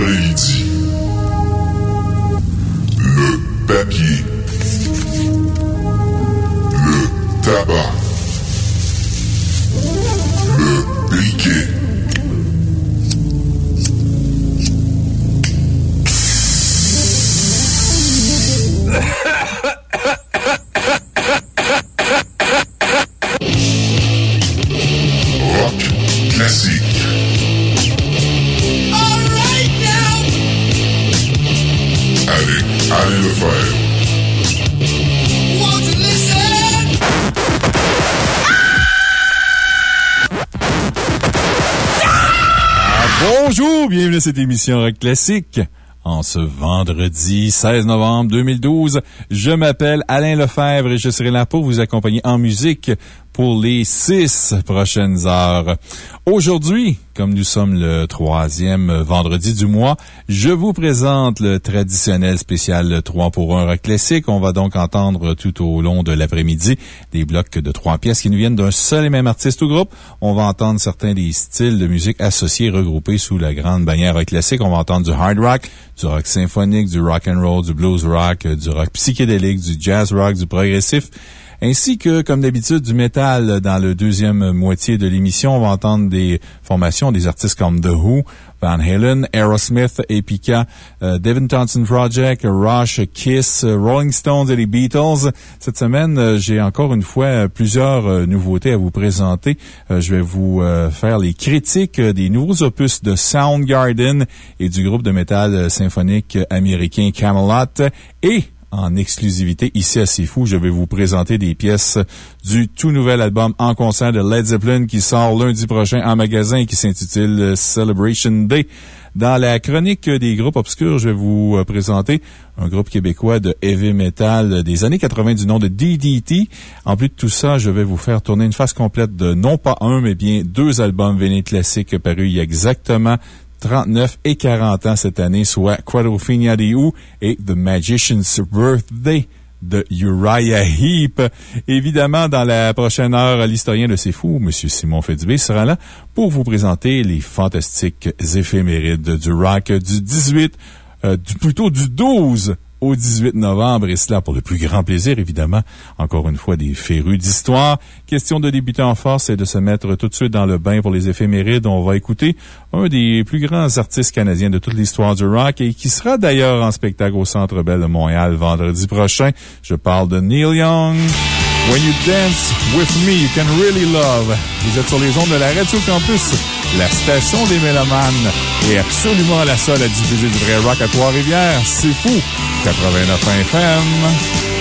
vendredi Cette émission Rock Classique. En ce vendredi 16 novembre 2012, je m'appelle Alain Lefebvre et je serai là pour vous accompagner en musique pour les six prochaines heures. Aujourd'hui, comme nous sommes le troisième vendredi du mois, je vous présente le traditionnel spécial 3 pour 1 rock classique. On va donc entendre tout au long de l'après-midi des blocs de trois pièces qui nous viennent d'un seul et même artiste ou groupe. On va entendre certains des styles de musique associés regroupés sous la grande bannière rock classique. On va entendre du hard rock, du rock symphonique, du rock and roll, du blues rock, du rock psychédélique, du jazz rock, du progressif ainsi que, comme d'habitude, du métal dans le deuxième moitié de l'émission. On va entendre des formations des artistes comme The Who, Van Halen, Aerosmith, Epica, euh, Devin Townsend Project, Rush, Kiss, Rolling Stones et les Beatles. Cette semaine, euh, j'ai encore une fois euh, plusieurs nouveautés à vous présenter. Je vais vous faire les critiques des nouveaux opus de Soundgarden et du groupe de métal symphonique américain Camelot et en exclusivité ici à C'est Fou. Je vais vous présenter des pièces du tout nouvel album en concert de Led Zeppelin qui sort lundi prochain en magasin et qui s'intitule Celebration Day. Dans la chronique des groupes obscurs, je vais vous euh, présenter un groupe québécois de heavy metal des années 80 du nom de DDT. En plus de tout ça, je vais vous faire tourner une phase complète de non pas un, mais bien deux albums vénés classiques parus il y a exactement 39 et 40 ans cette année, soit Quadrophenia Deo et The Magician's Birthday de Uriah Heep. Évidemment, dans la prochaine heure, l'historien de C'est Fou, M. Simon Fédibé, sera là pour vous présenter les fantastiques éphémérides du rock du 18, euh, du, plutôt du 12 au 18 novembre, et cela pour le plus grand plaisir, évidemment. Encore une fois, des férus d'histoire. Question de débuter en force et de se mettre tout de suite dans le bain pour les éphémérides. On va écouter un des plus grands artistes canadiens de toute l'histoire du rock et qui sera d'ailleurs en spectacle au Centre Bell de Montréal vendredi prochain. Je parle de Neil Young. When you dance with me, you can really love. Vous êtes sur les ondes de la Radio Campus, la station des mélomanes, et absolument la seule à diffuser du vrai rock à Trois-Rivières. C'est fou! 89 FM.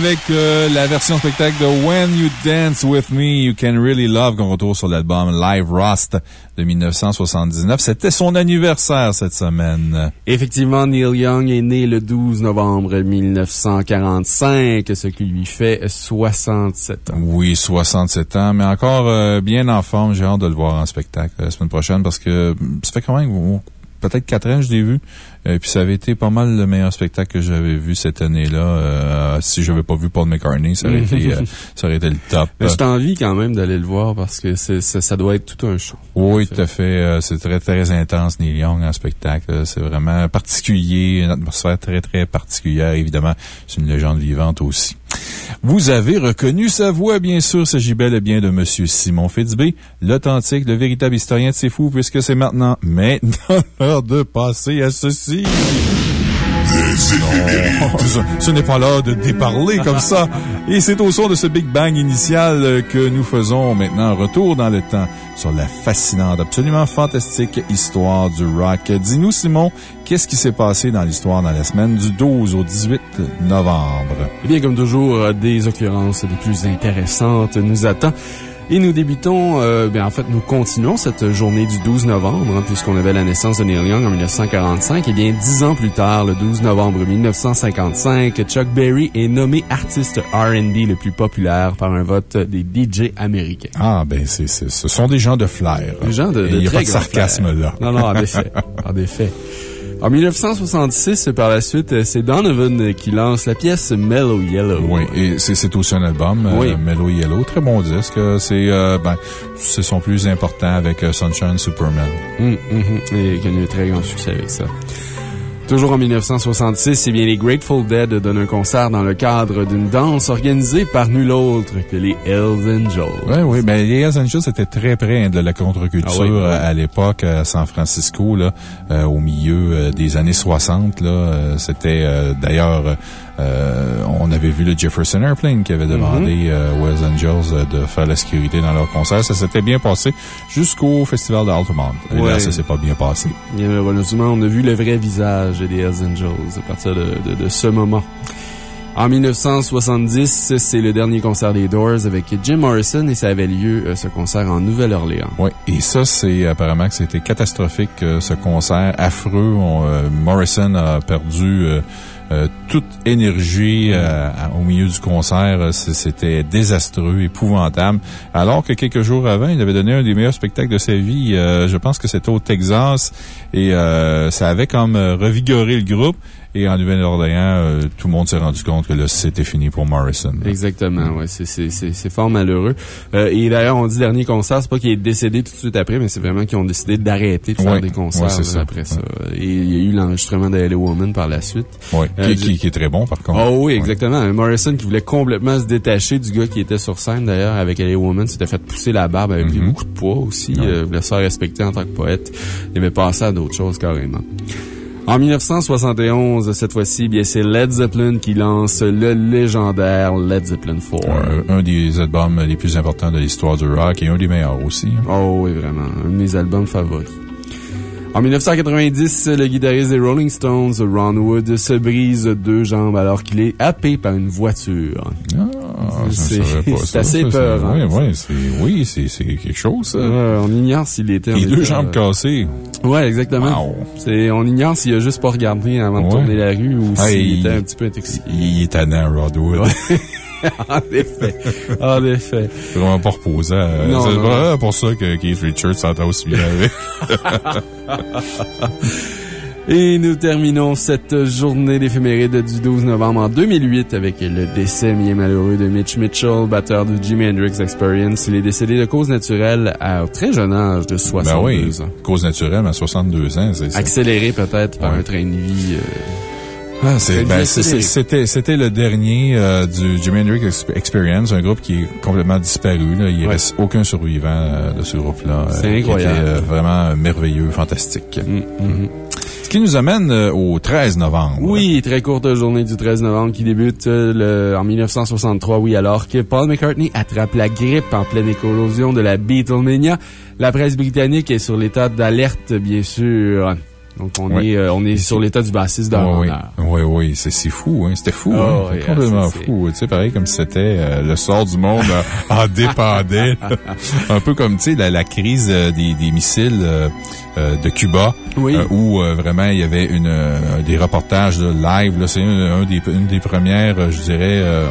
Avec euh, la version spectacle de When You Dance With Me, You Can Really Love qu'on retrouve sur l'album Live Rust de 1979. C'était son anniversaire cette semaine. Effectivement, Neil Young est né le 12 novembre 1945, ce qui lui fait 67 ans. Oui, 67 ans, mais encore euh, bien en forme. J'ai hâte de le voir en spectacle la semaine prochaine parce que ça fait quand même peut-être quatre ans je l'ai vu. Et puis ça avait été pas mal le meilleur spectacle que j'avais vu cette année-là. Euh, si je n'avais pas vu Paul McCartney, ça aurait, été, euh, ça aurait été le top. J'ai envie quand même d'aller le voir parce que ça doit être tout un show. Oui, tout à fait. Euh, c'est très, très intense, Neil Young, en spectacle. C'est vraiment particulier, une atmosphère très, très particulière. Évidemment, c'est une légende vivante aussi. Vous avez reconnu sa voix, bien sûr. S'agit bel et bien de M. Simon Fitzbé, l'authentique, le véritable historien de ces fous, puisque c'est maintenant, maintenant l'heure de passer à ceci. Non, ce, n'est pas l'heure de déparler comme ça. Et c'est au son de ce Big Bang initial que nous faisons maintenant un retour dans le temps sur la fascinante, absolument fantastique histoire du rock. Dis-nous, Simon, qu'est-ce qui s'est passé dans l'histoire dans la semaine du 12 au 18 novembre? Eh bien, comme toujours, des occurrences les plus intéressantes nous attendent. Et nous débutons, euh, bien, en fait, nous continuons cette journée du 12 novembre, hein, puisqu'on avait la naissance de Neil Young en 1945. Et bien, dix ans plus tard, le 12 novembre 1955, Chuck Berry est nommé artiste R&B le plus populaire par un vote des DJ américains. Ah, ben, c'est, ce sont des gens de flair. Des gens de, de Il n'y a pas de sarcasme là. Non, non, en effet. en effet. En 1966, par la suite, c'est Donovan qui lance la pièce Mellow Yellow. Oui, et c'est aussi un album, euh, Mellow Yellow. Très bon disque. C'est euh, ben, son plus important avec euh, Sunshine Superman. Hum, hum. Et il a eu un très grand succès avec ça. Toujours en 1966, c'est bien les Grateful Dead donnent un concert dans le cadre d'une danse organisée par nul autre que les Hells Angels. Oui, oui, ben, les Hells Angels étaient très près de la contre-culture ah à l'époque à San Francisco, là, euh, au milieu euh, des années 60. Euh, C'était d'ailleurs euh, on avait vu le Jefferson Airplane qui avait demandé mm aux Angels de faire la sécurité dans leur concert. Ça s'était bien passé jusqu'au festival d'Altamont. Et là, ça s'est pas bien passé. Malheureusement, on a vu le vrai visage des Hells Angels à partir de, de, ce moment. En 1970, c'est le dernier concert des Doors avec Jim Morrison et ça avait lieu, ce concert, en Nouvelle-Orléans. Oui, et ça, c'est apparemment que c'était catastrophique, ce concert affreux. Morrison a perdu euh, toute énergie euh, au milieu du concert. Euh, c'était désastreux, épouvantable. Alors que quelques jours avant, il avait donné un des meilleurs spectacles de sa vie. je pense que c'était au Texas et ça avait comme revigoré le groupe. Et en Nouvelle-Orléans, euh, tout le monde s'est rendu compte que là, c'était fini pour Morrison. Exactement, ouais. C'est fort malheureux. Euh, et d'ailleurs, on dit dernier concert, c'est pas qu'il est décédé tout de suite après, mais c'est vraiment qu'ils ont décidé d'arrêter de faire des concerts après ça. Et il y a eu l'enregistrement de Woman par la suite. Oui, euh, qui, qui, est très bon par contre. Oh oui, exactement. Morrison qui voulait complètement se détacher du gars qui était sur scène d'ailleurs avec L.A. Woman, s'était fait pousser la barbe avec mm-hmm. beaucoup de poids aussi. Il voulait se faire respecter en tant que poète. Il avait passé à d'autres choses carrément. En 1971, cette fois-ci, bien, c'est Led Zeppelin qui lance le légendaire Led Zeppelin 4. Un, des albums les plus importants de l'histoire du rock et un des meilleurs aussi. Hein. Oh oui, vraiment. Un de mes albums favoris. En 1990, le guitariste des Rolling Stones, Ron Wood, se brise deux jambes alors qu'il est happé par une voiture. Ah, c'est assez peur. Hein. oui, c'est quelque chose, on ignore s'il était... Les deux jambes cassées. Ouais, exactement. On ignore s'il a juste pas regardé avant de tourner la rue ou s'il était un petit peu intoxiqué. Il est tannant, Rod Wood. en effet. En effet. C'est vraiment pas reposant. C'est vraiment pour ça que Keith Richards s'entend aussi bien avec. Et nous terminons cette journée d'éphéméride du 12 novembre en 2008 avec le décès bien malheureux de Mitch Mitchell, batteur du Jimi Hendrix Experience. Il est décédé de cause naturelle à un très jeune âge de 62 ben oui, ans. Cause naturelle à 62 ans, c'est Accéléré peut-être par un train de vie. Euh, ah, ben, c'était c'était le dernier euh, du Jimi Hendrix Experience, un groupe qui est complètement disparu. Là. Il ne reste aucun survivant euh, de ce groupe-là. C'est euh, incroyable. vraiment merveilleux, fantastique. Mm, mm-hmm. Ce qui nous amène au 13 novembre. Oui, très courte journée du 13 novembre qui débute le, en 1963, oui, alors que Paul McCartney attrape la grippe en pleine éclosion de la Beatlemania. La presse britannique est sur l'état d'alerte, bien sûr. Donc, on est, euh, on est sur l'état du bassiste dans Oui, oui, oui, c'est fou, hein. C'était fou, Oh, hein. yeah, complètement fou. Tu sais, pareil comme si c'était euh, le sort du monde euh, en dépendait. Un peu comme, tu sais, la, la crise euh, des, des missiles euh, de Cuba. Oui. où euh, vraiment il y avait une, euh, des reportages de live. là. C'est un, un des, une des premières, je dirais, euh,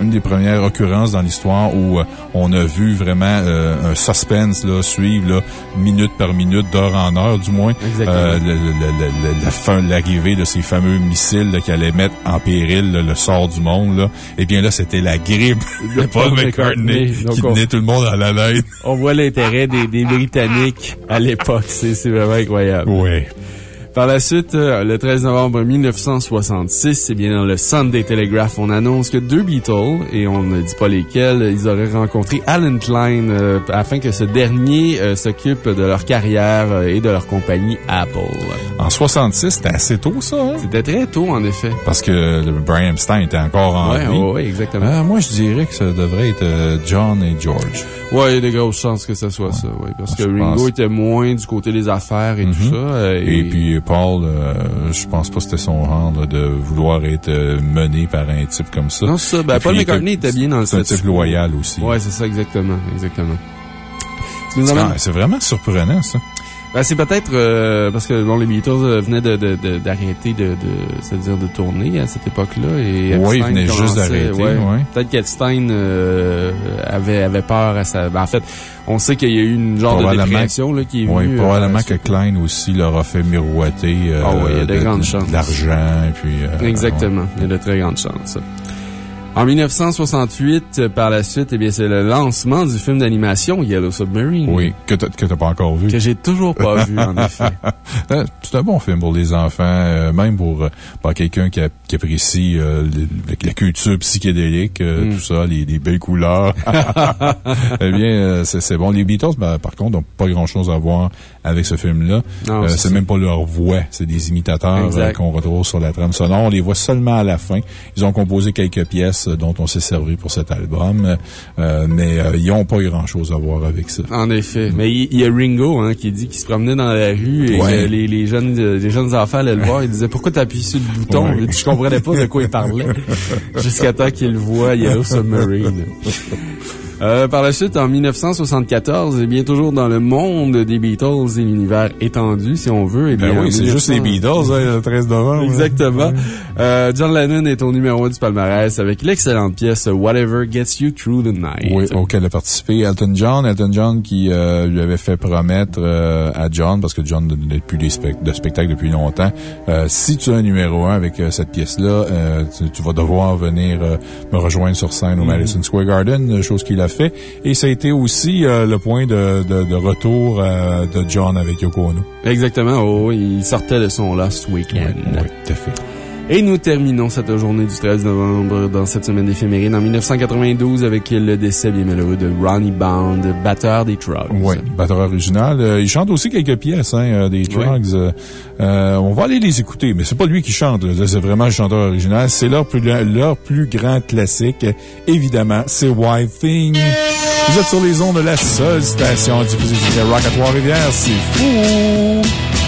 une des premières occurrences dans l'histoire où euh, on a vu vraiment euh, un suspense là, suivre là, minute par minute, d'heure en heure du moins, euh, le- le- le- le- la fin, l'arrivée de ces fameux missiles là, qui allaient mettre en péril là, le sort du monde. Là. Et bien là, c'était la grippe de Paul McCartney qui on- tenait tout le monde à la lettre. On voit l'intérêt des, des Britanniques à l'époque. C'est c'est vraiment incroyable. Oui. Par la suite, euh, le 13 novembre 1966, c'est bien dans le Sunday Telegraph, on annonce que deux Beatles, et on ne dit pas lesquels, ils auraient rencontré Alan Klein euh, afin que ce dernier euh, s'occupe de leur carrière euh, et de leur compagnie Apple. En 66, c'était assez tôt, ça, hein? C'était très tôt, en effet. Parce que le Brian Epstein était encore en Ouais, vie. ouais, exactement. Euh, moi, je dirais que ça devrait être John et George. Ouais, il y a de grosses chances que ce soit ça, oui. Parce que Ringo pense. était moins du côté des affaires et tout Mhm. ça. Et puis Paul, euh, je pense pas que c'était son genre là, de vouloir être euh, mené par un type comme ça. Non, c'est ça. Ben, Paul puis, McCartney était bien dans le C'est un type loyal aussi. Ouais, c'est ça, exactement. Exactement. C'est vraiment surprenant, ça. Ben, c'est peut-être euh, parce que bon, les Beatles euh, venaient de, de, de- d'arrêter de, c'est-à-dire de tourner à cette époque-là. Et Ouais, ils venaient juste d'arrêter, ouais. Peut-être qu'Epstein euh, avait, avait peur à sa... ben, en fait, on sait qu'il y a eu une genre de dépression là, qui est Oui, venue. probablement euh, que Klein aussi leur a fait miroiter Ah ouais, il y a de grandes chances. de l'argent. Exactement. Il y a de très grandes chances. En 1968, euh, par la suite, eh bien, c'est le lancement du film d'animation Yellow Submarine. Oui, que t'as pas encore vu. Que j'ai toujours pas vu, en effet. Euh, C'est un bon film pour les enfants, euh, même pour, euh, pour quelqu'un qui, apprécie euh, le- la culture psychédélique, Mm. tout ça, les, les belles couleurs. eh bien, c'est bon. Les Beatles, ben, par contre, n'ont pas grand-chose à voir avec ce film-là. C'est même pas leur voix, c'est des imitateurs qu'on retrouve sur la trame sonore. On les voit seulement à la fin. Ils ont composé quelques pièces dont on s'est servi pour cet album, euh, mais euh, ils n'ont pas grand-chose à voir avec ça. En effet. Mais il y, a Ringo hein, qui dit qu'il se promenait dans la rue et Ouais. que les, les, jeunes, euh, les jeunes enfants allaient le voir. Ils disaient Pourquoi t'appuies sur le bouton? Ouais. Je comprenais pas de quoi il parlait. Jusqu'à temps qu'il voit Yellow Submarine. Euh, par la suite, en 1974, eh bien, toujours dans le monde des Beatles et l'univers étendu, si on veut. Eh bien, Ben en oui, c'est juste les 1900 Beatles, hein, le 13 novembre. Exactement. Euh, John Lennon est au numéro 1 du palmarès avec l'excellente pièce Whatever Gets You Through the Night. Oui, auquel a participé Elton John. Elton John qui euh, lui avait fait promettre euh, à John, parce que John ne donnait plus des spec- de spectacle depuis longtemps, euh, si tu as un numéro un avec euh, cette pièce-là, euh, tu, tu vas devoir venir me rejoindre sur scène au Mhm. Madison Square Garden, chose qu'il a fait. Et ça a été aussi euh, le point de, de, de retour euh, de John avec Yoko Ono. Exactement. Oh, il sortait de son Lost Weekend. Oui, tout à fait. Et nous terminons cette journée du 13 novembre dans cette semaine d'éphéméride en 1992 avec le décès bien malheureux de Ronnie Bound, batteur des Trugs. Oui, batteur original. Euh, il chante aussi quelques pièces hein, euh, des Trugs. Euh, euh, on va aller les écouter, mais c'est pas lui qui chante. C'est vraiment le chanteur original. C'est leur plus, leur plus grand classique. Évidemment, c'est Wild Thing. Vous êtes sur les ondes de la seule station diffusée sur Rock à Trois-Rivières. C'est fou!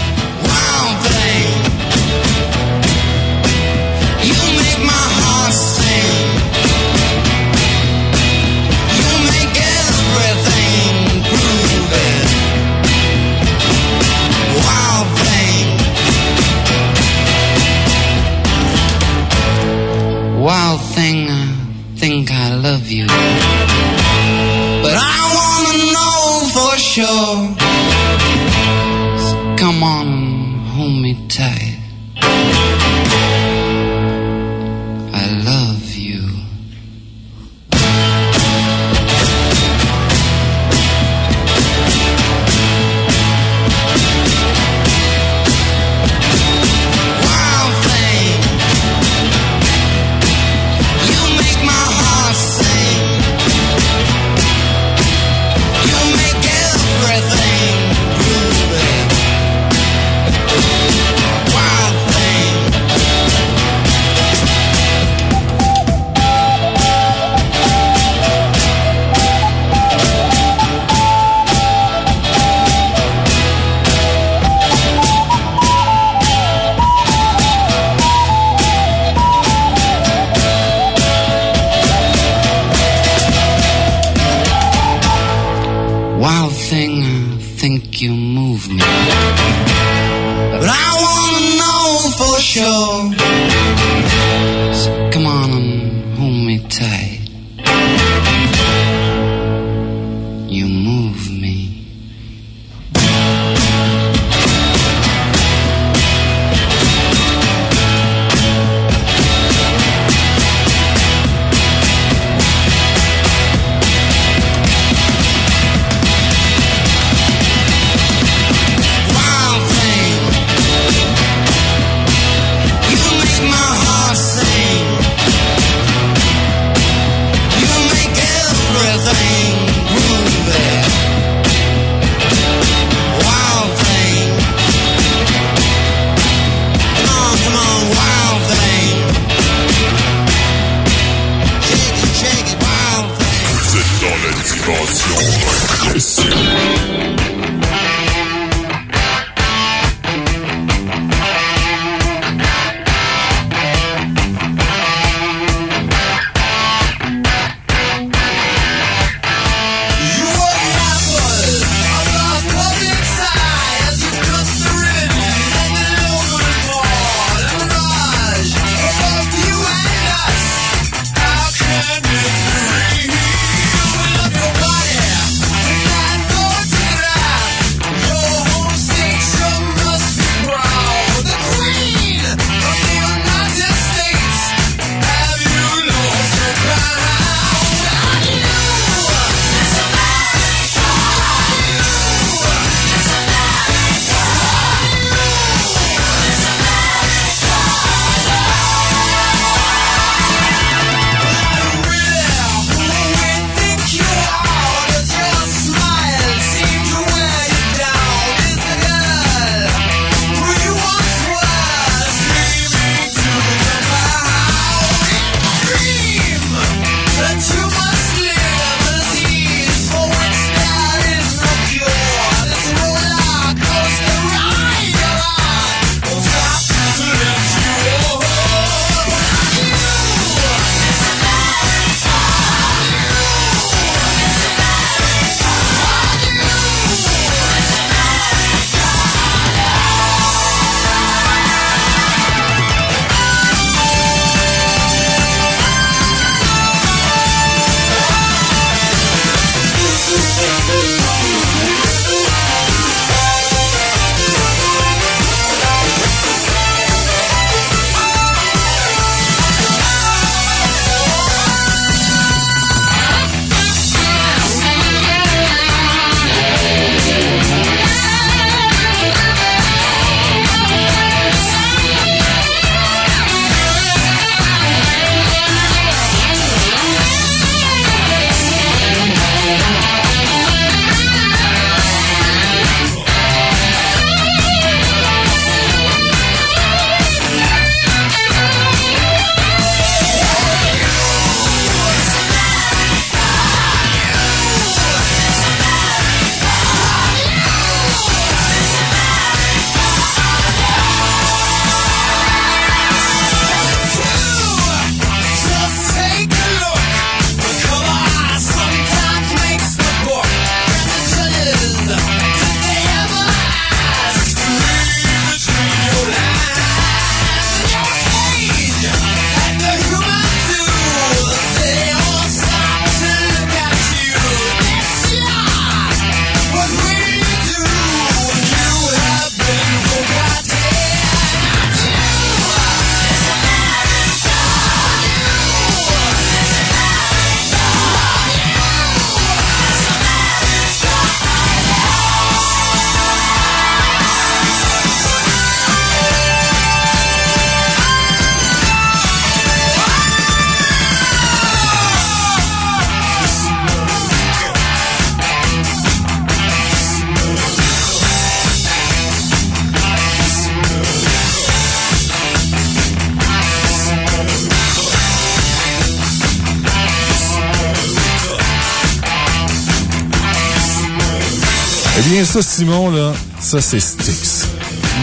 ça, Simon, là, ça, c'est Styx.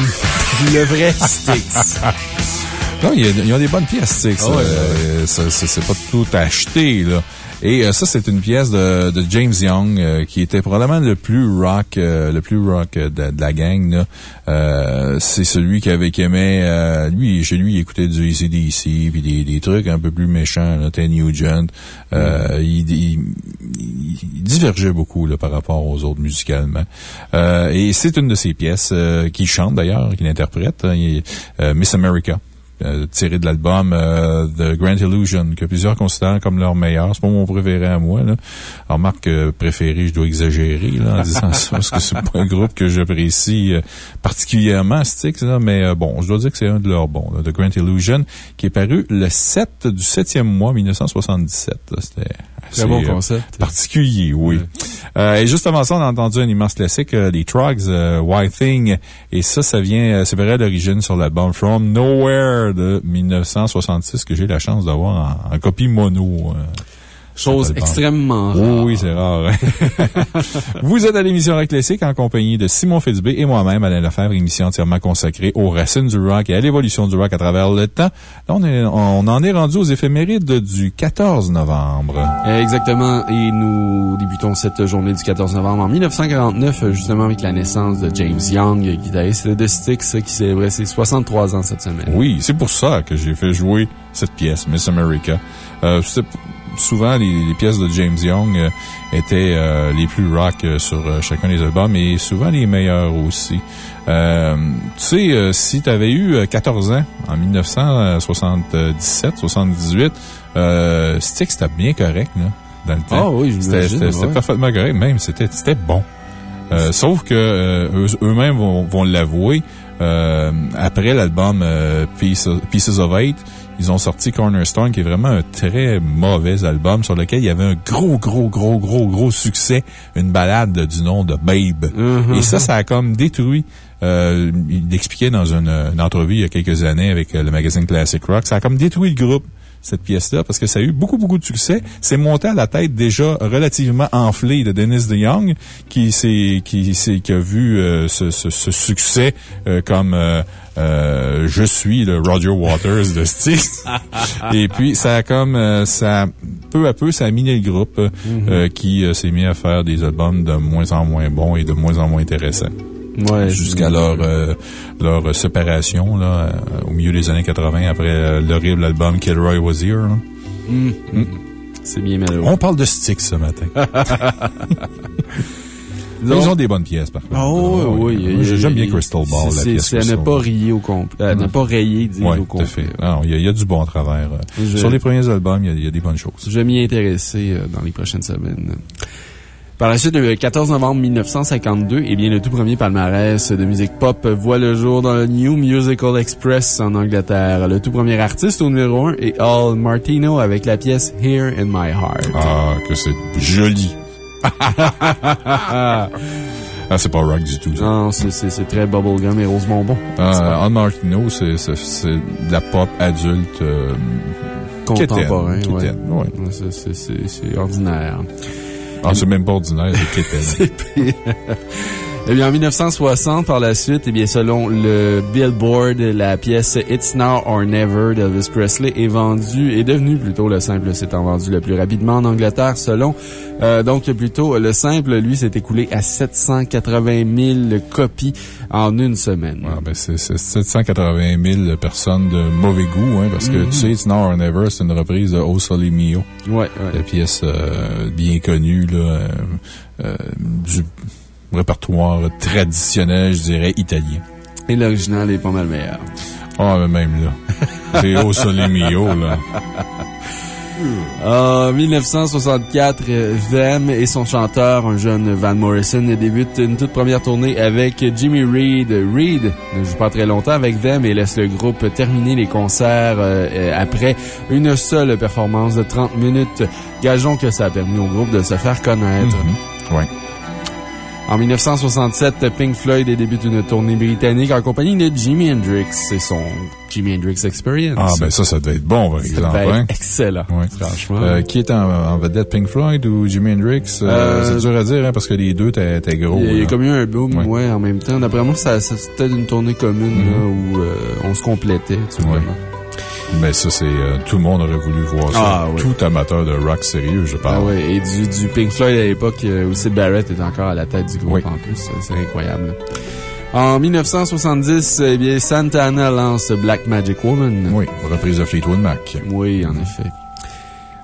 Le vrai Styx. non, ils ont des bonnes pièces, Styx. Ah ouais, euh, c'est pas tout acheté, là. Et euh, ça, c'est une pièce de, de James Young, euh, qui était probablement le plus rock, euh, le plus rock de, la gang, c'est celui qui avait, qui aimait, lui, chez lui, il écoutait du ACDC, puis des, des trucs un peu plus méchants, là, Ted Nugent. Il, il- il- divergeait beaucoup, là, par rapport aux autres musicalement. Et c'est une de ses pièces, qu'il chante d'ailleurs, qu'il interprète, hein, Miss America euh, tiré de l'album euh, The Grand Illusion, que plusieurs considèrent comme leur meilleur. C'est pas mon préféré à moi. Là. Alors, marque euh, préféré, je dois exagérer là, en disant ça, parce que c'est pas un groupe que j'apprécie euh, particulièrement, Styx, là, mais bon, je dois dire que c'est un de leurs bons, là, The Grand Illusion, qui est paru le 7 du 7e mois 1977. là. C'était Très bon euh, concept. particulier, oui. Euh, et juste avant ça, on a entendu un immense classique, euh, les Trogs, euh, Why Thing. Et ça, ça vient, c'est vrai à l'origine sur l'album From Nowhere de 1966 que j'ai la chance d'avoir en, en copie mono. Chose extrêmement Oh rare. oui, c'est rare. hein. Vous êtes à l'émission Rock Classique en compagnie de Simon Fitzbé et moi-même, Alain Lefebvre, émission entièrement consacrée aux racines du rock et à l'évolution du rock à travers le temps. Là, on, est, on en est rendu aux éphémérides du 14 novembre. Exactement. Et nous débutons cette journée du 14 novembre en 1949, justement avec la naissance de James Young, guitariste de Styx, qui célébrait ses 63 ans cette semaine. Oui, c'est pour ça que j'ai fait jouer cette pièce, Miss America. Euh, souvent, les, les pièces de James Young euh, étaient euh, les plus rock euh, sur chacun des albums et souvent les meilleurs aussi. Euh, tu sais, si tu avais eu euh, 14 ans en 1977, 78, euh, Styx, c'était bien correct, là, dans le temps. Ah oui, C'était ouais. parfaitement correct, même, c'était bon. Euh, sauf que euh, eux- eux-mêmes vont, vont l'avouer. euh, après l'album Pieces Pieces of Eight, ils ont sorti Cornerstone, qui est vraiment un très mauvais album sur lequel il y avait un gros, gros, gros, gros, gros succès, une balade du nom de Babe. Mhm. Et ça, ça a comme détruit. Euh, il l'expliquait dans une, une entrevue il y a quelques années avec euh, le magazine Classic Rock. Ça a comme détruit le groupe cette pièce-là, parce que ça a eu beaucoup, beaucoup de succès. C'est monté à la tête déjà relativement enflée de Dennis DeYoung, qui s'est, qui s'est, qui a vu euh, ce, ce, ce succès euh, comme euh, euh, je suis le Roger Waters de Styx. Et puis, ça a comme, euh, ça, peu à peu, ça a miné le groupe, euh, qui euh, s'est mis à faire des albums de moins en moins bons et de moins en moins intéressants Ouais, jusqu'à leur, euh, leur séparation là, euh, au milieu des années 80 après euh, l'horrible album Kilroy Was Here. là. Mm, mm. C'est bien malheureux. On parle de Styx ce matin. Donc- Ils ont des bonnes pièces, par contre. Ah oui, il- J'aime bien Crystal Ball, la c'est- pièce C'est à ne pas rayer au complet. À ne pas rayer, dire Oui, au tout à fait. Non, Il y, a- il y a du bon à travers. euh, Je- Sur les premiers albums, il y a- il y, a des bonnes choses. Je vais m'y intéresser euh, dans les prochaines semaines. Par la suite, le 14 novembre 1952, eh bien, le tout premier palmarès de musique pop voit le jour dans le New Musical Express en Angleterre. Le tout premier artiste au numéro 1 est Al Martino avec la pièce Here in My Heart. Ah, que c'est joli. ah, c'est pas rock du tout, ça. Non, c'est- très bubblegum et rose bonbon. Euh, Anne Martineau, c'est de la pop adulte euh, Contemporain, quétaine, ouais. c'est ordinaire. Ah, c'est même pas ordinaire, c'est quétaine. Eh bien, en 1960, par la suite, eh bien, selon le Billboard, la pièce It's Now or Never d'Elvis Presley est vendue, est devenue plutôt le simple s'étant vendu le plus rapidement en Angleterre, selon, euh, donc plutôt le simple, lui, s'est écoulé à 780 000 copies en une semaine. Ah, ben, c'est c'est 780 000 personnes de mauvais goût, hein, parce que tu sais, It's Now or Never, c'est une reprise de Oh Sole Mio, Ouais, ouais. la pièce euh, bien connue, là, euh, euh, du répertoire traditionnel, je dirais, italien. Et l'original est pas mal meilleur. Ah, mais même là. C'est Sole Mio, là. En 1964, euh, Them et son chanteur, un jeune Van Morrison, débutent une toute première tournée avec Jimmy Reed. Reed ne joue pas très longtemps avec Them et laisse le groupe terminer les concerts euh, après une seule performance de 30 minutes. Gageons que ça a permis au groupe de se faire connaître. Mhm. Ouais. En 1967, Pink Floyd débute une tournée britannique en compagnie de Jimi Hendrix. C'est son Jimi Hendrix Experience. Ah, ben ça, ça devait être bon, par Ça exemple. va être hein. excellent. Ouais. Franchement. Euh, qui est en, en vedette, Pink Floyd ou Jimi Hendrix? Euh, Euh, c'est dur à dire, hein, parce que les deux étaient gros. Il y a, comme eu un boom, Ouais. ouais, en même temps. D'après moi, ça, ça- c'était une tournée commune, Mhm. là, où euh, on se complétait, tout Ouais. Mais ça, c'est. euh, tout le monde aurait voulu voir ça. Ah, oui. Tout amateur de rock sérieux, je Ah parle. ouais, et du, du Pink Floyd à l'époque euh, où Sid Barrett était encore à la tête du groupe Oui. en plus. C'est incroyable. En 1970, eh bien, Santana lance Black Magic Woman. Oui, reprise de Fleetwood Mac. Oui, en effet.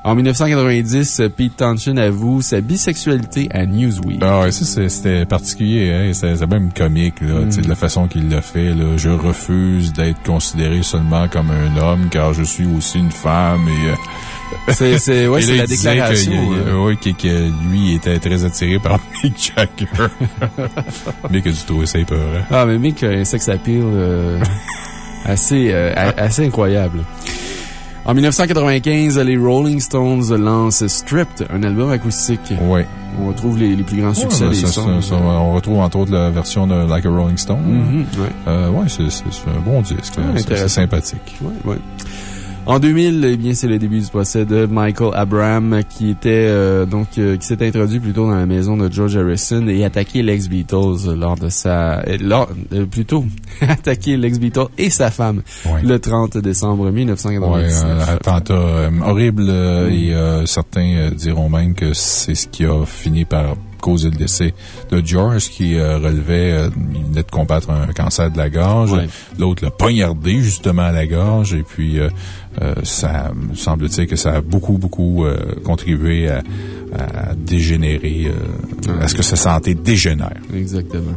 En 1990, Pete Townshend avoue sa bisexualité à Newsweek. Ah ouais, ça, c'était particulier, hein. C'est c'est même comique, là. Tu sais, de la façon qu'il l'a fait, là. Je refuse d'être considéré seulement comme un homme, car je suis aussi une femme, et, euh, C'est c'est- ouais, c'est la déclaration. que, hein. oui, que, que lui était très attiré par Mick Jagger. Mais que du tout, c'est peur, hein. Ah, mais Mick a un sex appeal euh, assez, euh, a- assez incroyable. En 1995, les Rolling Stones lancent Stripped, un album acoustique. Ouais. On retrouve les, les plus grands succès Ouais, des ça, ça, on retrouve entre autres la version de Like a Rolling Stone. Mhm, ouais. Euh, ouais, c'est un bon disque. Ouais. C'est- sympathique. Ouais, ouais. En 2000, eh bien, c'est le début du procès de Michael Abraham, qui était, euh, donc, euh, qui s'est introduit plutôt dans la maison de George Harrison et attaqué l'ex-Beatles lors de sa, euh, lors, euh, plutôt, attaqué l'ex-Beatles et sa femme le 30 décembre Ouais, 1999. un attentat horrible euh, et euh, certains diront même que c'est ce qui a fini par causer le décès de George qui euh, relevait, euh, il venait de combattre un cancer de la gorge. Ouais. L'autre l'a poignardé justement à la gorge et puis euh, ça semble-t-il que ça a beaucoup, beaucoup contribué à, à dégénérer, à ce que sa santé dégénère. Exactement.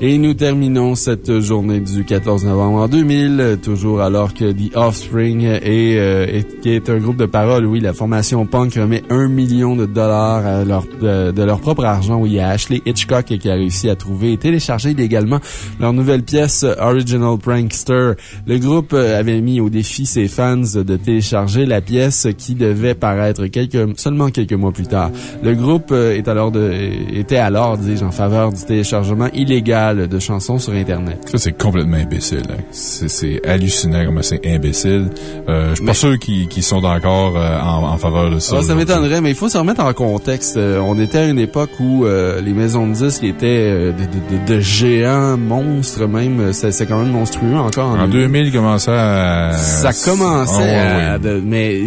Et nous terminons cette journée du 14 novembre en 2000, euh, toujours alors que The Offspring est, euh, est- est un groupe de paroles, oui, la formation punk remet un million de dollars leur, de, de leur propre argent, oui, à Ashley Hitchcock qui a réussi à trouver et télécharger également leur nouvelle pièce Original Prankster. Le groupe avait mis au défi ses fans de télécharger la pièce qui devait paraître quelques, seulement quelques mois plus tard. Le groupe est alors de, était alors, dis-je, en faveur du téléchargement illégal de chansons sur Internet. Ça, c'est complètement imbécile. hein. C'est hallucinant comment c'est imbécile. Euh, je suis pas sûr qu'ils sont encore euh, en, en faveur de ça. Ah, ça m'étonnerait, mais il faut se remettre en contexte. Euh, on était à une époque où les maisons de disques étaient de, de- de géants, monstres même. C'est quand même monstrueux encore. En 2000, il commençait à... Ça commençait Ah, à... mais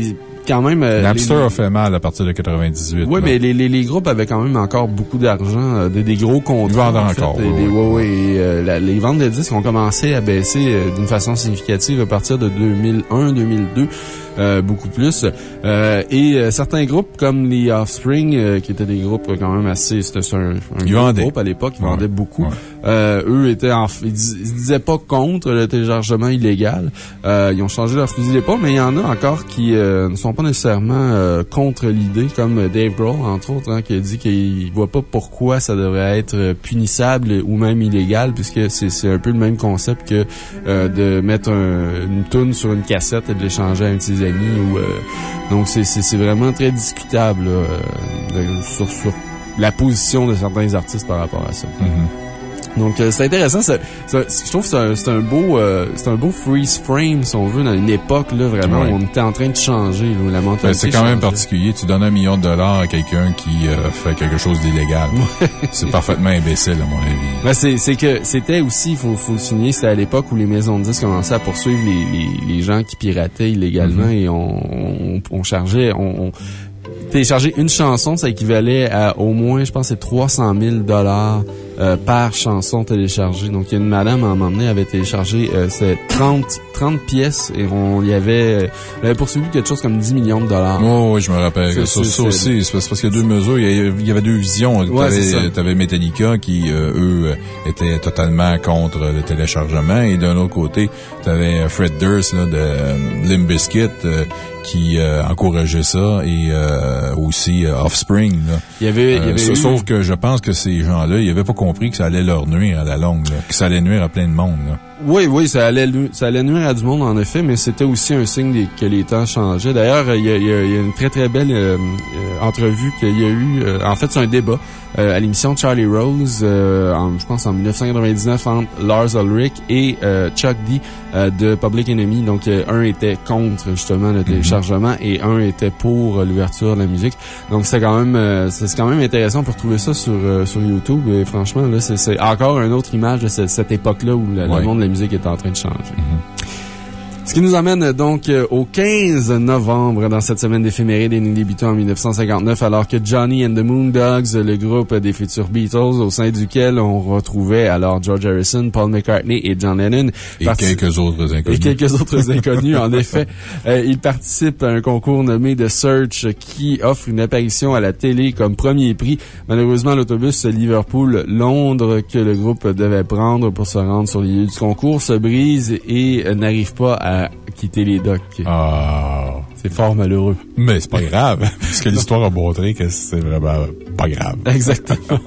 quand même... euh, Napster les- a fait mal à partir de 98. Oui, là. mais les, les, les groupes avaient quand même encore beaucoup d'argent, euh, des, des gros contrats. Ils vendent en encore, fait. oui, oui. et, euh, la- les ventes de disques ont commencé à baisser euh, d'une façon significative à partir de 2001, 2002. Euh, beaucoup plus. Euh, et euh, certains groupes comme les Offspring, euh, qui étaient des groupes quand même assez... C'était un, un Ils gros vendaient. groupe à l'époque, ils Ouais. vendaient beaucoup. Ouais. Euh, eux étaient en, ils, disaient pas contre le téléchargement illégal. Euh, ils ont changé leur fusil d'épaule, mais il y en a encore qui euh, ne sont pas nécessairement euh, contre l'idée, comme Dave Grohl, entre autres, hein, qui a dit qu'il voit pas pourquoi ça devrait être punissable ou même illégal, puisque c'est un peu le même concept que euh, de mettre un- une toune sur une cassette et de l'échanger à un de euh, donc c'est- vraiment très discutable euh, sur, la position de certains artistes par rapport à ça. Mhm. Donc, euh, c'est intéressant. c'est- je trouve que c'est un, beau, euh, c'est un beau freeze frame, si on veut, dans une époque, là, vraiment, Ouais. où on était en train de changer, là, la mentalité. Ben, c'est quand même particulier. Tu donnes un million de dollars à quelqu'un qui euh, fait quelque chose d'illégal. c'est parfaitement imbécile, à mon avis. Ben, c'est, c'est que c'était aussi, il faut, faut le souligner, c'était à l'époque où les maisons de disques commençaient à poursuivre les, les, les gens qui pirataient illégalement Mm-hmm. et on, on, on chargeait, on, on- télécharger une chanson, ça équivalait à au moins, je pense, c'est 300 000 dollars euh, par chanson téléchargée. Donc, il y a une madame, à un moment donné, avait téléchargé euh, c'est 30, 30 pièces et on y avait, elle avait poursuivi quelque chose comme 10 millions de dollars. Oh, oui, je me rappelle. Ça, ça aussi, c'est parce qu'il y a deux mesures. Il y avait deux visions. Ouais, c'est ça. Tu avais Metallica qui, euh, eux, euh, étaient totalement contre le téléchargement. Et d'un autre côté, tu avais Fred Durst là, de euh, Limp Bizkit euh, qui euh, encourageait ça et euh, aussi euh, Offspring. Là. Il y avait, il y Euh, avait sa- eu- Sauf que je pense que ces gens-là, ils n'avaient pas compris que ça allait leur nuire à la longue, là, que ça allait nuire à plein de monde. Là. Oui, oui, ça allait, ça allait nuire à du monde, en effet, mais c'était aussi un signe des- que les temps changeaient. D'ailleurs, il y a, il y a- il y a une très, très belle euh, euh, entrevue qu'il y a eu. euh, en fait, c'est un débat euh, à l'émission Charlie Rose, euh, en- je pense en 1999, entre Lars Ulrich et euh, Chuck D euh, de Public Enemy. Donc, un était contre, justement, le téléchargement et un était pour l'ouverture de la musique. Donc, c'est quand même euh, c'est quand même intéressant pour trouver ça sur, euh, sur YouTube. Et franchement, là, c'est- c'est encore une autre image de cette, cette époque-là où la- Ouais. le monde de la musique est en train de changer. Ce qui nous amène donc euh, au 15 novembre dans cette semaine d'éphéméride et nous débutons en 1959 alors que Johnny and the Moondogs, le groupe des futurs Beatles au sein duquel on retrouvait alors George Harrison, Paul McCartney et John Lennon. Et quelques autres inconnus. Et quelques autres inconnus, en effet. Euh, ils participent à un concours nommé The Search qui offre une apparition à la télé comme premier prix. Malheureusement, l'autobus Liverpool-Londres que le groupe devait prendre pour se rendre sur les lieux du concours se brise et n'arrive pas à quitter les docks. Ah. C'est fort malheureux. Mais c'est pas grave, parce que l'histoire a montré que c'est vraiment pas grave. Exactement.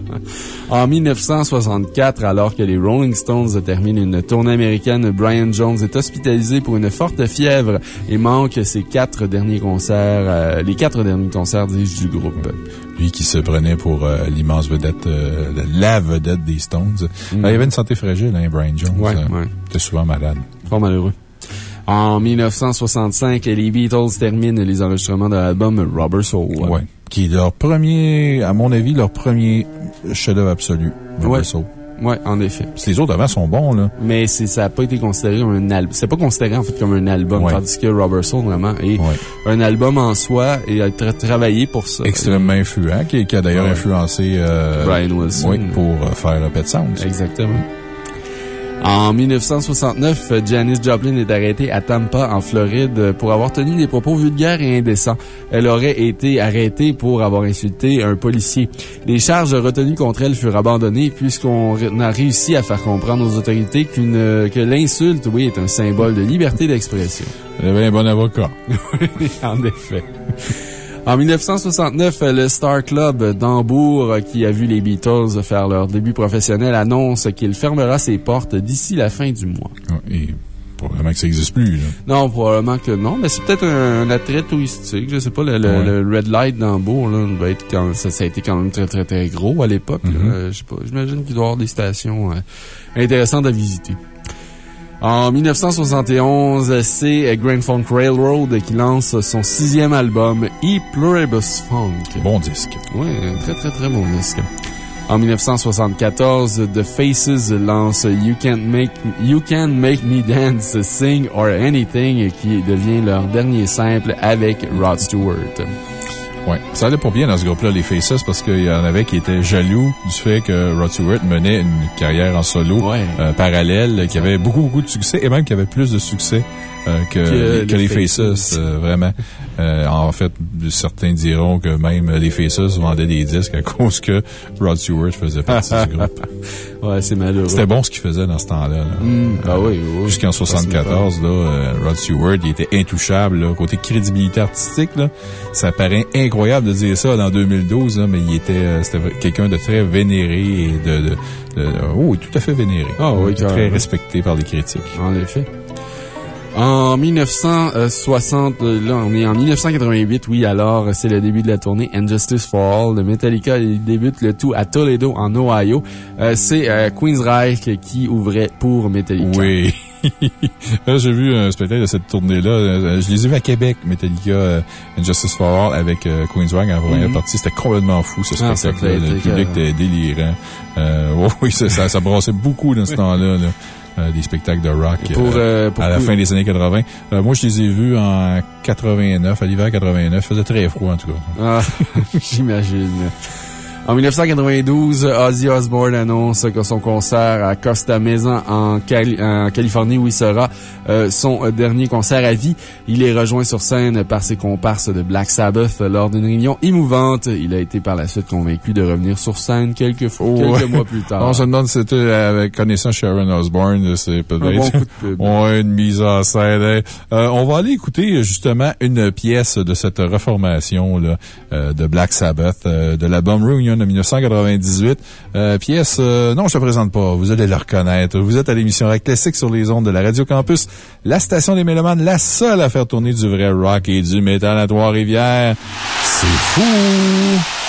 en 1964, alors que les Rolling Stones terminent une tournée américaine, Brian Jones est hospitalisé pour une forte fièvre et manque ses quatre derniers concerts, euh, les quatre derniers concerts, du groupe. Lui qui se prenait pour euh, l'immense vedette, euh, la vedette des Stones. Mm. il avait une santé fragile, hein, Brian Jones. Ouais, ouais. était souvent malade. Fort malheureux. En 1965, les Beatles terminent les enregistrements de l'album Rubber Soul. Oui. Qui est leur premier, à mon avis, leur premier chef-d'œuvre absolu. Rubber Soul. Oui, en effet. Les autres avant sont bons, là. Mais ça n'a pas été considéré comme un album. C'est pas considéré, en fait, comme un album. Tandis que Rubber Soul, vraiment, est un album en soi et a travaillé pour ça. Extrêmement influent, qui, a d'ailleurs influencé, euh, Brian Wilson. Oui, pour euh, faire Pet Sounds. Exactement. En 1969, Janis Joplin est arrêtée à Tampa, en Floride, pour avoir tenu des propos vulgaires et indécents. Elle aurait été arrêtée pour avoir insulté un policier. Les charges retenues contre elle furent abandonnées puisqu'on a réussi à faire comprendre aux autorités qu'une, que l'insulte, oui, est un symbole de liberté d'expression. Elle avait un bon avocat. en effet. En 1969, le Star Club d'Hambourg, qui a vu les Beatles faire leur début professionnel, annonce qu'il fermera ses portes d'ici la fin du mois. Ah, et probablement que ça n'existe plus. Non, probablement que non, mais c'est peut-être un, attrait touristique. Je sais pas, le, Red Light d'Hambourg, ça, ça, a été quand même très, très, très gros à l'époque. Mm-hmm. Je sais pas, j'imagine qu'il doit y avoir des stations euh, intéressantes à visiter. En 1971, c'est Grand Funk Railroad qui lance son sixième album, E Pluribus Funk. Bon disque. Oui, très très très bon disque. En 1974, The Faces lance You Can't Make, you Can Make Me Dance, Sing or Anything qui devient leur dernier simple avec Rod Stewart. Oui. Ça allait pas bien dans ce groupe-là, les Faces, parce qu'il y en avait qui étaient jaloux du fait que Rod Stewart menait une carrière en solo euh, parallèle, qui avait beaucoup, beaucoup de succès et même qui avait plus de succès euh, que, que, les, Faces, euh, vraiment. Euh, en fait, certains diront que même les Faces vendaient des disques à cause que Rod Stewart faisait partie du groupe. Ouais, c'est malheureux. C'était bon ce qu'il faisait dans ce temps-là. Mm, bah oui, oui. Jusqu'en 74, là, Rod Stewart, il était intouchable, côté crédibilité artistique, là. Ça paraît incroyable de dire ça en 2012, mais il était, c'était quelqu'un de très vénéré et de, de, oh, tout à fait vénéré. Ah oui, Très respecté par les critiques. En effet. En 1960, là, on est en 1988, oui, alors c'est le début de la tournée Injustice for All de Metallica. Il débute le tout à Toledo, en Ohio. Euh, c'est euh, Queensryche qui ouvrait pour Metallica. Oui. J'ai vu un spectacle de cette tournée-là. Euh, je les ai vus à Québec, Metallica, Injustice for All, avec Queensryche en première mm-hmm. partie. C'était complètement fou, ce ah, spectacle-là. le public était délirant. oui, ça, ça, ça brassait beaucoup dans ce temps-là. Là. Euh, des spectacles de rock euh, euh, à la fin des années 80. moi, je les ai vus en 89, à l'hiver 89. Il faisait très froid, en tout cas. Ah, j'imagine. En 1992, Ozzy Osbourne annonce que son concert à Costa Mesa en, Californie, où il sera euh, son dernier concert à vie, il est rejoint sur scène par ses comparses de Black Sabbath lors d'une réunion émouvante. Il a été par la suite convaincu de revenir sur scène quelques, quelques mois plus tard. On se demande si c'était avec connaissant Sharon Osbourne, c'est peut-être une mise en scène. Hein. Euh, on va aller écouter justement une pièce de cette reformation là, euh, de Black Sabbath, de l'album Reunion de 1998. Euh, pièce, euh, non, je ne te présente pas. Vous allez la reconnaître. Vous êtes à l'émission Rock Classique sur les ondes de la Radio Campus, la station des Mélomanes, la seule à faire tourner du vrai rock et du métal à Trois-Rivières. C'est fou!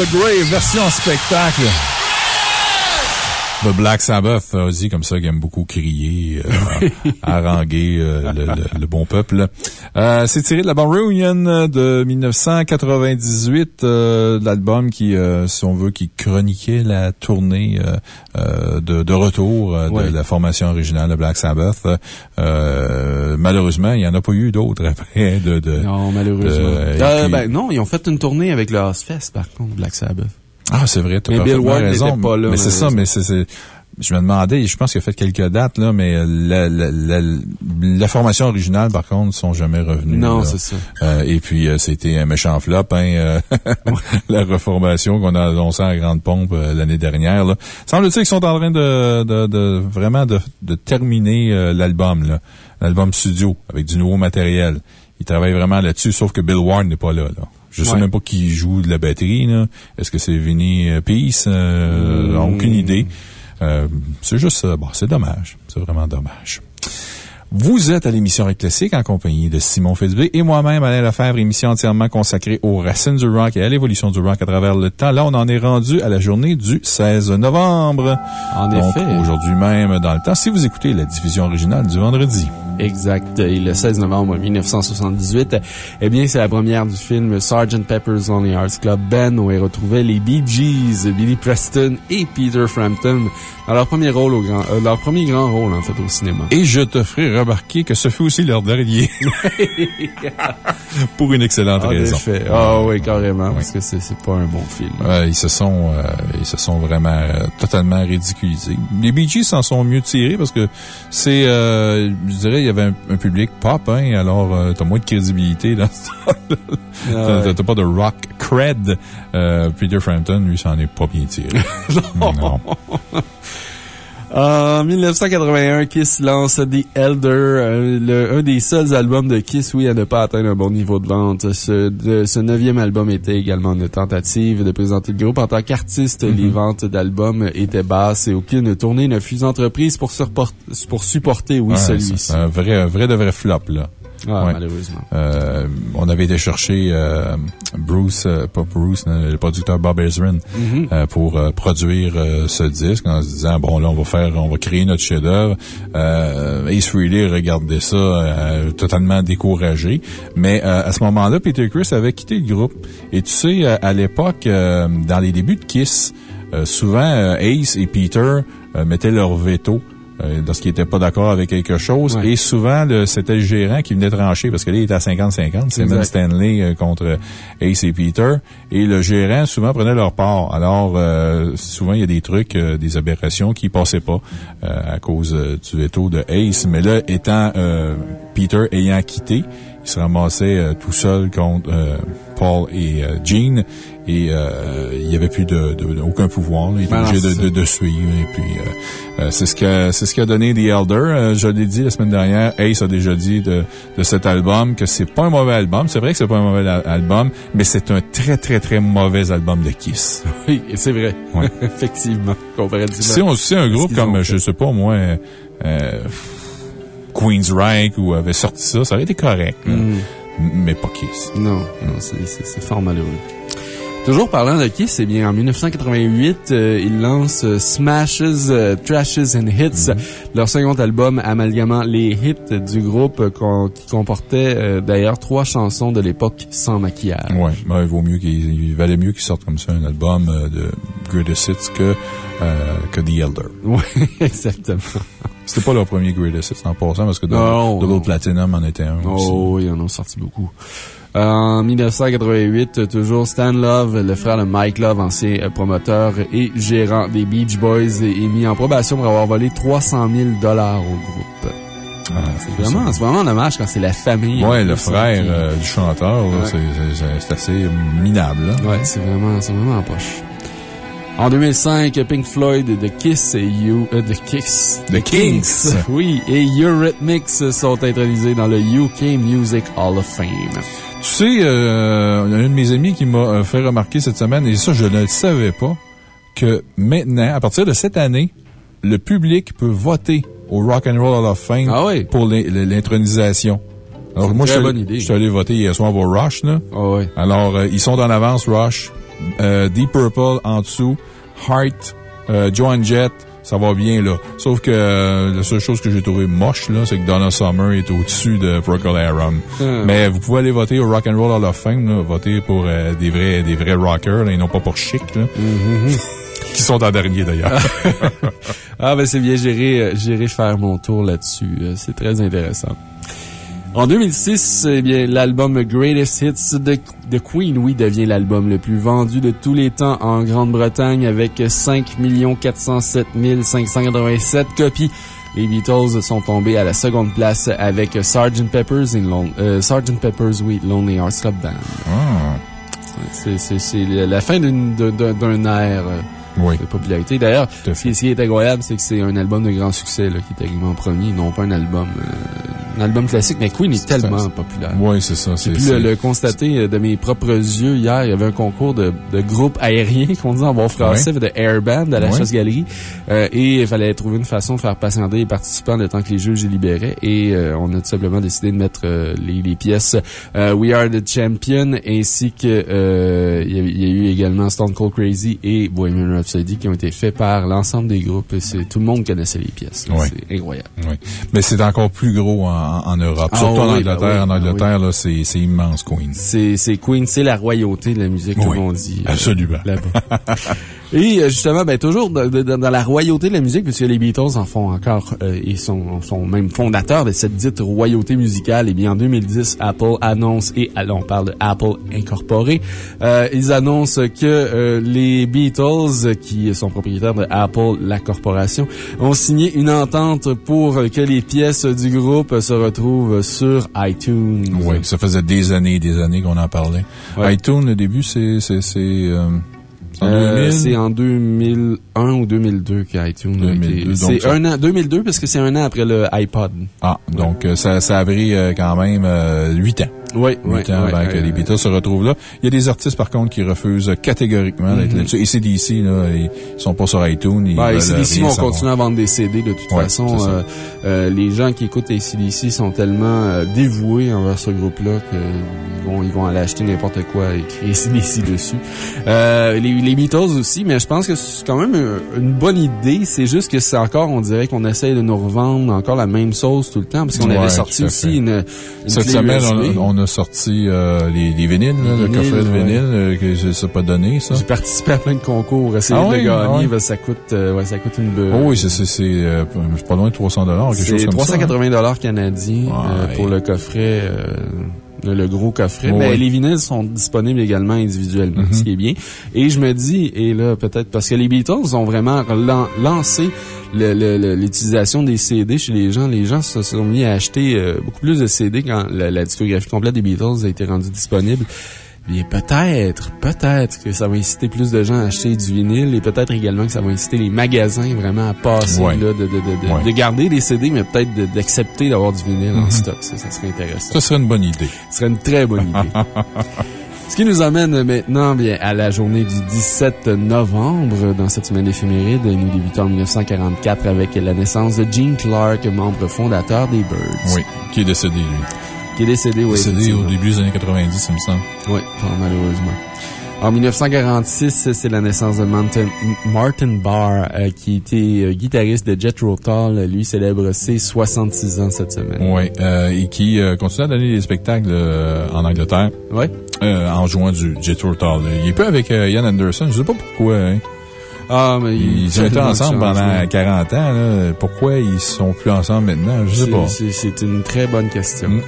The Grave, version spectacle. The Black Sabbath, aussi, comme ça, qui aime beaucoup crier, euh, haranguer euh, le, le, le, bon peuple. Euh, C'est tiré de l'album Reunion de 1998, euh, l'album qui, euh, si on veut, qui chroniquait la tournée euh, de, de, retour de la formation originale de Black Sabbath. malheureusement, il n'y en a pas eu d'autres après. De, de, non, malheureusement. ben, non, ils ont fait une tournée avec le Ozfest, par contre, Black Sabbath. Ah, c'est vrai, tu as Bill Ward raison. Pas là, mais c'est ça, mais c'est, je me demandais, je pense qu'il a fait quelques dates, là, mais la, la, la, la formation originale, par contre, ne sont jamais revenus. Non, c'est ça. Euh, et puis, euh, c'était un méchant flop, hein, euh, la reformation qu'on a annoncée à grande pompe euh, l'année dernière, là. Semble-t-il qu'ils sont en train de, de, de vraiment de, de terminer euh, l'album. L'album studio, avec du nouveau matériel. Ils travaillent vraiment là-dessus, sauf que Bill Ward n'est pas là, là. Je sais même pas qui joue de la batterie. Est-ce que c'est Vinny Peace? Euh, Aucune idée. Euh, c'est juste, bon, c'est dommage. C'est vraiment dommage. Vous êtes à l'émission Rock Classique en compagnie de Simon Fitzbé et moi-même, Alain Lefebvre, émission entièrement consacrée aux racines du rock et à l'évolution du rock à travers le temps. Là, on en est rendu à la journée du 16 novembre. En Donc, effet. Aujourd'hui même, dans le temps, si vous écoutez la diffusion originale du vendredi. Exact. Et le 16 novembre 1978, eh bien, c'est la première du film Sgt. Pepper's Lonely Hearts Club Band où est retrouvé les Bee Gees, Billy Preston et Peter Frampton dans leur premier rôle au grand, euh, leur premier grand rôle, en fait, au cinéma. Et je te ferai remarquer que ce fut aussi leur dernier. Pour une excellente En raison. effet. Ah oui, carrément, parce que c'est pas un bon film. Ils se sont, euh, ils se sont vraiment euh, totalement ridiculisés. Les Bee Gees s'en sont mieux tirés parce que c'est, euh, je dirais, il y avait un, un public pop, hein, alors t'as moins de crédibilité là. Ah T'as ouais. t'as pas de rock cred. Peter Frampton, lui, s'en est pas bien tiré. non. En 1981, Kiss lance The Elder, euh, le- un des seuls albums de Kiss, oui, à ne pas atteindre un bon niveau de vente. Ce, de- ce neuvième album était également une tentative de présenter le groupe en tant qu'artiste. Les ventes d'albums étaient basses et aucune tournée ne fut entreprise pour, pour supporter, oui, Ouais, celui-ci. c'est un vrai, un vrai de vrai flop, là. Ah, ouais. malheureusement. Euh, on avait été chercher euh, Bruce, euh, pas Bruce, le producteur Bob Ezrin, euh, pour euh, produire euh, ce disque en se disant, bon, là, on va faire, on va créer notre chef-d'œuvre. Euh, Ace Frehley regardait ça euh, totalement découragé. Mais euh, à ce moment-là, Peter Chris avait quitté le groupe. Et tu sais, à l'époque, euh, dans les débuts de Kiss, euh, souvent, euh, Ace et Peter euh, mettaient leur veto euh, lorsqu'ils n'étaient pas d'accord avec quelque chose. Ouais. Et souvent, c'était le gérant qui venait trancher parce que là, il était à 50-50. C'est même. Stanley euh, contre Ace et Peter. Et le gérant, souvent, prenait leur part. Alors, euh, souvent, il y a des trucs, euh, des aberrations qui passaient pas euh, à cause euh, du veto de Ace. Mais là, étant euh, Peter ayant quitté, il se ramassait euh, tout seul contre euh, Paul et euh, Gene. Et euh, il n'y avait plus de, de- aucun pouvoir. là. Il était Ben obligé de, de, de suivre. Et puis, euh, euh, c'est ce que c'est ce qu'a donné The Elder. Euh, je l'ai dit la semaine dernière. Ace a déjà dit de, de cet album que c'est pas un mauvais album. C'est vrai que c'est pas un mauvais al- album, mais c'est un très, très, très mauvais album de Kiss. Oui, c'est vrai. Ouais. Effectivement. Comparativement. Si on si un groupe comme, je sais pas, moi, euh, Queensryche ou avait sorti ça, ça aurait été correct. là. Mm. Mais pas Kiss. Non, non, c'est fort malheureux. Toujours parlant de Kiss, eh bien, en 1988, euh, ils lancent euh, Smashes, euh, Trashes and Hits, leur second album amalgamant les hits du groupe qui comportait euh, d'ailleurs trois chansons de l'époque sans maquillage. Ouais, ben, il vaut mieux il valait mieux qu'il sorte comme ça un album de Greatest Hits que, euh, que The Elder. Oui, exactement. C'était pas leur premier Greatest Hits en passant parce que Double. Platinum en était un aussi. Oh, oui, ils en ont sorti beaucoup. En 1988, euh, toujours Stan Love, le frère de Mike Love, ancien euh, promoteur et gérant des Beach Boys, est mis en probation pour avoir volé 300 000 dollars au groupe. Ah, C'est vraiment, c'est vraiment dommage quand c'est la famille. Ouais, le plus, frère qui- euh, du chanteur, Ouais. c'est- assez minable. là. Ouais, c'est vraiment, c'est vraiment en poche. En 2005, Pink Floyd, The Kiss et You, euh, The Kiss. The Kinks. Oui, et Eurythmics sont intronisés dans le UK Music Hall of Fame. Tu sais, euh, il y a un de mes amis qui m'a euh, fait remarquer cette semaine, et ça, je ne le savais pas, que maintenant, à partir de cette année, le public peut voter au Rock and Roll Hall of Fame Ah oui? pour l'in- l'intronisation. Alors, moi, je suis allé- voter hier soir pour Rush, là. Ah. Alors, euh, ils sont en avance, Rush. Euh, Deep Purple en dessous. Heart, Joan Jett, ça va bien, là. Sauf que euh, la seule chose que j'ai trouvé moche, là, c'est que Donna Summer est au-dessus de Procol Harum. Hmm. Mais vous pouvez aller voter au Rock and Roll Hall of Fame, là, voter pour euh, des vrais, des vrais rockers, là, et non pas pour chic, là. Qui sont en dernier, d'ailleurs. Ah, ben c'est bien, j'irai, euh, faire mon tour là-dessus. C'est très intéressant. En 2006, eh bien, l'album Greatest Hits de, de Queen, oui, devient l'album le plus vendu de tous les temps en Grande-Bretagne avec 5 407 587 copies. Les Beatles sont tombés à la seconde place avec Sgt. Pepper's, in Lon- euh, Sgt. Pepper's, oui, Lonely Hearts Club Band. Ah, C'est, c'est, c'est la fin d'une, d'un, ère euh, oui. de popularité. D'ailleurs, ce qui, ce qui est incroyable, c'est que c'est un album de grand succès là, qui est arrivé en premier, non pas un album euh, un album classique, mais Queen est tellement populaire. Oui, c'est ça. J'ai pu le, le, constater de mes propres yeux hier. Il y avait un concours de, de groupe aérien, qu'on dit en bon français, de airband à la chasse-galerie. Euh, et il fallait trouver une façon de faire patienter les participants le temps que les juges libéraient. Et euh, on a tout simplement décidé de mettre euh, les, les, pièces We Are the Champion ainsi que il y, y, a eu également Stone Cold Crazy et Bohemian Rhapsody qui ont été faits par l'ensemble des groupes. Tout le monde connaissait les pièces. C'est incroyable. Oui. Mais c'est encore plus gros en, en Europe. Ah Surtout en Angleterre. Ben en Angleterre, ah c'est immense, Queen. C'est Queen, c'est la royauté de la musique, comme on dit. Absolument. Et euh, justement, ben, toujours dans, la royauté de la musique, puisque les Beatles en font encore, euh, ils sont, sont même fondateurs de cette dite royauté musicale. Et bien, en 2010, Apple annonce, et allons, on parle de Apple Incorporé, euh, ils annoncent que euh, les Beatles, qui sont propriétaires de Apple, la corporation, ont signé une entente pour que les pièces du groupe se retrouvent sur iTunes. Oui, ça faisait des années et des années qu'on en parlait. iTunes, le début, c'est... Euh, c'est en 2001 ou 2002 qu'iTunes a été. C'est un an, 2002 parce que c'est un an après le iPod. Ah, donc euh, ça, ça a pris euh, quand même 8 ans. Oui, oui. les Beatles se retrouvent là. Il y a des artistes, par contre, qui refusent catégoriquement d'être mm-hmm. là-dessus. Et CDC, là, ils sont pas sur iTunes. Ils ben, CDC vont continuer à vendre des CD de toute façon. Euh, euh, les gens qui écoutent CDC sont tellement euh, dévoués envers ce groupe-là qu'ils vont, ils vont aller acheter n'importe quoi et créer CDC dessus. les, les Beatles aussi, mais je pense que c'est quand même une bonne idée. C'est juste que c'est encore, on dirait qu'on essaye de nous revendre encore la même sauce tout le temps, parce qu'on avait sorti aussi une, une Cette semaine, on, a sorti euh, les, les, vinyles, le coffret de vinyle, euh, que je sais pas donné, ça. J'ai participé à plein de concours. Essayer ah de gagner, ah ça coûte, euh, ouais, ça coûte une beurre. Oh oui, c'est pas loin de 300 quelque chose comme 380 dollars canadiens pour le coffret le gros coffret. mais les vinyles sont disponibles également individuellement, mm-hmm. ce qui est bien. Et je me dis, et là, peut-être parce que les Beatles ont vraiment lancé l'utilisation des CD chez les gens. Les gens se sont mis à acheter euh, beaucoup plus de CD quand la, la discographie complète des Beatles a été rendue disponible. Bien, peut-être, peut-être que ça va inciter plus de gens à acheter du vinyle et peut-être également que ça va inciter les magasins vraiment à passer, là, de, de, de, de, garder des CD, mais peut-être d'accepter d'avoir du vinyle en mhm. stock. Ça, ça serait intéressant. Ça serait une bonne idée. Ce serait une très bonne idée. Ce qui nous amène maintenant bien, à la journée du 17 novembre. Dans cette semaine éphéméride, nous débutons en 1944 avec la naissance de Gene Clark, membre fondateur des Birds. Oui, qui est décédé, lui. Qui est décédé, oui. Décédé au début des années 90, il me semble. Oui, malheureusement. En 1946, c'est la naissance de Martin, Martin Barr, euh, qui était euh, guitariste de Jet Tull. Lui célèbre ses 66 ans cette semaine. Oui, euh, et qui continue à donner des spectacles en Angleterre. Oui. en jouant du Jet Tull. Il est peu avec Ian Anderson, je sais pas pourquoi. Hein. Ah, mais ils ont été ensemble pendant 40 ans. Là. Pourquoi ils sont plus ensemble maintenant? Je sais pas. C'est une très bonne question. Mm.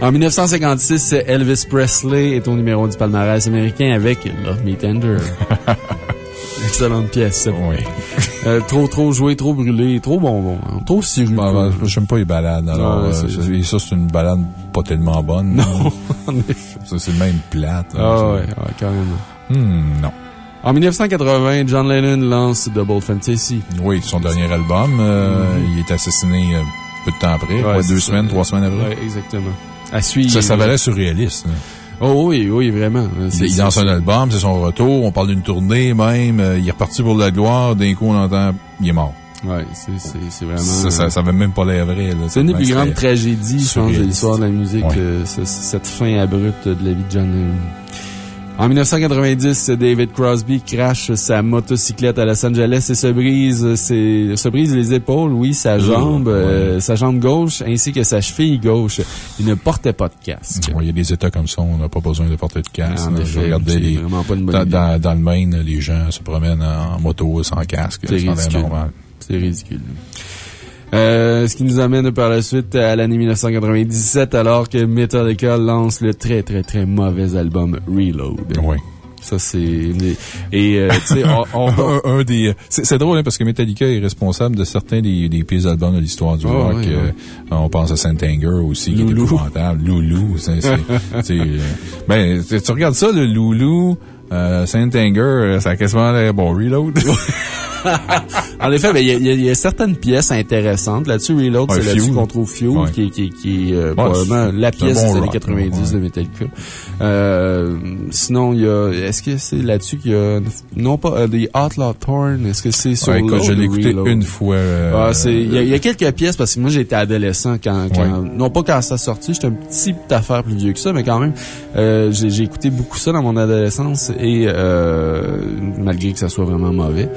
En 1956, Elvis Presley est au numéro du palmarès américain avec Love Me Tender. Excellente pièce. Oui. Euh, trop, trop joué, trop brûlé, trop bonbon, hein. trop sirupeux. Bah, bah, J'aime pas les balades. Alors, euh, ça, c'est une balade pas tellement bonne. Non, Ça, c'est même plate. Ah, ouais, carrément. Hmm, non. En 1980, John Lennon lance Double Fantasy. Oui, son dernier album. Euh, mm-hmm. Il est assassiné peu de temps après. Ouais, deux semaines, trois semaines après. Oui, exactement. À suivre. Ça, valait surréaliste. Hein. Oh oui, oui, vraiment. Il lance un album, c'est son retour, on parle d'une tournée même, euh, il est reparti pour la gloire, d'un coup on entend, il est mort. Oui, c'est vraiment... Ça, ça, ça avait même pas l'air vrai. C'est une des plus grandes tragédies, je pense, de l'histoire de la musique, euh, cette fin abrupte de la vie de John Lennon. En 1990, David Crosby crache sa motocyclette à Los Angeles et se brise, se brise les épaules, oui, sa jambe, euh, sa jambe gauche ainsi que sa cheville gauche. Il ne portait pas de casque. il y a des états comme ça, on n'a pas besoin de porter de casque. je regardais les, dans, dans, le Maine, les gens se promènent en moto sans casque. C'est ridicule. C'est ridicule. Euh, ce qui nous amène par la suite à l'année 1997, alors que Metallica lance le très, très, très mauvais album Reload. Oui. Ça, c'est... Et, euh, tu sais, un, des... C'est drôle, hein, parce que Metallica est responsable de certains des, des pires albums de l'histoire du ah, rock. Euh, on pense à Saint Anger aussi, qui est épouvantable. Loulou, c'est... ben, tu regardes ça, le Loulou, Saint Anger, ça a quasiment l'air bon, Reload. en effet, il y, a- il y a certaines pièces intéressantes. Là-dessus, Reload, Ouais, c'est là-dessus qu'on trouve Fuel, Ouais. qui, est- qui, est- qui est euh, probablement la pièce bon des années rock, 90 de ouais. Metallica. Euh, sinon, il y a, est-ce que c'est là-dessus qu'il y a, non pas, euh, des Outlaw Torn, est-ce que c'est sur Ouais, écoute, je l'ai ou écouté Reload? une fois. euh, Ah, c'est, il y, y a quelques pièces parce que moi j'étais adolescent quand, quand Ouais. non pas quand ça sortit, j'étais un petit affaire plus vieux que ça, mais quand même, euh, j'ai, j'ai écouté beaucoup ça dans mon adolescence et euh, malgré que ça soit vraiment mauvais,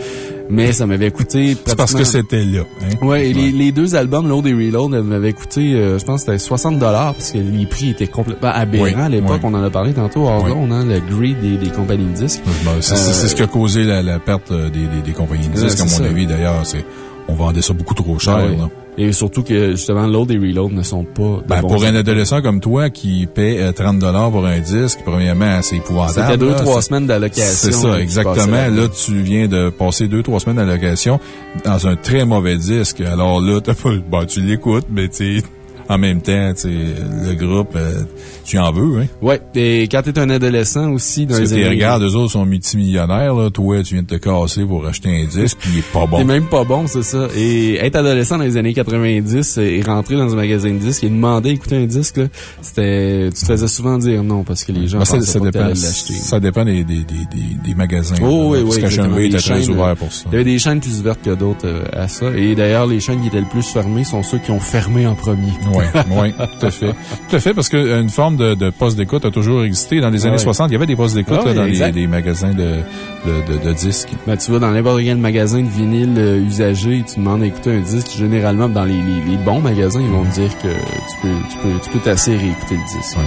mais ça m'avait coûté C'est parce que c'était là. Hein? Ouais, et Les, les deux albums, Load et Reload, m'avaient coûté, euh, je pense que c'était 60 parce que les prix étaient complètement aberrants Oui, à l'époque. oui. On en a parlé tantôt hors Oui. zone, hein, le greed des, des compagnies de disques. Bon, c'est ce qui a causé la, la perte euh, des, des, des compagnies de Ouais, disques, à mon ça. avis, d'ailleurs. c'est On vendait ça beaucoup trop cher. Ah oui. Et surtout que, justement, Load et Reload ne sont pas Ben, pour un adolescent comme toi qui paie euh, 30 pour un disque, premièrement, c'est épouvantable. C'était deux, là. trois semaines d'allocation. C'est ça, exactement. Là, tu viens de passer deux, trois semaines d'allocation dans un très mauvais disque. Alors là, t'as pas, bon, tu l'écoutes, mais tu en même temps, tu sais, le groupe, euh, tu en veux, hein? Ouais, et quand t'es un adolescent aussi, dans Parce les tes années... regards, eux autres sont multimillionnaires, là. Toi, tu viens de te casser pour acheter un disque, il est pas bon. même pas bon, c'est ça. Et être adolescent dans les années 90 et rentrer dans un magasin de disques et demander d'écouter un disque, là, c'était, tu te faisais souvent dire non parce que les gens Ben, ça, pas dépend, ça dépend des, des, des, des, des magasins. Oh, là. oui, Parce oui, que exactement. HMV Les était très chaînes, ouvert pour ça. Il y avait des chaînes plus ouvertes que d'autres euh, à ça. Et d'ailleurs, les chaînes qui étaient le plus fermées sont ceux qui ont fermé en premier. Oui, oui, tout à fait. Tout à fait, parce qu'une forme de, de poste d'écoute a toujours existé. Dans les Ah années oui. 60, il y avait des postes d'écoute Ah dans les, magasins de, de, de, de disques. Ben, tu vas dans n'importe quel magasin de vinyle euh, usagé, tu demandes d'écouter un disque. Généralement, dans les, les, les bons magasins, ils vont te dire que tu peux, tu peux, tu peux t'asseoir et écouter le disque. Oui.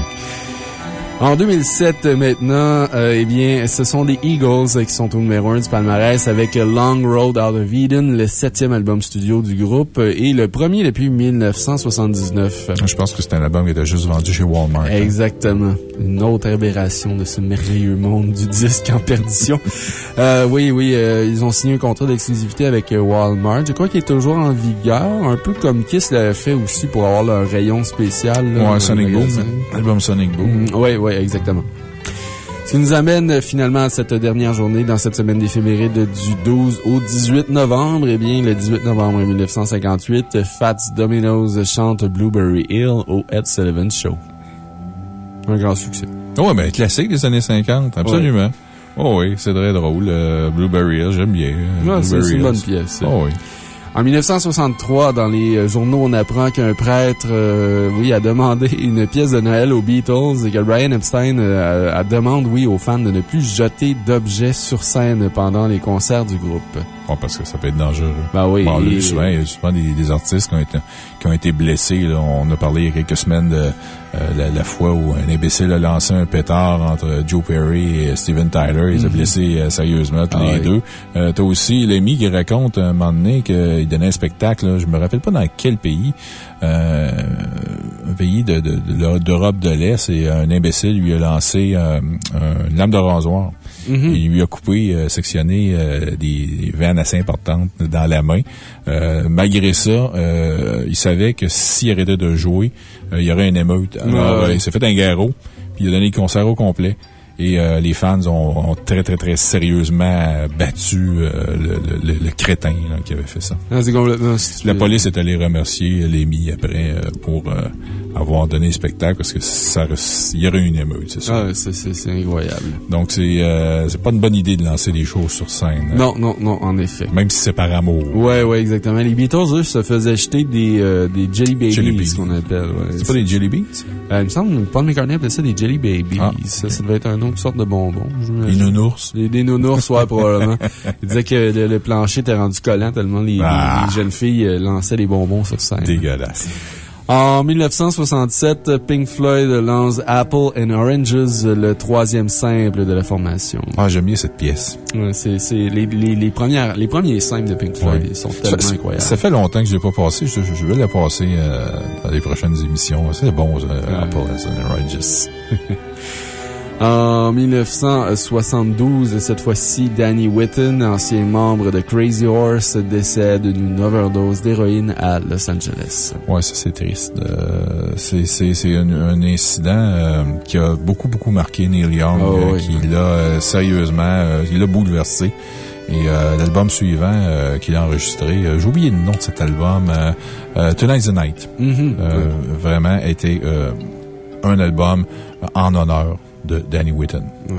En 2007, euh, maintenant, euh, eh bien, ce sont des Eagles euh, qui sont au numéro 1 du palmarès avec Long Road Out of Eden, le septième album studio du groupe et le premier depuis 1979. Je pense que c'est un album qui était juste vendu chez Walmart. hein. Exactement. Une autre aberration de ce merveilleux monde du disque en perdition. Euh, oui, oui, euh, ils ont signé un contrat d'exclusivité avec Walmart. Je crois qu'il est toujours en vigueur, un peu comme Kiss l'avait fait aussi pour avoir leur rayon spécial. là, Ouais, Sonic Boom. L'album Sonic Boom. Oui, oui, exactement. Ce qui nous amène euh, finalement à cette dernière journée dans cette semaine d'éphéméride du 12 au 18 novembre. Eh bien, le 18 novembre 1958, Fats Dominoes chante Blueberry Hill au Ed Sullivan Show. Un grand succès. Ouais, ben, classique des années 50, absolument. Oh oui, c'est très drôle. euh, Blueberry Hill, j'aime bien. euh, Ouais, c'est une bonne pièce. Oh oui. En 1963, dans les euh, journaux, on apprend qu'un prêtre, euh, oui, a demandé une pièce de Noël aux Beatles et que Brian Epstein euh, a, a demande, oui, aux fans de ne plus jeter d'objets sur scène pendant les concerts du groupe. Bon, parce que ça peut être dangereux. Ben oui. Bon, et- souvent, il y a souvent des, des artistes qui ont été, qui ont été blessés. là. On a parlé il y a quelques semaines de euh, la, la fois où un imbécile a lancé un pétard entre Joe Perry et Steven Tyler. Ils ont blessé euh, sérieusement tous. Ah les oui. deux. Euh, T'as aussi Lemmy qui raconte un moment donné qu'il donnait un spectacle. là. Je me rappelle pas dans quel pays. Un pays de- de- de- d'Europe de, l'Est et un imbécile lui a lancé un- une lame de rasoir. Mhm. Il lui a coupé, euh, sectionné euh, des, des veines assez importantes dans la main. Euh, malgré ça, euh, il savait que s'il arrêtait de jouer, euh, il y aurait une émeute. Alors, il s'est fait un garrot, puis il a donné le concert au complet. Et euh, les fans ont, ont très, très, très sérieusement battu euh, le, le- le crétin là, qui avait fait ça. Ah, complètement. La police est allée remercier Lémi après euh, pour euh, avoir donné le spectacle parce que ça, il y aurait une émeute, c'est ça. Ah, c'est- c'est c'est incroyable. Donc, c'est euh, c'est pas une bonne idée de lancer des choses sur scène. hein. Non, non, non, en effet. Même si c'est par amour. Ouais, ouais, exactement. Les Beatles, eux, se faisaient jeter des, euh, des Jelly Babies, ce qu'on appelle. Ouais. C'est pas des Jelly Beans? Euh, il me semble, Paul McCartney appelait ça des Jelly Babies. Ah. Ça, ça devait être un autre sorte de bonbon. J'imagine. nounours? Des, des nounours, ouais, probablement. Il disait que le, le plancher était rendu collant tellement les, Ah. les jeunes filles euh, lançaient des bonbons sur scène. Dégueulasse. En 1967, Pink Floyd lance Apple and Oranges, le troisième simple de la formation. Ah, j'aime bien cette pièce. Ouais, C'est c'est les, les, les, premières, les premiers simples de Pink Floyd Ouais. ils sont tellement ça- incroyables. ça fait longtemps que je l'ai pas passé. Je, je- je vais la passer euh, dans les prochaines émissions. C'est bon, ça, Apple and Oranges. En 1972, cette fois-ci, Danny Whitten, ancien membre de Crazy Horse, décède d'une overdose d'héroïne à Los Angeles. Ouais, ça c'est triste. Euh, c'est un, un incident euh, qui a beaucoup, beaucoup marqué Neil Young, Ah euh, oui. qui l'a sérieusement, il l'a bouleversé. Et l'album suivant qu'il a enregistré, j'ai oublié le nom de cet album, Tonight's the Night, Mhm. vraiment était un album en honneur de Danny Whitten. Ouais.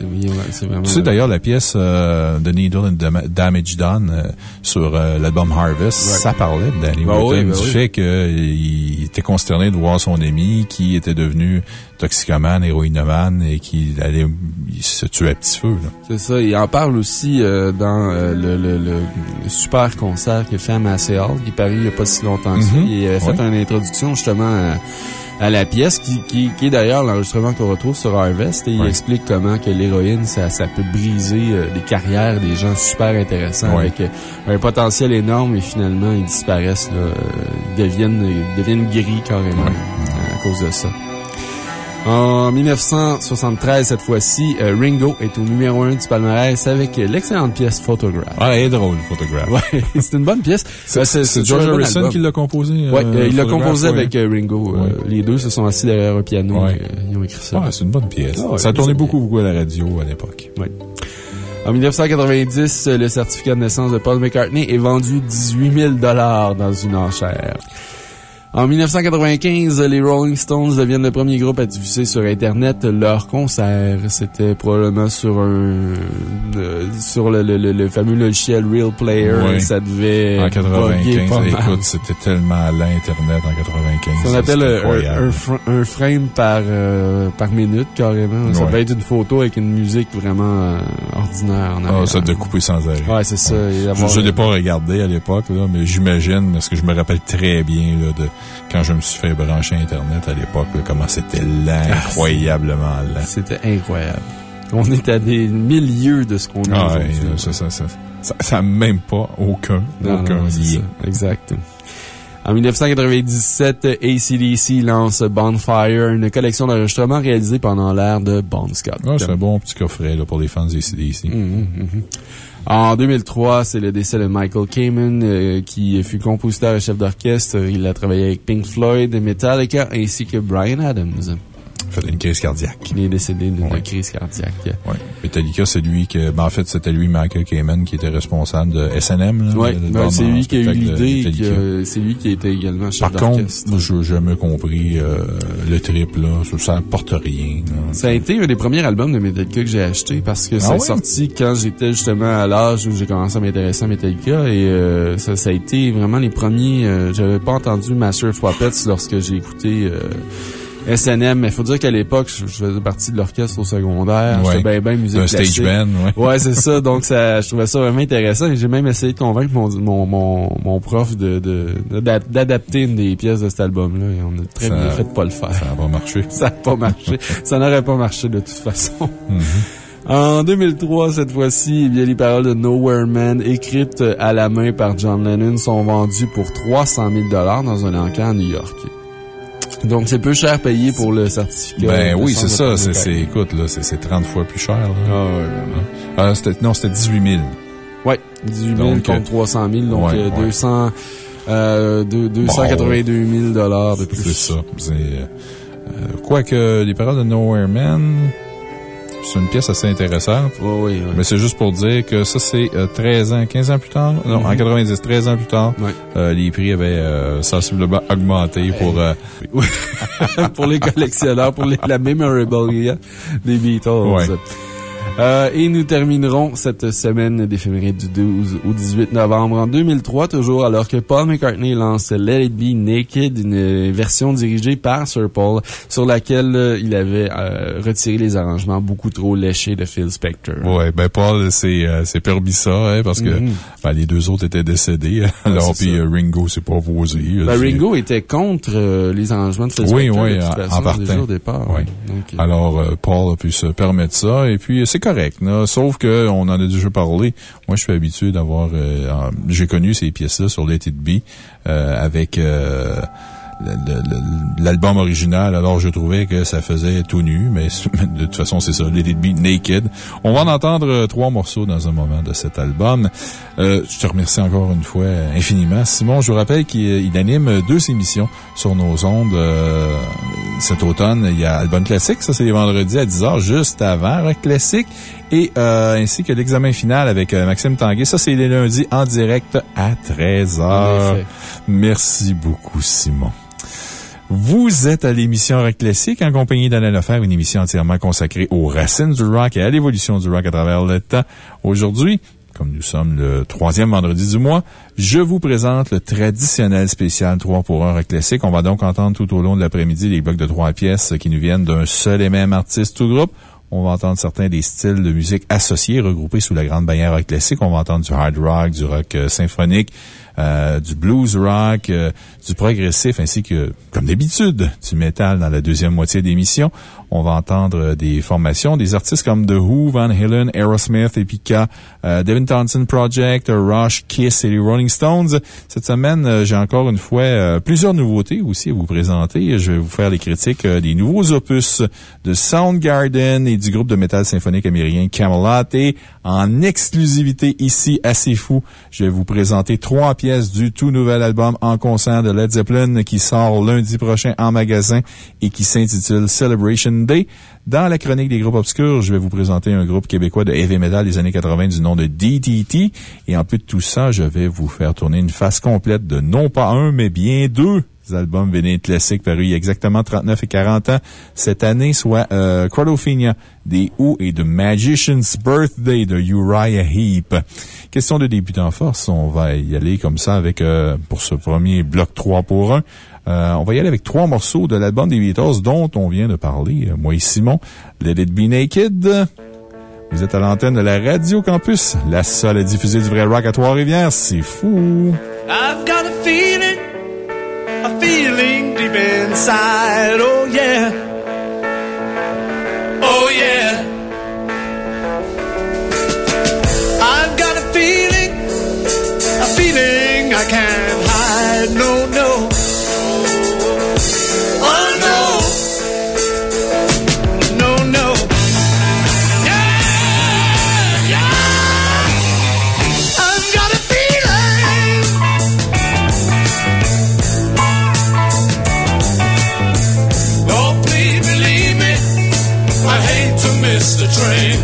Vraiment. Tu sais d'ailleurs la pièce euh, The Needle and Dam- Damage Done euh, sur euh, l'album Harvest, ça parlait de Danny Ben Whitten, oui, ben du oui. fait qu'il était consterné de voir son ami qui était devenu toxicomane, héroïnomane et qui allait il se tuer à petit feu. C'est ça. Il en parle aussi euh, dans euh, le, le- le- super concert qu'il a fait à Massey Hall, qui paru il n'y a pas si longtemps que ça. Mhm. Il a fait une introduction justement à, à la pièce, qui, qui, qui est d'ailleurs l'enregistrement qu'on retrouve sur Harvest. Et il explique comment que l'héroïne, ça, ça peut briser euh, les carrières des gens super intéressants avec euh, un potentiel énorme et finalement ils disparaissent. Là, euh, ils, deviennent, ils deviennent gris carrément euh, à cause de ça. En 1973, cette fois-ci, euh, Ringo est au numéro 1 du palmarès avec euh, l'excellente pièce Photograph. Ah, elle est drôle, le photographe. Ouais, c'est une bonne pièce. C'est c'est George bon Harrison qui l'a composé? Euh, euh, il l'a Photograph, composé ouais. avec euh, Ringo. Euh, Ouais. Les deux se sont assis derrière un piano. Et, euh, ils ont écrit ça. Ouais, c'est une bonne pièce. Ah ça c'est beaucoup, beaucoup à la radio à l'époque. En 1990, euh, le certificat de naissance de Paul McCartney est vendu 18 000 dans une enchère. En 1995, les Rolling Stones deviennent le premier groupe à diffuser sur Internet leur concert. C'était probablement sur un, euh, sur le, le- le- le fameux logiciel Real Player. Ça devait En bugger 95, pas mal. écoute, c'était tellement lent Internet en 95. Ce qu'on appelle c'était un, un fr- un frame par, euh, par minute, carrément. Ça peut être une photo avec une musique vraiment euh, ordinaire en Ah, ça de couper sans arrêt. Ouais, c'est ça. Je je l'ai pas regardé à l'époque, là, mais j'imagine, parce que je me rappelle très bien là, de quand je me suis fait brancher Internet à l'époque, comment c'était Ah, incroyablement lent. C'était incroyable. On est à des milieux de ce qu'on a Ah, ouais, ça, ça, ça, ça, ça a même pas aucun, Non, aucun non, ça. Exact. En 1997, ACDC lance Bonfire, une collection d'enregistrements réalisée pendant l'ère de Bon Scott. Ah, c'est un bon petit coffret là, pour les fans des CDC. Mhm, mhm. En 2003, c'est le décès de Michael Kamen, euh, qui fut compositeur et chef d'orchestre. Il a travaillé avec Pink Floyd, Metallica, ainsi que Brian Adams. Fait une crise cardiaque. Il est décédé d'une Ouais. crise cardiaque. Ouais. Metallica, c'est lui que, ben, en fait, c'était lui, Michael Kamen, qui était responsable de SNM, ben, band c'est lui qui a eu l'idée, c'est lui qui était également chef Par contre, moi, je n'ai jamais compris euh, le trip, là. Ça, ça apporte rien. là. Ça a été un des premiers albums de Metallica que j'ai acheté parce que ça Ah est sorti quand j'étais justement à l'âge où j'ai commencé à m'intéresser à Metallica et euh, ça, ça a été vraiment les premiers. euh, J'avais pas entendu Master of Puppets lorsque j'ai écouté SNM, mais faut dire qu'à l'époque, je, je faisais partie de l'orchestre au secondaire. Ouais. J'étais bien, bien musique Un stage band, ouais. Ouais, c'est ça. Donc, ça, je trouvais ça vraiment intéressant. Et j'ai même essayé de convaincre mon, mon, mon, mon prof de, de, d'adapter une des pièces de cet album-là. Et on a très Ça- bien fait de pas le faire. Ça n'a pas marché. Ça n'a pas marché. Ça n'aurait pas marché de toute façon. Mhm. En 2003, cette fois-ci, eh bien, les paroles de Nowhere Man, écrites à la main par John Lennon, sont vendues pour 300 000 dans un encas à New York. Donc, c'est peu cher payé pour le certificat. Ben oui, c'est ça. C'est, écoute, là, c'est, c'est 30 fois plus cher, là. Ah ouais, vraiment. Ah, c'était, non, c'était 18 000. Ouais, 18 000 Donc, contre euh, 300 000, donc ouais, euh, ouais. 200, euh, deux- 282 000 dollars de plus. C'est ça. C'est, euh, quoique, les paroles de Nowhere Man, c'est une pièce assez intéressante. Oui, oui, oui. Mais c'est juste pour dire que ça, c'est euh, 13 ans, 15 ans plus tard? Non, en Mhm. 90, 13 ans plus tard. Euh, les prix avaient euh, sensiblement augmenté pour... euh, pour les collectionneurs, pour les- la memorabilia des Beatles. Euh, et nous terminerons cette semaine d'éphéméride du 12 au 18 novembre en 2003, toujours alors que Paul McCartney lance Let It Be Naked, une version dirigée par Sir Paul, sur laquelle euh, il avait euh, retiré les arrangements beaucoup trop léchés de Phil Spector. Ouais, ben Paul s'est euh, permis ça, hein, parce que Mhm. ben, les deux autres étaient décédés. Alors, puis euh, Ringo s'est pas opposé. Ben, Ringo était contre euh, les arrangements de Phil Oui, Spector oui, toute en- partant. au départ. Oui. Donc, euh, Alors, euh, Paul a pu se permettre ça, et puis euh, c'est correct. Là, sauf que on en a déjà parlé. Moi, je suis habitué d'avoir... euh, J'ai connu ces pièces-là sur It Be euh, avec... euh, l'album original, alors je trouvais que ça faisait tout nu, mais de toute façon, c'est ça, Let It Be Naked. On va en entendre euh, trois morceaux dans un moment de cet album. Euh, je te remercie encore une fois euh, infiniment. Simon, je vous rappelle qu'il il anime deux émissions sur nos ondes euh, cet automne. Il y a Album Classique, ça c'est les vendredis à 10h, juste avant Rock Classique. et ainsi que l'examen final avec Maxime Tanguay. Ça, c'est les lundis en direct à 13h. Merci beaucoup, Simon. Vous êtes à l'émission Rock Classique en compagnie d'Alain Lefebvre, une émission entièrement consacrée aux racines du rock et à l'évolution du rock à travers le temps. Aujourd'hui, comme nous sommes le troisième vendredi du mois, je vous présente le traditionnel spécial 3 pour 1 Rock Classique. On va donc entendre tout au long de l'après-midi les blocs de trois pièces qui nous viennent d'un seul et même artiste ou groupe. On va entendre certains des styles de musique associés, regroupés sous la grande bannière rock classique. On va entendre du hard rock, du rock euh, symphonique, euh, du blues rock, euh, du progressif, ainsi que, comme d'habitude, du métal dans la deuxième moitié d'émission. On va entendre des formations, des artistes comme The Who, Van Halen, Aerosmith, Epica, euh, Devin Townsend Project, Rush, Kiss et les Rolling Stones. Cette semaine, j'ai encore une fois plusieurs nouveautés aussi à vous présenter. Je vais vous faire les critiques des nouveaux opus de Soundgarden et du groupe de métal symphonique américain Camelot. Et en exclusivité ici, assez fou, je vais vous présenter trois pièces du tout nouvel album en concert de Led Zeppelin qui sort lundi prochain en magasin et qui s'intitule Celebration Dans la chronique des groupes obscurs, je vais vous présenter un groupe québécois de heavy metal des années 80 du nom de DTT. Et en plus de tout ça, je vais vous faire tourner une phase complète de non pas un, mais bien deux albums véné classiques parus il y a exactement 39 et 40 ans cette année, soit euh, des Who et The Magician's Birthday de Uriah Heep. Question de début en force, on va y aller comme ça avec, euh, pour ce premier bloc 3 pour 1. Euh, on va y aller avec trois morceaux de l'album des Beatles dont on vient de parler, euh, moi et Simon. Let It Be Naked. Vous êtes à l'antenne de la Radio Campus, la seule à diffuser du vrai rock à Trois-Rivières. C'est fou! I've got a feeling a feeling deep inside. Oh, yeah. Oh, yeah. I've got a feeling, a feeling I can't hide. No, no. train.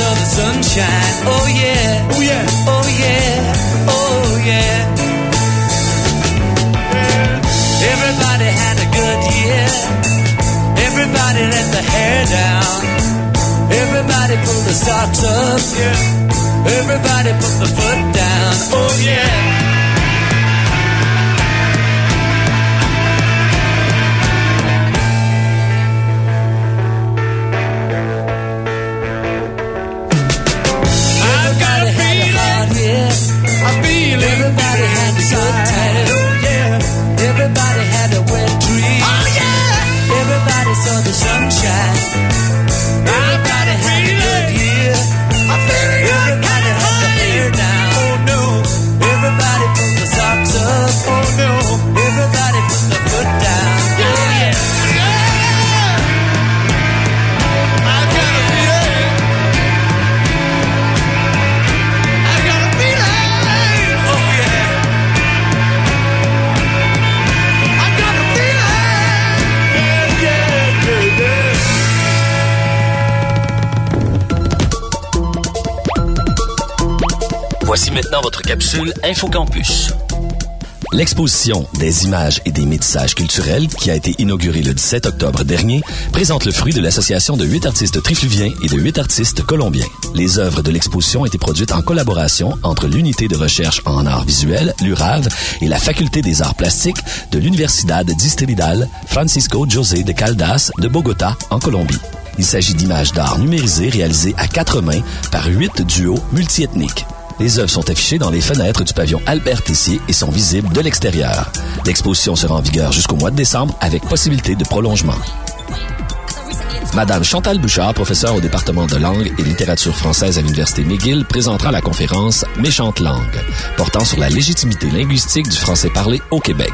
Everybody the sunshine. Oh yeah. Oh yeah. Oh yeah. Oh yeah. Everybody had a good year. Everybody let the hair down. Everybody pulled the socks up. Yeah. Everybody put the foot down. Oh yeah. Capsule InfoCampus. L'exposition des images et des métissages culturels, qui a été inaugurée le 17 octobre dernier, présente le fruit de l'association de huit artistes trifluviens et de huit artistes colombiens. Les œuvres de l'exposition ont été produites en collaboration entre l'unité de recherche en arts visuels, l'URAV, et la faculté des arts plastiques de l'Universidad Distridal Francisco José de Caldas de Bogota, en Colombie. Il s'agit d'images d'art numérisées réalisées à quatre mains par huit duos multiethniques. Les œuvres sont affichées dans les fenêtres du pavillon Albert Tessier et sont visibles de l'extérieur. L'exposition sera en vigueur jusqu'au mois de décembre avec possibilité de prolongement. Madame Chantal Bouchard, professeure au département de langue et littérature française à l'Université McGill, présentera la conférence Méchante langue, portant sur la légitimité linguistique du français parlé au Québec.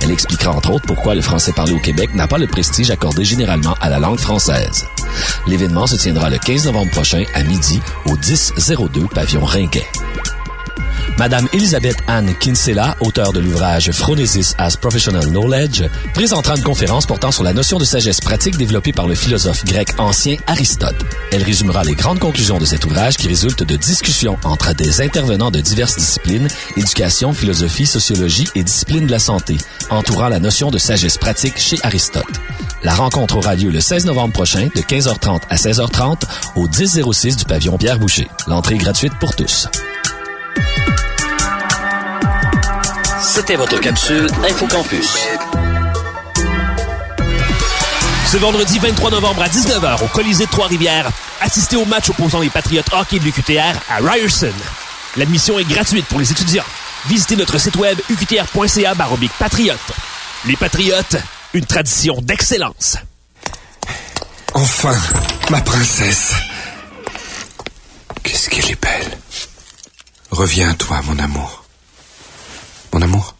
Elle expliquera entre autres pourquoi le français parlé au Québec n'a pas le prestige accordé généralement à la langue française. L'événement se tiendra le 15 novembre prochain à midi au 1002 pavillon Ringuet. Madame Elisabeth Anne Kinsella, auteure de l'ouvrage Phronesis as Professional Knowledge, présentera une conférence portant sur la notion de sagesse pratique développée par le philosophe grec ancien Aristote. Elle résumera les grandes conclusions de cet ouvrage qui résultent de discussions entre des intervenants de diverses disciplines, éducation, philosophie, sociologie et disciplines de la santé, entourant la notion de sagesse pratique chez Aristote. La rencontre aura lieu le 16 novembre prochain de 15h30 à 16h30 au 1006 du pavillon Pierre Boucher. L'entrée est gratuite pour tous. C'était votre capsule InfoCampus. Ce vendredi 23 novembre à 19h au Colisée de Trois-Rivières, assistez au match opposant les Patriotes hockey de l'UQTR à Ryerson. L'admission est gratuite pour les étudiants. Visitez notre site web uqtr.ca baroblique patriote. Les Patriotes, une tradition d'excellence. Enfin, ma princesse. Qu'est-ce qu'elle est belle. Reviens à toi, mon amour. Mon amour.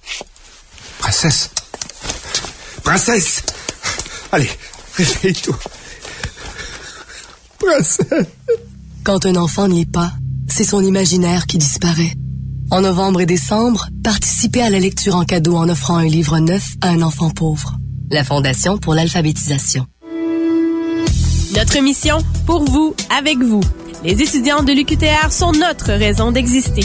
Princesse. Princesse. Allez, réveille-toi. Princesse. Quand un enfant n'y est pas, c'est son imaginaire qui disparaît. En novembre et décembre, participez à la lecture en cadeau en offrant un livre neuf à un enfant pauvre. La Fondation pour l'alphabétisation. Notre mission, pour vous, avec vous. Les étudiants de l'UQTR sont notre raison d'exister.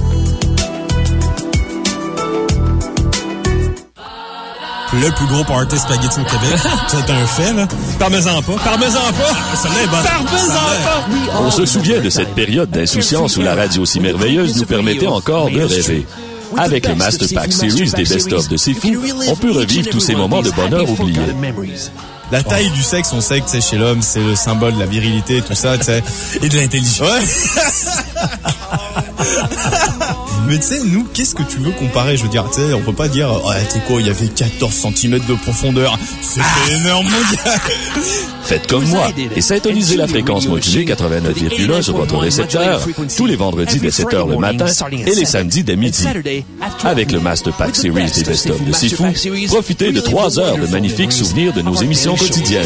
Le plus gros party spaghetti au Québec. C'est un fait, là. Parmesan pas. Parmesan pas! Ça est bonne. Parmesan pas! On se souvient de cette période d'insouciance où la radio si merveilleuse nous permettait encore de rêver. Avec le Master Pack Series des best-of de C'est Fou, on peut revivre tous ces moments de bonheur oubliés. La taille du sexe, on sait que chez l'homme, c'est le symbole de la virilité et tout ça, tu sais. Et de l'intelligence. Ouais. Mais tu sais, nous, qu'est-ce que tu veux comparer? Je veux dire, tu sais, on peut pas dire, oh, tu sais quoi, il y avait 14 cm de profondeur. C'était énorme, mon gars. Faites comme moi. Et syntonisez la fréquence modulée 89,1 sur votre récepteur tous les vendredis dès 7 h le matin et les samedis dès midi. Avec le Master Pack Series des Best-of de Sifu, profitez de 3 heures de magnifiques souvenirs de nos émissions quotidiennes.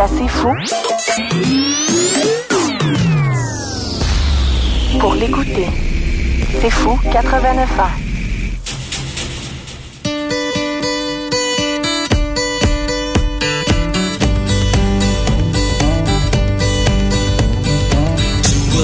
Assez fou pour l'écouter. C'est fou 89 ans. Two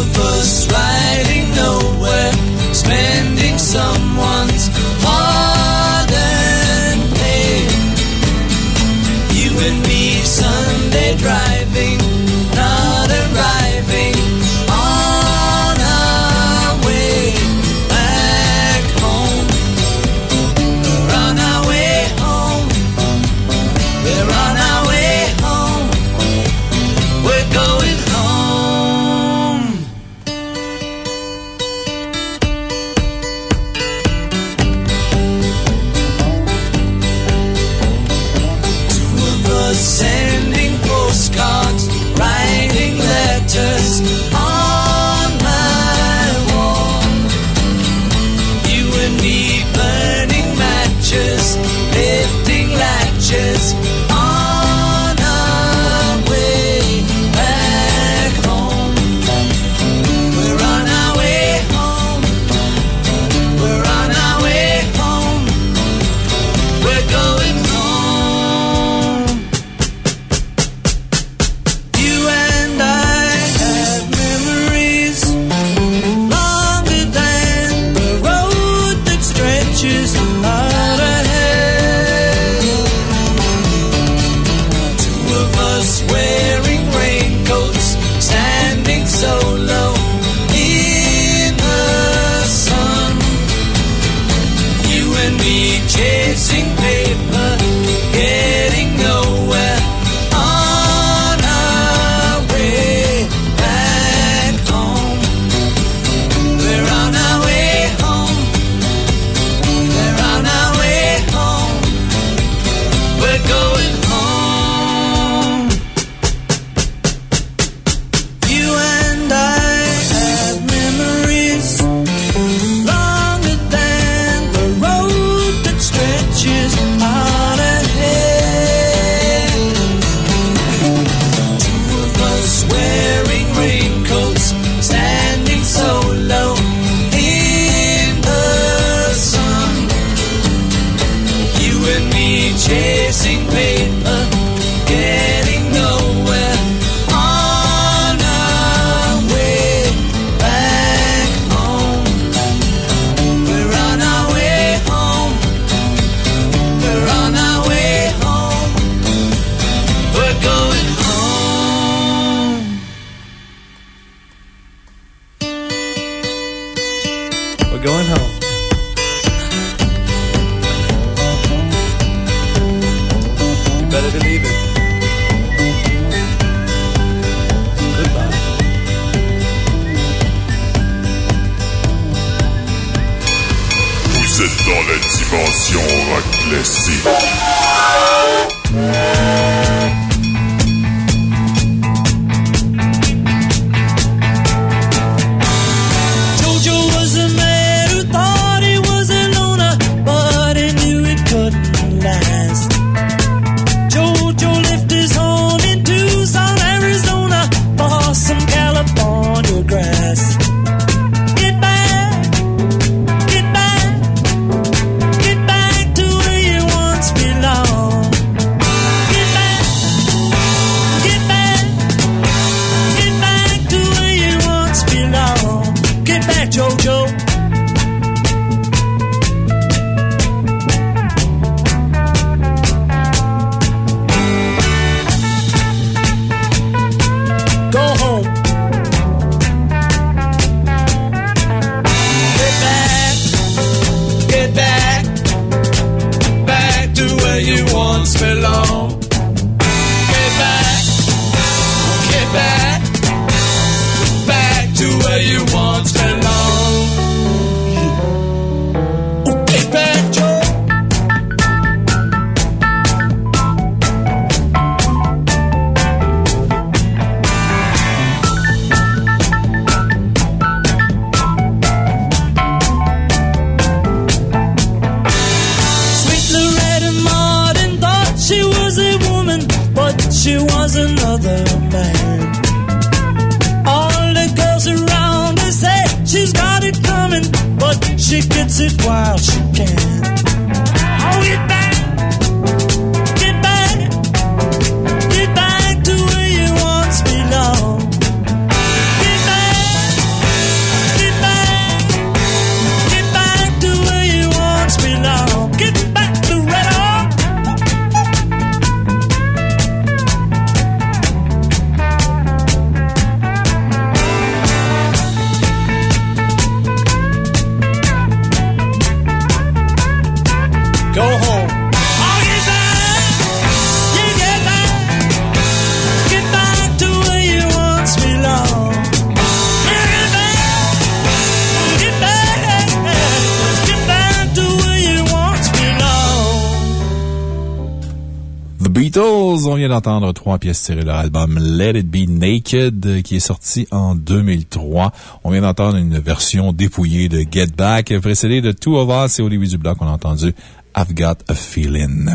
vient d'entendre trois pièces tirées de leur album Let It Be Naked, euh, qui est sorti en 2003. On vient d'entendre une version dépouillée de Get Back, précédée de Two of Us et au début du bloc, on a entendu I've Got a Feeling.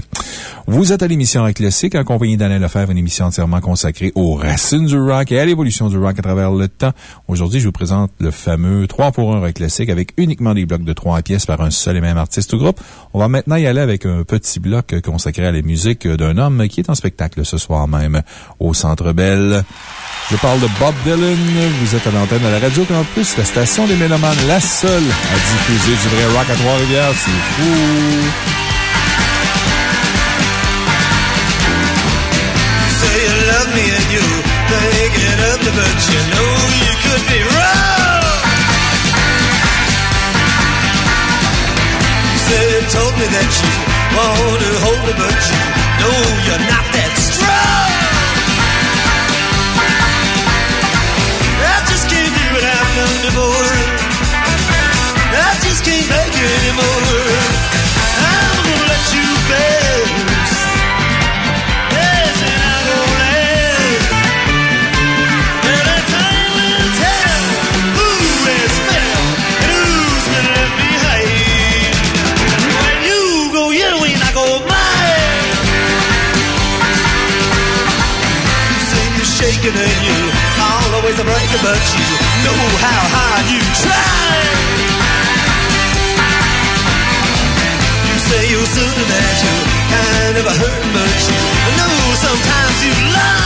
Vous êtes à l'émission Rock Classique en compagnie d'Alain Lefebvre, une émission entièrement consacrée aux racines du rock et à l'évolution du rock à travers le temps. Aujourd'hui, je vous présente le fameux 3 pour 1 Rock Classique avec uniquement des blocs de 3 pièces par un seul et même artiste ou groupe. On va maintenant y aller avec un petit bloc consacré à la musique d'un homme qui est en spectacle ce soir même au Centre Bell. Je parle de Bob Dylan. Vous êtes à l'antenne de la Radio Campus, la station des Mélomanes, la seule à diffuser du vrai rock à Trois-Rivières. C'est fou! But you know you could be wrong. You say told me that but you know you're not that strong. I just can't do I've done. I just can't make it anymore. You're shaking and you always a breaker, but you know how hard you try. You say you're certain that you kind of a hurt, but you know sometimes you lie.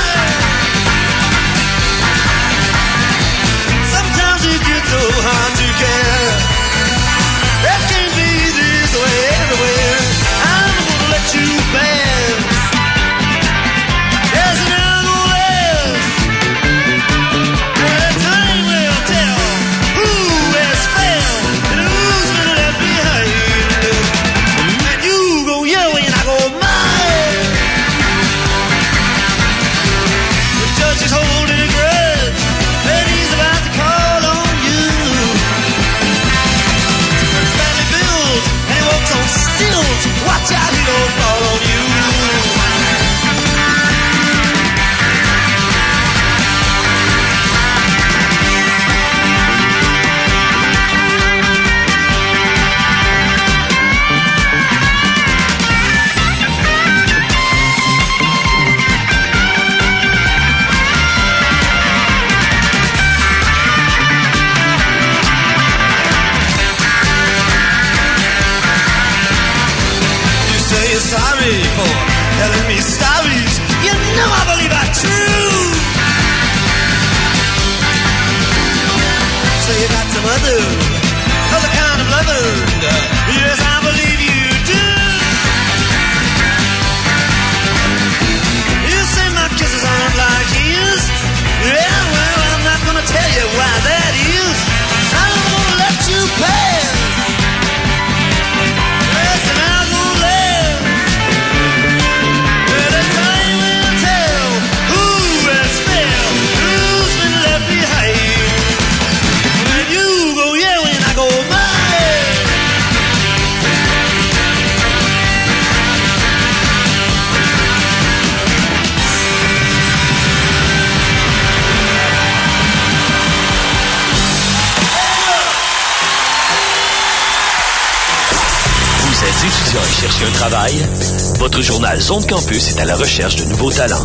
Got cherchez un travail? Votre journal Zone Campus est à la recherche de nouveaux talents.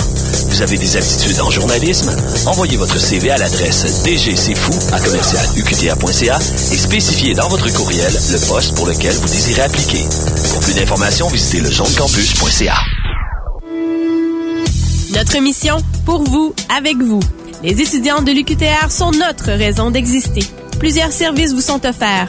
Vous avez des aptitudes en journalisme? Envoyez votre CV à l'adresse dgcfou à commercialuqta.ca et spécifiez dans votre courriel le poste pour lequel vous désirez appliquer. Pour plus d'informations, visitez le zonecampus.ca. Notre mission, pour vous, avec vous. Les étudiants de l'UQTR sont notre raison d'exister. Plusieurs services vous sont offerts.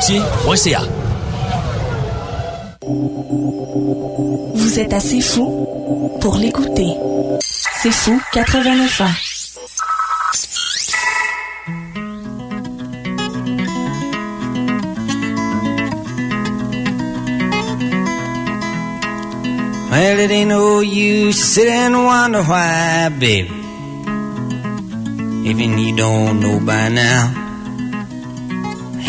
garagegautier.ca Vous êtes assez fou pour l'écouter. C'est fou 89 ans. Well, it ain't no use to sit and wonder why, baby. Even you don't know by now.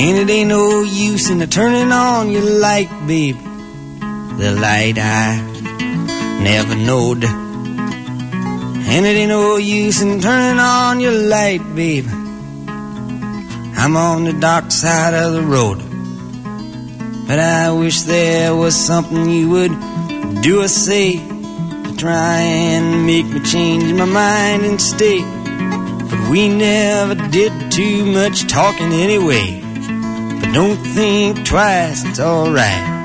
And it ain't no use in the turning on your light, babe. The light I never knowed. And it ain't no use in turning on your light, babe. I'm on the dark side of the road. But I wish there was something you would do or say to try and make me change my mind and stay. But we never did too much talking anyway. Don't think twice, it's alright.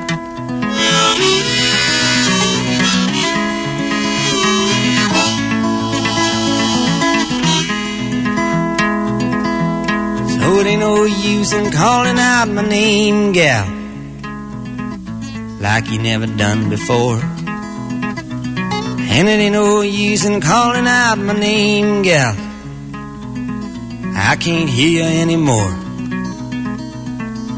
So it ain't no use in calling out my name, gal, like you never done before. And it ain't no use in calling out my name, gal. I can't hear you anymore.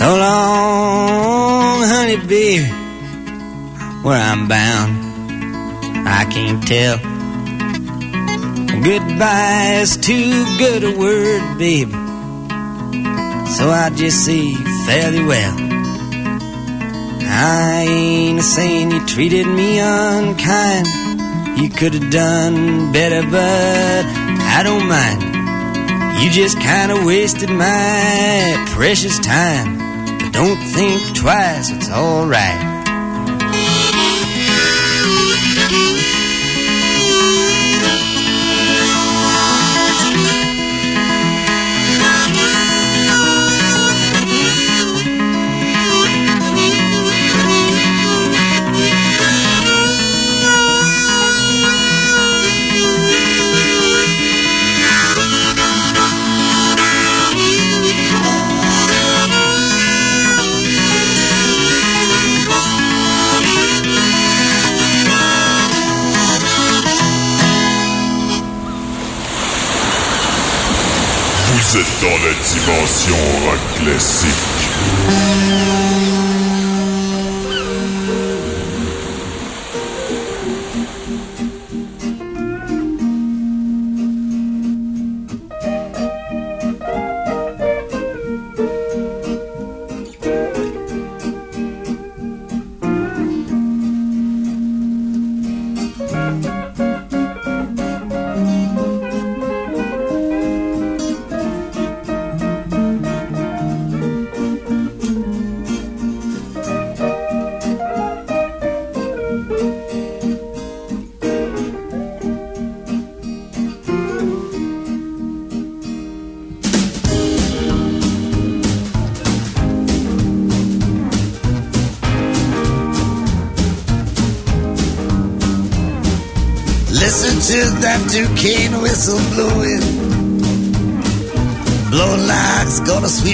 So long, honey, baby, where I'm bound, I can't tell. Goodbye is too good a word, baby. So I just say fairly well. I ain't saying you treated me unkind. You could have done better, but I don't mind. You just kind of wasted my precious time. Don't think twice, it's alright. Êtes dans la dimension rock classique.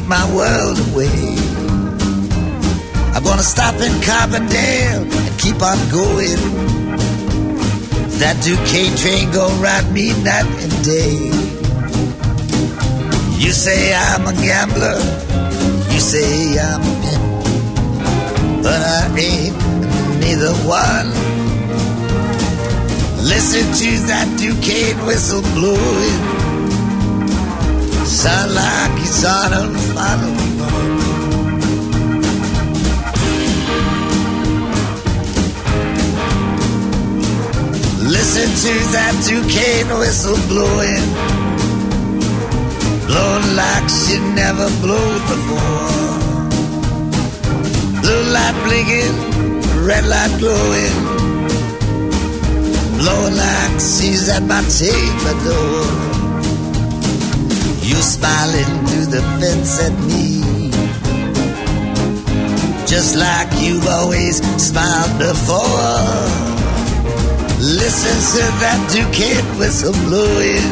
Gonna my world away. I'm gonna stop in Carbondale and keep on going. That Duquesne train gonna ride me night and day. You say I'm a gambler, you say I'm a pimp, but I ain't neither one. Listen to that Duquesne whistle blowing. Sound like he's on a final. Listen to that Duquesne whistle blowing. Blowing like she never blew before. Blue light blinking, red light glowing blowing like she's at my table door. You smiling through the fence at me, just like you've always smiled before. Listen to that Duquesne whistle blowing,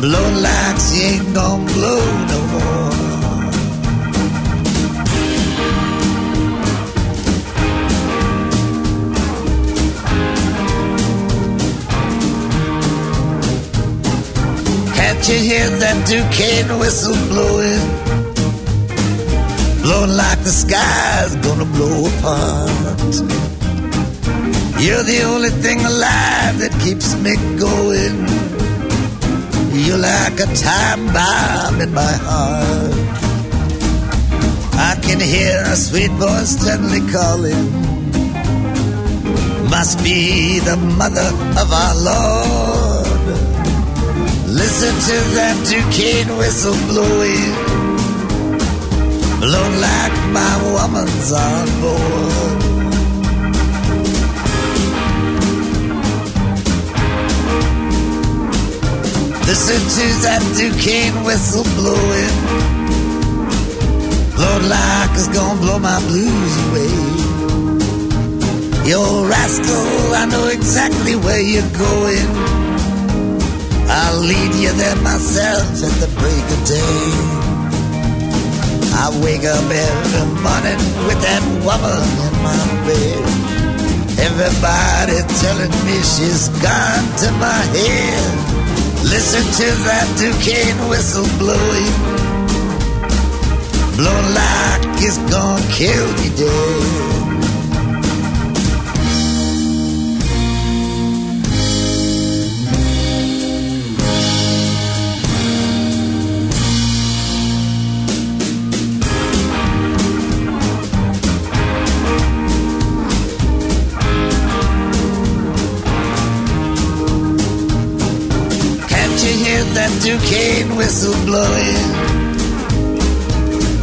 blowing like she ain't gonna blow no you hear that Duquesne whistle blowing? Blowing like the sky's gonna blow apart. You're the only thing alive that keeps me going. You're like a time bomb in my heart. I can hear a sweet voice gently calling. Must be the mother of our Lord. Listen to that Duquesne whistle blowing. Blown like my woman's on board. Listen to that Duquesne whistle blowing. Lord, like it's gonna blow my blues away. Old rascal, I know exactly where you're going. I'll lead you there myself at the break of day. I wake up every morning with that woman in my bed. Everybody telling me she's gone to my head. Listen to that Duquesne whistle blowing. Blowing like it's gonna kill me dead. Duquesne whistle blowing?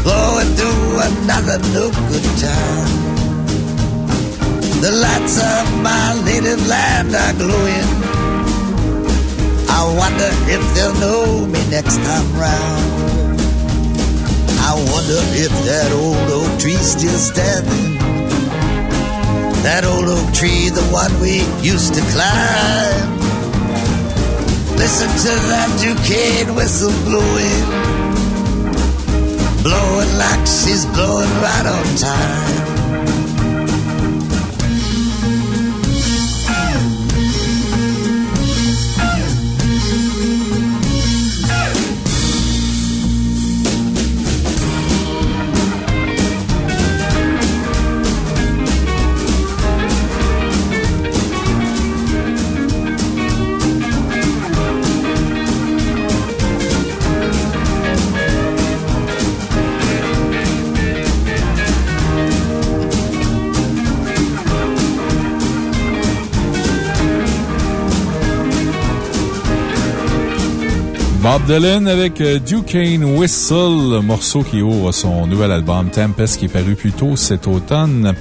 Blowing through another no good town. The lights of my native land are glowing. I wonder if they'll know me next time round. I wonder if that old oak tree's still standing. That old oak tree, the one we used to climb. Listen to that Duquesne whistle blowing. Blowing like she's blowing right on time. Bob Dylan avec euh, Duquesne Whistle, morceau qui ouvre son nouvel album Tempest qui est paru plus tôt cet automne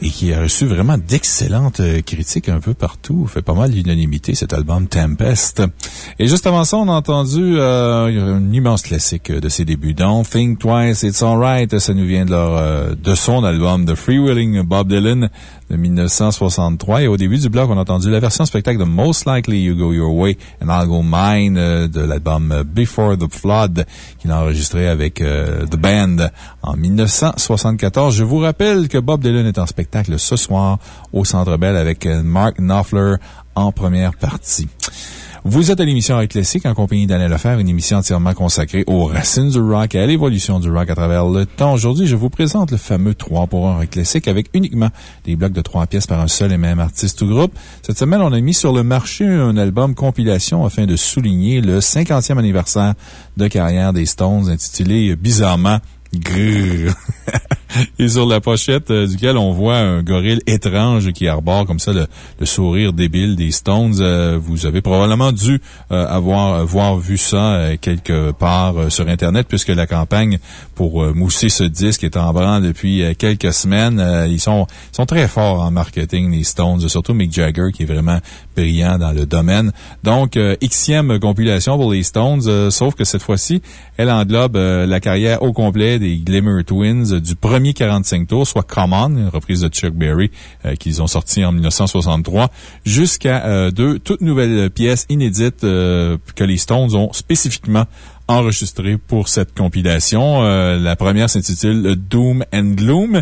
et qui a reçu vraiment d'excellentes euh, critiques un peu partout. Fait pas mal d'unanimité, cet album Tempest. Et juste avant ça, on a entendu euh, un immense classique de ses débuts. Don't Think Twice, It's Alright. Ça nous vient de, leur, euh, de son album The Freewheeling Bob Dylan de 1963. Et au début du bloc, on a entendu la version spectacle de Most Likely You Go Your Way and I'll Go Mine euh, de l'album Before the Flood qu'il a enregistré avec The Band en 1974. Je vous rappelle que Bob Dylan est en spectacle ce soir au Centre Bell avec Mark Knopfler en première partie. Vous êtes à l'émission Rock Classique en compagnie d'Alain Lefebvre, une émission entièrement consacrée aux racines du rock et à l'évolution du rock à travers le temps. Aujourd'hui, je vous présente le fameux 3 pour 1 Rock Classique avec uniquement des blocs de 3 pièces par un seul et même artiste ou groupe. Cette semaine, on a mis sur le marché un album compilation afin de souligner le 50e anniversaire de carrière des Stones intitulé bizarrement. Et sur la pochette euh, duquel on voit un gorille étrange qui arbore comme ça le, sourire débile des Stones. Euh, vous avez probablement dû euh, avoir voir vu ça quelque part sur Internet puisque la campagne pour euh, mousser ce disque est en branle depuis euh, quelques semaines. Euh, ils sont, ils sont très forts en marketing, les Stones, surtout Mick Jagger qui est vraiment brillant dans le domaine. Donc, Xème compilation pour les Stones, sauf que cette fois-ci, elle englobe la carrière au complet des Glimmer Twins du premier 45 tours, soit Common, une reprise de Chuck Berry qu'ils ont sorti en 1963, jusqu'à deux toutes nouvelles pièces inédites que les Stones ont spécifiquement enregistrées pour cette compilation. Euh, la première s'intitule Doom and Gloom. Euh,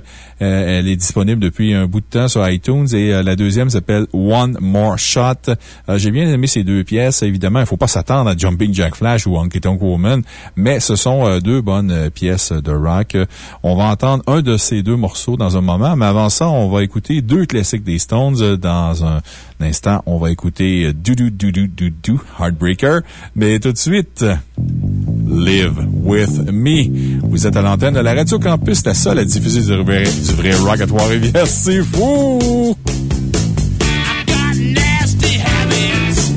elle est disponible depuis un bout de temps sur iTunes et euh, la deuxième s'appelle One More Shot. J'ai bien aimé ces deux pièces. Évidemment, il ne faut pas s'attendre à Jumping Jack Flash ou Honky Tonk Woman, mais ce sont deux bonnes pièces de rock. On va entendre un de ces deux morceaux dans un moment, mais avant ça, on va écouter deux classiques des Stones. Dans un, un instant, on va écouter euh, Do Do Do Do Do Do Heartbreaker. Mais tout de suite, Live With Me. Vous êtes à l'antenne de la Radio Campus, la seule à diffuser du vrai, du vrai rock à Trois-Rivières. C'est fou! nasty habits.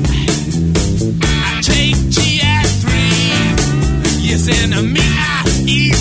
I take GI3. Yes, and me, I eat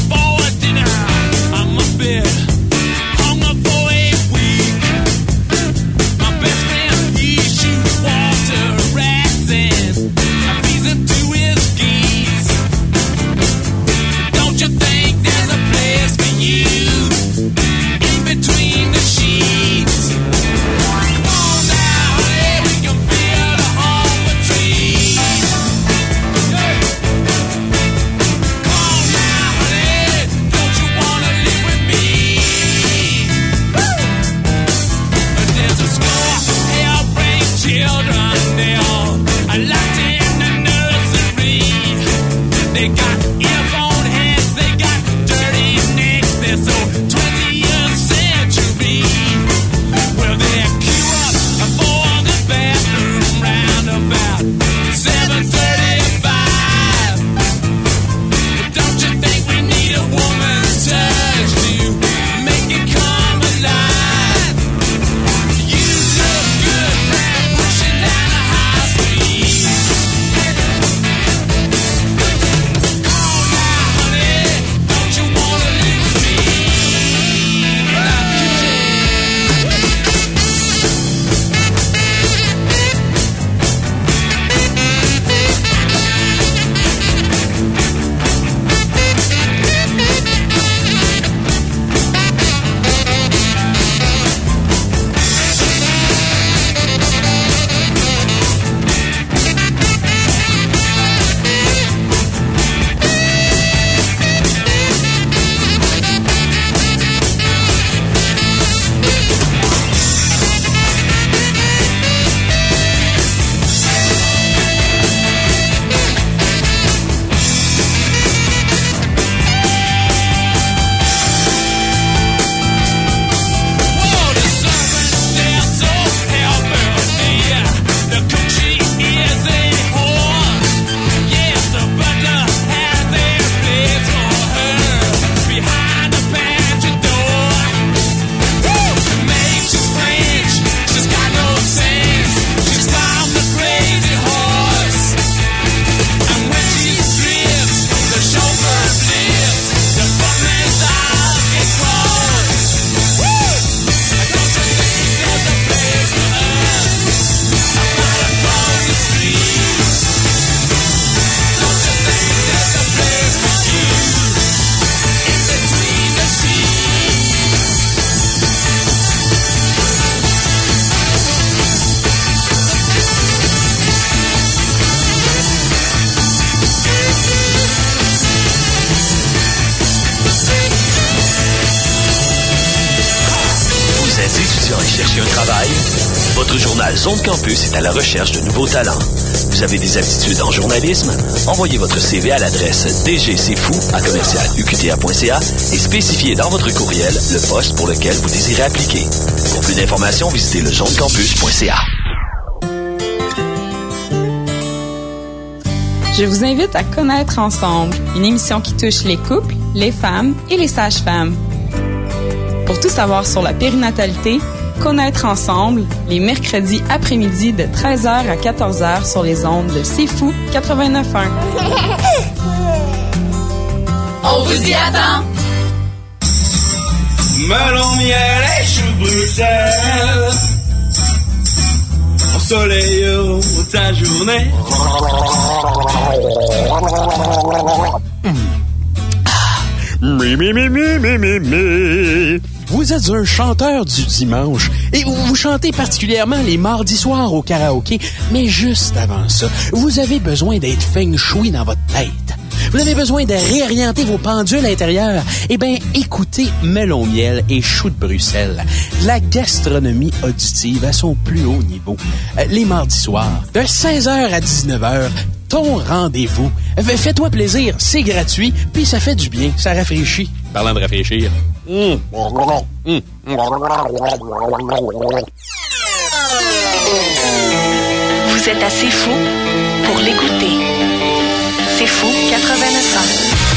à la recherche de nouveaux talents. Vous avez des aptitudes en journalisme? Envoyez votre CV à l'adresse dgcfou à commercialuqta.ca et spécifiez dans votre courriel le poste pour lequel vous désirez appliquer. Pour plus d'informations, visitez le zonecampus.ca. Je vous invite à Connaître Ensemble, une émission qui touche les couples, les femmes et les sages-femmes. Pour tout savoir sur la périnatalité, Connaître Ensemble, les mercredis après-midi de 13h à 14h sur les ondes de C'est Fou 89.1. On vous y attend! Melon, miel et chou Bruxelles. Ensoleille ta journée. Mi, mi, mi, mi, mi, mi, mi. Vous êtes un chanteur du dimanche et vous, chantez particulièrement les mardis soirs au karaoké, mais juste avant ça, vous avez besoin d'être feng shui dans votre tête. Vous avez besoin de réorienter vos pendules intérieures? Eh bien, écoutez Melon Miel et Chou de Bruxelles. La gastronomie auditive à son plus haut niveau. Euh, les mardis soirs, de 16h à 19h, ton rendez-vous. Fais-toi plaisir, c'est gratuit, puis ça fait du bien, ça rafraîchit. Parlant de rafraîchir. Mmh. Mmh. Vous êtes assez fou pour l'écouter. C'est fou 89 ans.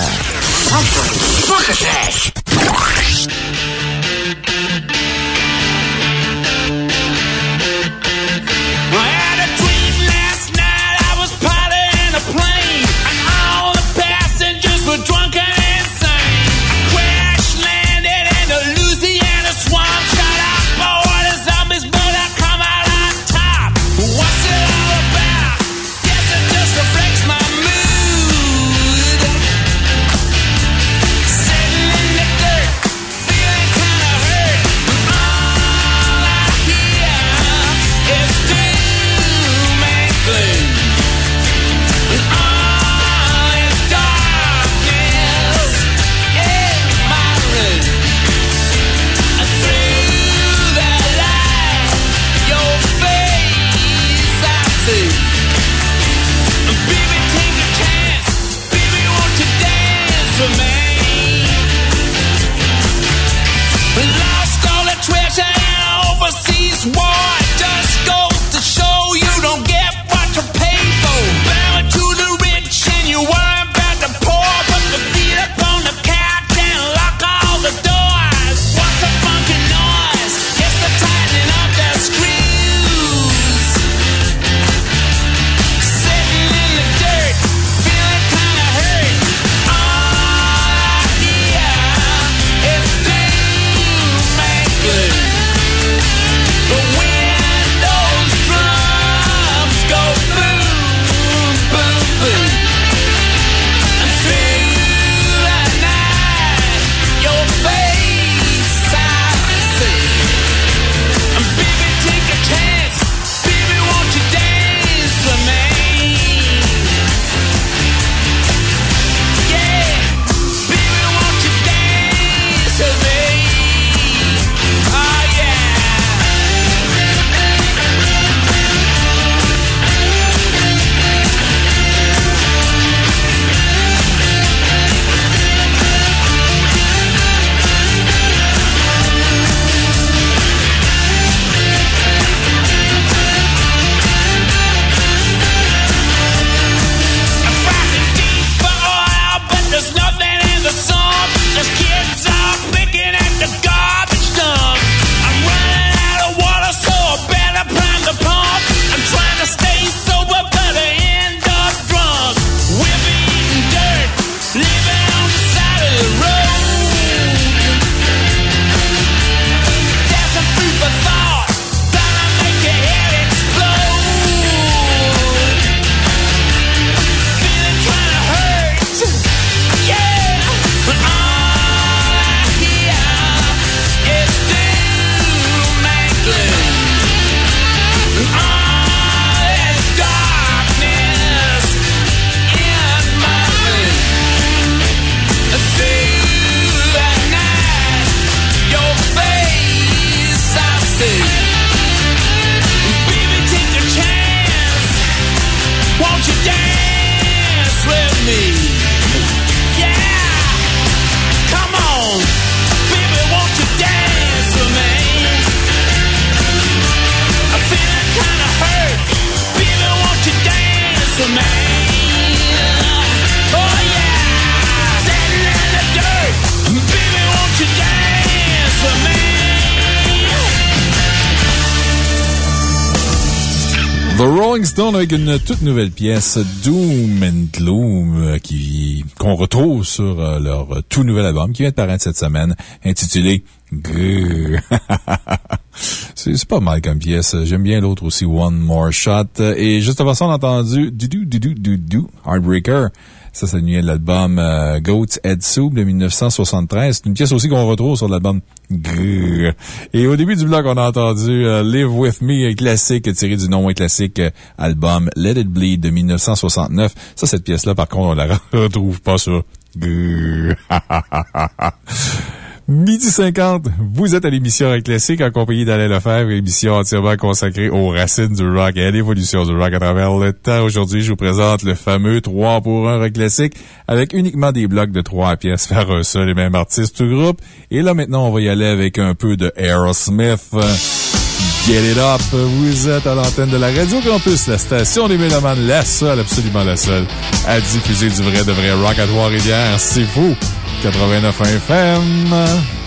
Avec une toute nouvelle pièce, Doom and Gloom, euh, qui, qu'on retrouve sur euh, leur tout nouvel album qui vient de paraître cette semaine, intitulé. C'est c'est pas mal comme pièce. J'aime bien l'autre aussi, One More Shot. Et juste avant ça, on a entendu du du du du du du Heartbreaker. Ça, vient de l'album euh, Goat's Head Soup de 1973. C'est une pièce aussi qu'on retrouve sur l'album Et au début du bloc, on a entendu euh, Live With Me, un classique tiré du non moins classique euh, album Let It Bleed de 1969. Ça, cette pièce-là, par contre, on la retrouve pas sur. Midi 50, vous êtes à l'émission Rock Classique en compagnie d'Alain Lefebvre, émission entièrement consacrée aux racines du rock et à l'évolution du rock à travers le temps. Aujourd'hui, je vous présente le fameux 3 pour 1 Rock Classique avec uniquement des blocs de 3 pièces par un seul et même artiste ou groupe. Et là, maintenant, on va y aller avec un peu de Aerosmith. Get it up! Vous êtes à l'antenne de la Radio Campus, la station des Mélomanes, la seule, absolument la seule, à diffuser du vrai de vrai rock à Trois-Rivières. C'est fou! 89 FM.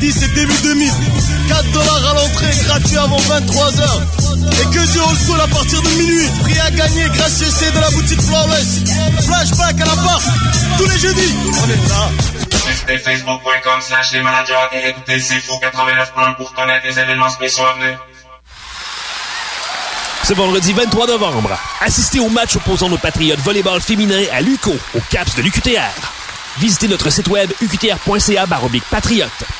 90 et début 2000. 4 dollars à l'entrée, gratuit avant 23 heures. Et que du old school à partir de minuit. Prix à gagner grâce à de la boutique Flawless. Flashback à la part, tous les jeudis. On est là. Visitez facebook.com slash les managers et écoutez C'est Fou 89.1 pour connaître les événements spéciaux à venir. Ce vendredi 23 novembre, assistez au match opposant nos patriotes volleyball féminin à l'UCO, au CAPS de l'UQTR. Visitez notre site web uqtr.ca patriote.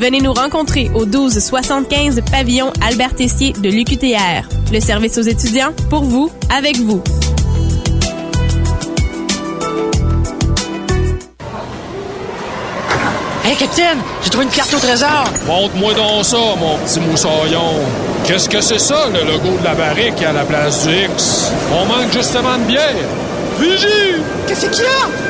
Venez nous rencontrer au 1275 pavillon Albert Tessier de l'UQTR. Le service aux étudiants, pour vous, avec vous. Hey, capitaine, j'ai trouvé une carte au trésor. Montre-moi donc ça, mon petit moussaillon. Qu'est-ce que c'est ça, le logo de la barrique à la place du X? On manque justement de bière. Vigie! Qu'est-ce qu'il y a?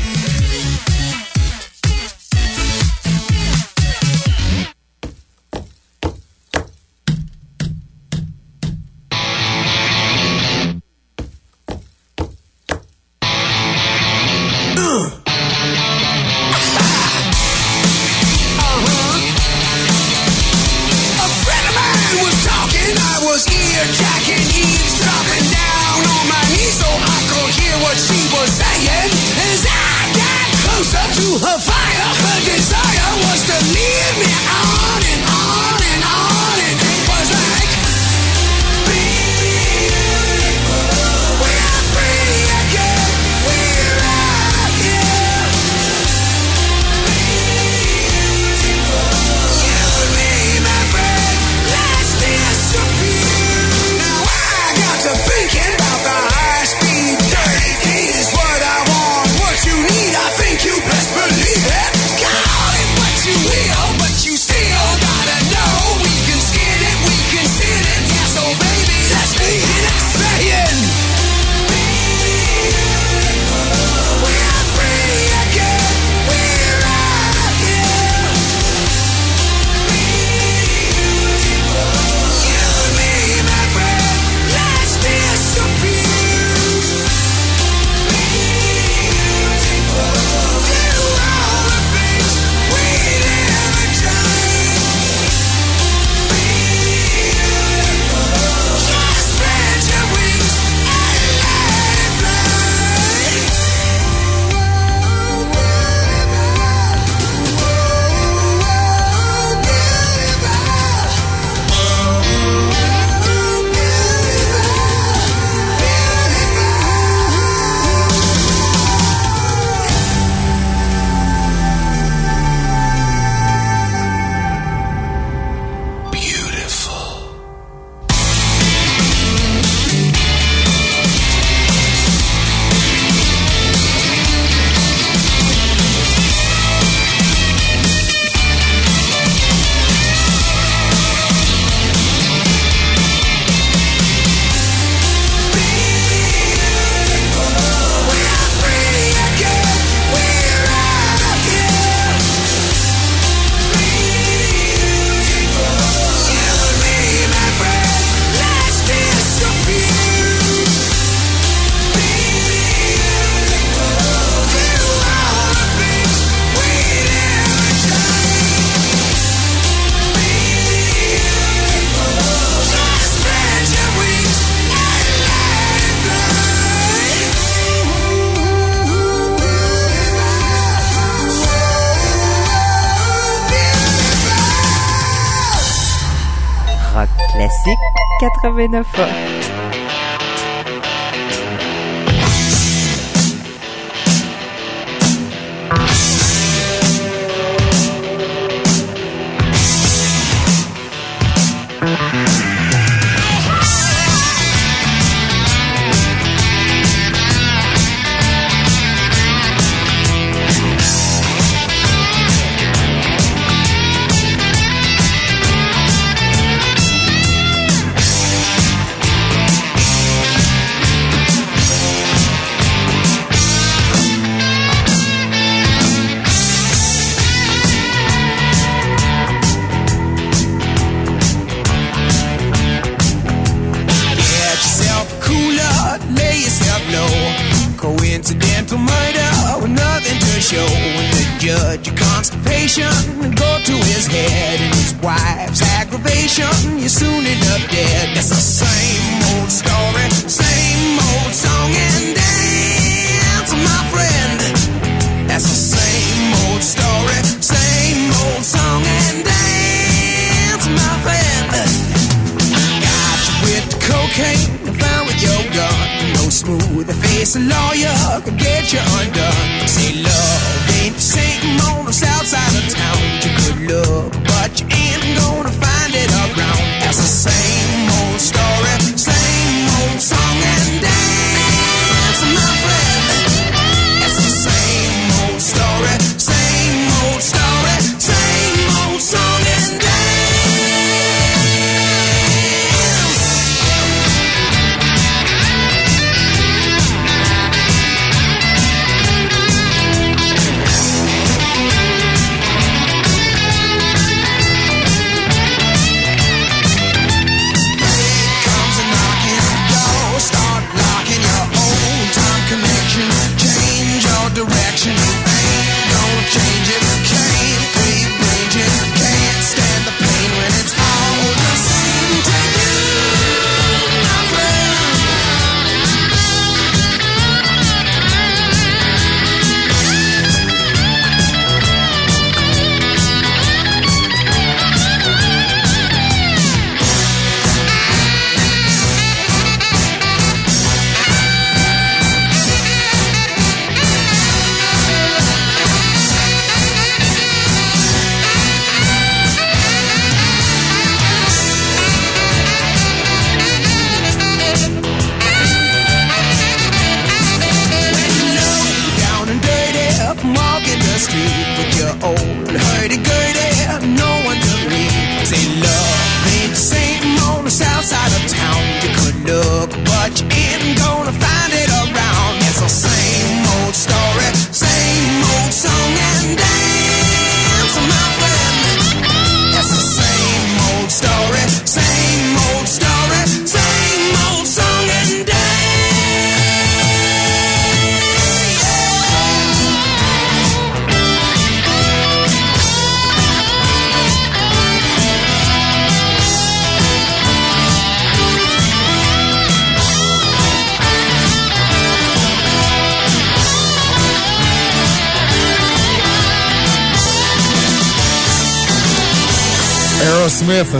89 Get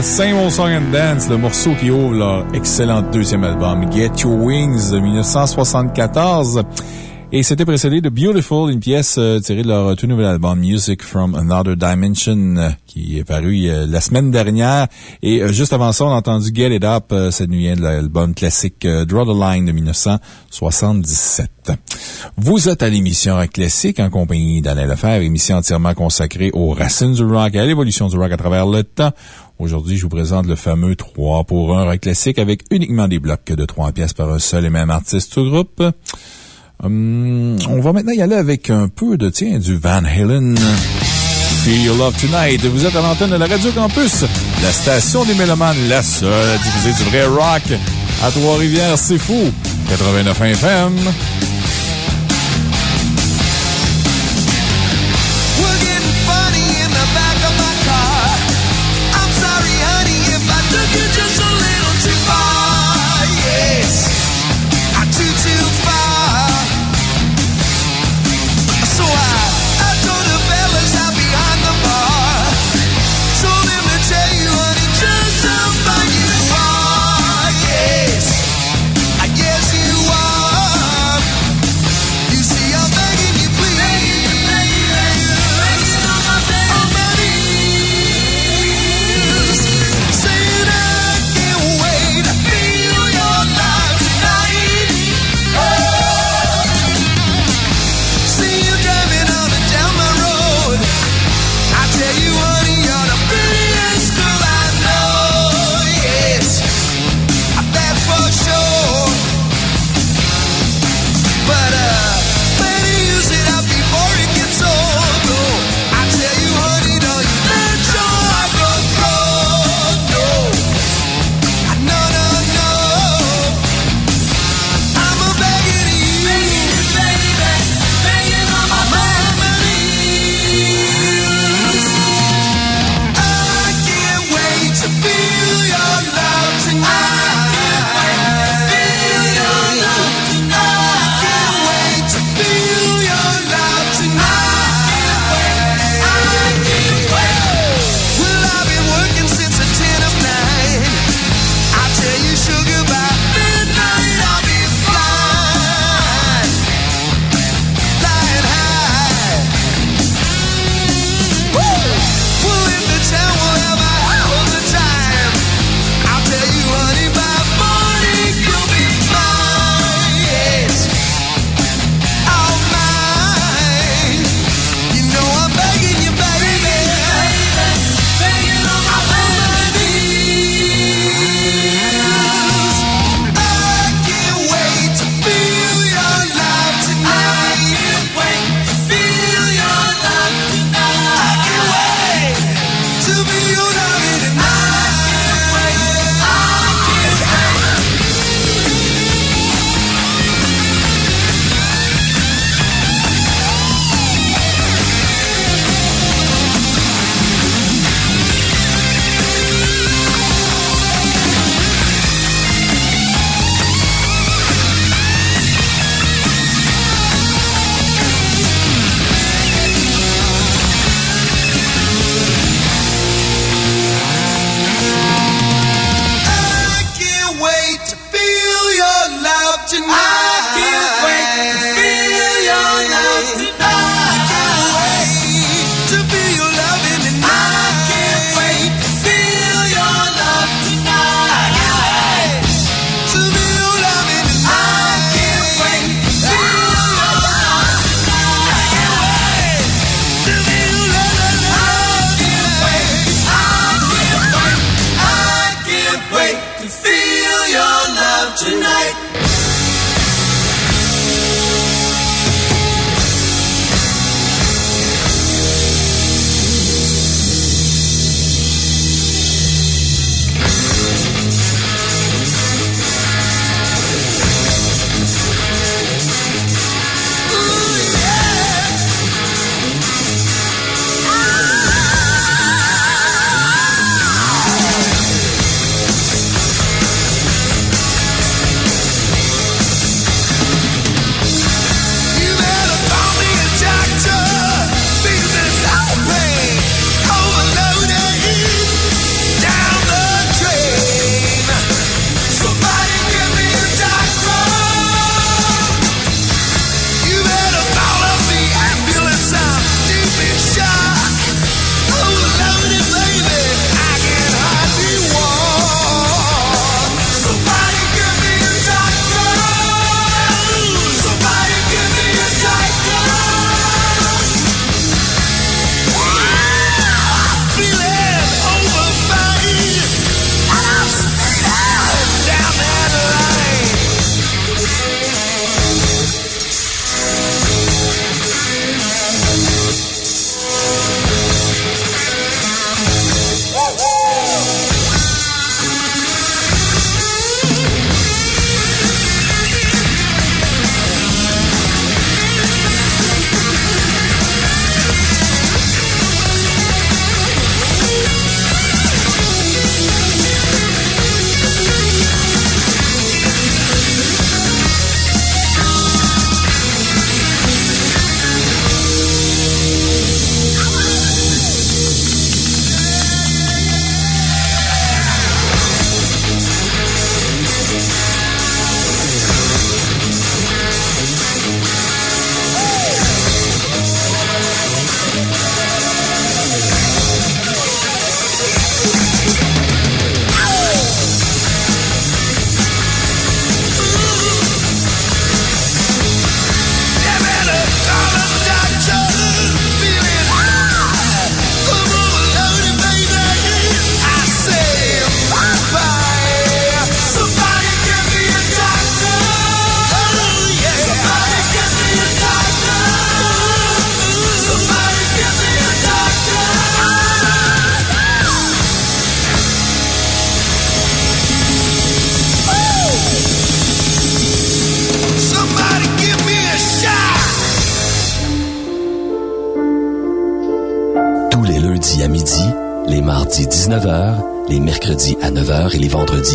Same Old Song and Dance, le morceau qui ouvre leur excellent deuxième album, Get Your Wings de 1974. Et c'était précédé de Beautiful, une pièce euh, tirée de leur tout nouvel album Music from Another Dimension, euh, qui est paru euh, la semaine dernière. Et juste avant ça, on a entendu Get It Up, cette nuit de l'album classique Draw the Line de 1977. Vous êtes à l'émission Rock Classique en compagnie d'Alain Lefebvre, émission entièrement consacrée aux racines du rock et à l'évolution du rock à travers le temps. Aujourd'hui, je vous présente le fameux 3 pour 1 rock classique avec uniquement des blocs de 3 pièces par un seul et même artiste ou groupe. Hum, on va maintenant y aller avec un peu de, tiens, du Van Halen. Feel Your Love Tonight. Vous êtes à l'antenne de la Radio Campus, la station des Mélomanes, la seule à diffuser du vrai rock à Trois-Rivières. C'est fou. 89 FM.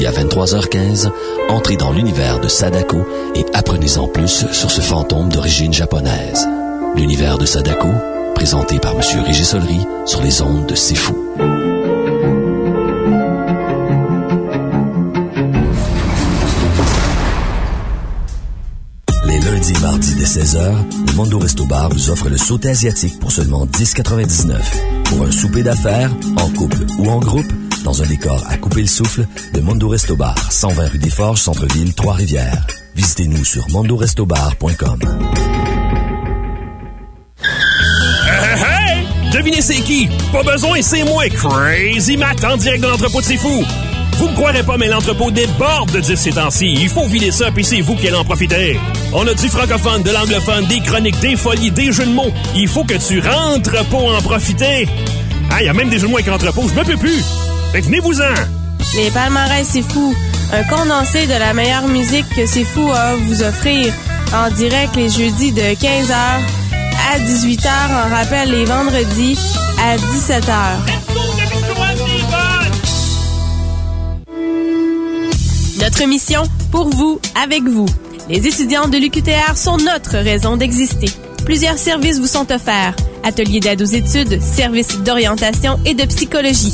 À 23h15, entrez dans l'univers de Sadako et apprenez-en plus sur ce fantôme d'origine japonaise. L'univers de Sadako, présenté par M. Régis Solery sur les ondes de C'est. Les lundis et mardis dès 16h, le Mondo Resto Bar vous offre le sauté asiatique pour seulement 10,99. Pour un souper d'affaires, en couple ou en groupe, dans un décor à couper le souffle, le Mondo Resto Bar, 120 rue des Forges, Centre-Ville, Trois-Rivières. Visitez-nous sur mondorestobar.com. Hey, hey! Devinez c'est qui? Pas besoin, c'est moi, Crazy Matt, en direct de l'entrepôt de C'est Fou. Vous me croirez pas, mais l'entrepôt déborde de 10 ces temps-ci. Il faut vider ça, puis c'est vous qui allez en profiter. On a du francophone, de l'anglophone, des chroniques, des folies, des jeux de mots. Il faut que tu rentres pour en profiter. Ah, il y a même des jeux de mots avec entrepôt, je me peux plus. Les palmarès, c'est fou. Un condensé de la meilleure musique que c'est fou à vous offrir. En direct les jeudis de 15h à 18h. En rappel les vendredis à 17h. Notre mission, pour vous, avec vous. Les étudiants de l'UQTR sont notre raison d'exister. Plusieurs services vous sont offerts. Ateliers d'aide aux études, services d'orientation et de psychologie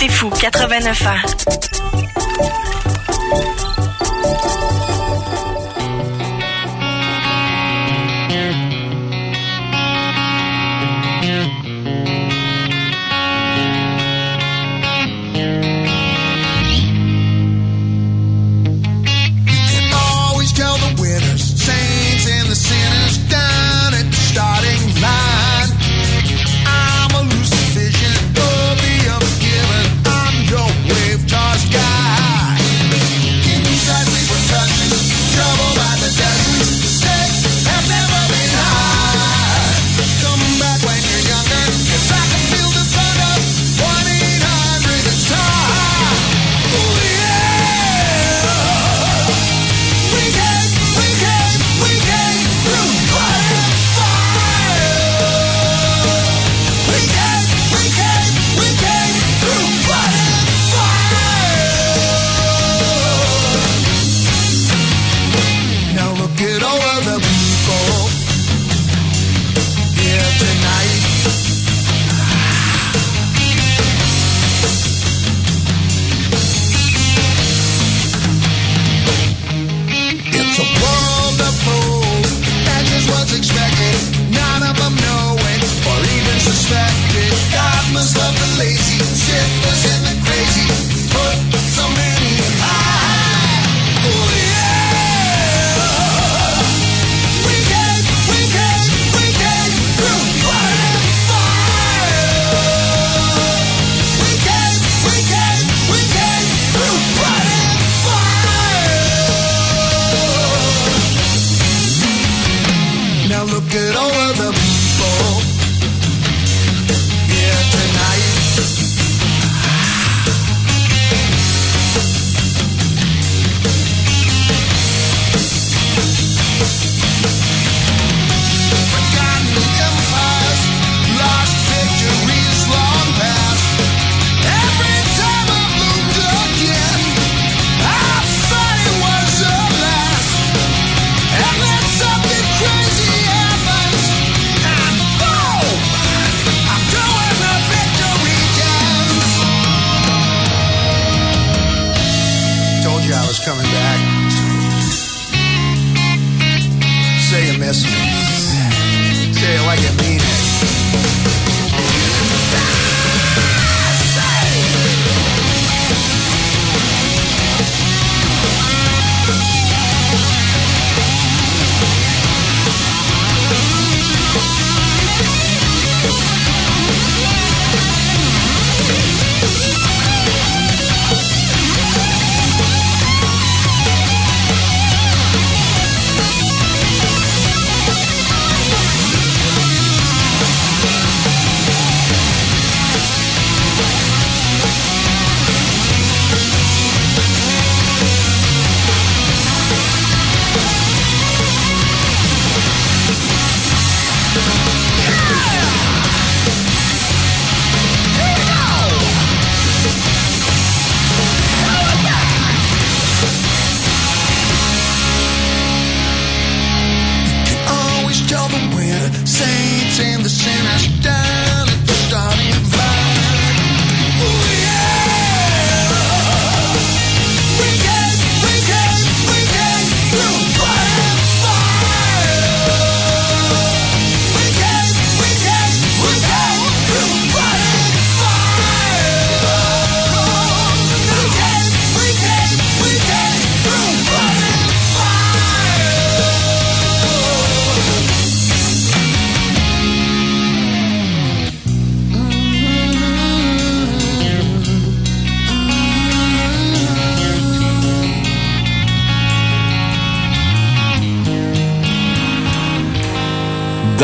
C'est fou, 89 ans.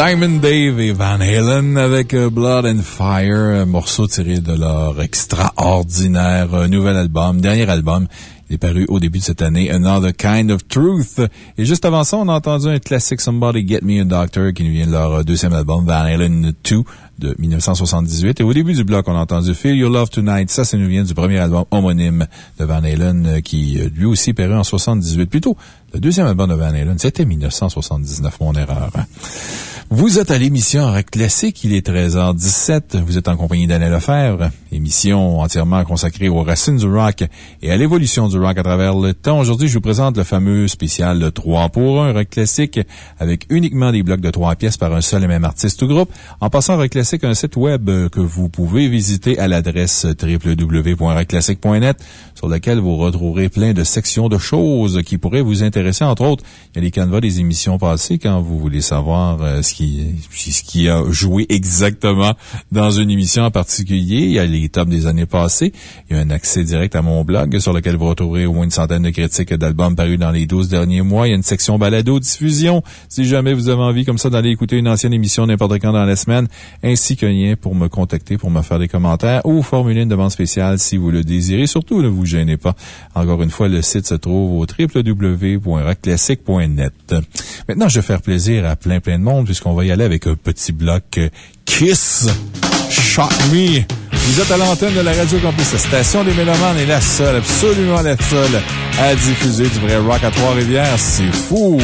Diamond Dave et Van Halen avec euh, Blood and Fire, un morceau tiré de leur extraordinaire euh, nouvel album, dernier album. Il est paru au début de cette année, Another Kind of Truth. Et juste avant ça, on a entendu un classique Somebody Get Me a Doctor qui nous vient de leur euh, deuxième album, Van Halen 2 de 1978. Et au début du bloc, on a entendu Feel Your Love Tonight. Ça, ça nous vient du premier album homonyme de Van Halen qui lui aussi est paru en 78. Plutôt le deuxième album de Van Halen, c'était 1979, mon erreur. Vous êtes à l'émission Rock Classique, il est 13h17. Vous êtes en compagnie d'Alain Lefebvre, émission entièrement consacrée aux racines du rock et à l'évolution du rock à travers le temps. Aujourd'hui, je vous présente le fameux spécial 3 pour 1 Rock Classique avec uniquement des blocs de 3 pièces par un seul et même artiste ou groupe. En passant, Rock Classique a un site web que vous pouvez visiter à l'adresse www.rockclassique.net sur lequel vous retrouverez plein de sections de choses qui pourraient vous intéresser. Entre autres, il y a les canevas des émissions passées quand vous voulez savoir euh, ce qui, ce qui a joué exactement dans une émission en particulier. Il y a les tops des années passées. Il y a un accès direct à mon blog sur lequel vous retrouverez au moins une centaine de critiques d'albums parus dans les 12 derniers mois. Il y a une section balado diffusion si jamais vous avez envie comme ça d'aller écouter une ancienne émission n'importe quand dans la semaine, ainsi qu'un lien pour me contacter, pour me faire des commentaires ou formuler une demande spéciale si vous le désirez. Surtout, ne vous gênez pas. Encore une fois, le site se trouve au www.rockclassique.net. Maintenant, je vais faire plaisir à plein plein de monde puisqu'on va y aller avec un petit bloc euh, Kiss Shock Me. Vous êtes à l'antenne de la Radio Campus. La station des Mélomanes est la seule, absolument la seule, à diffuser du vrai rock à Trois-Rivières. C'est fou!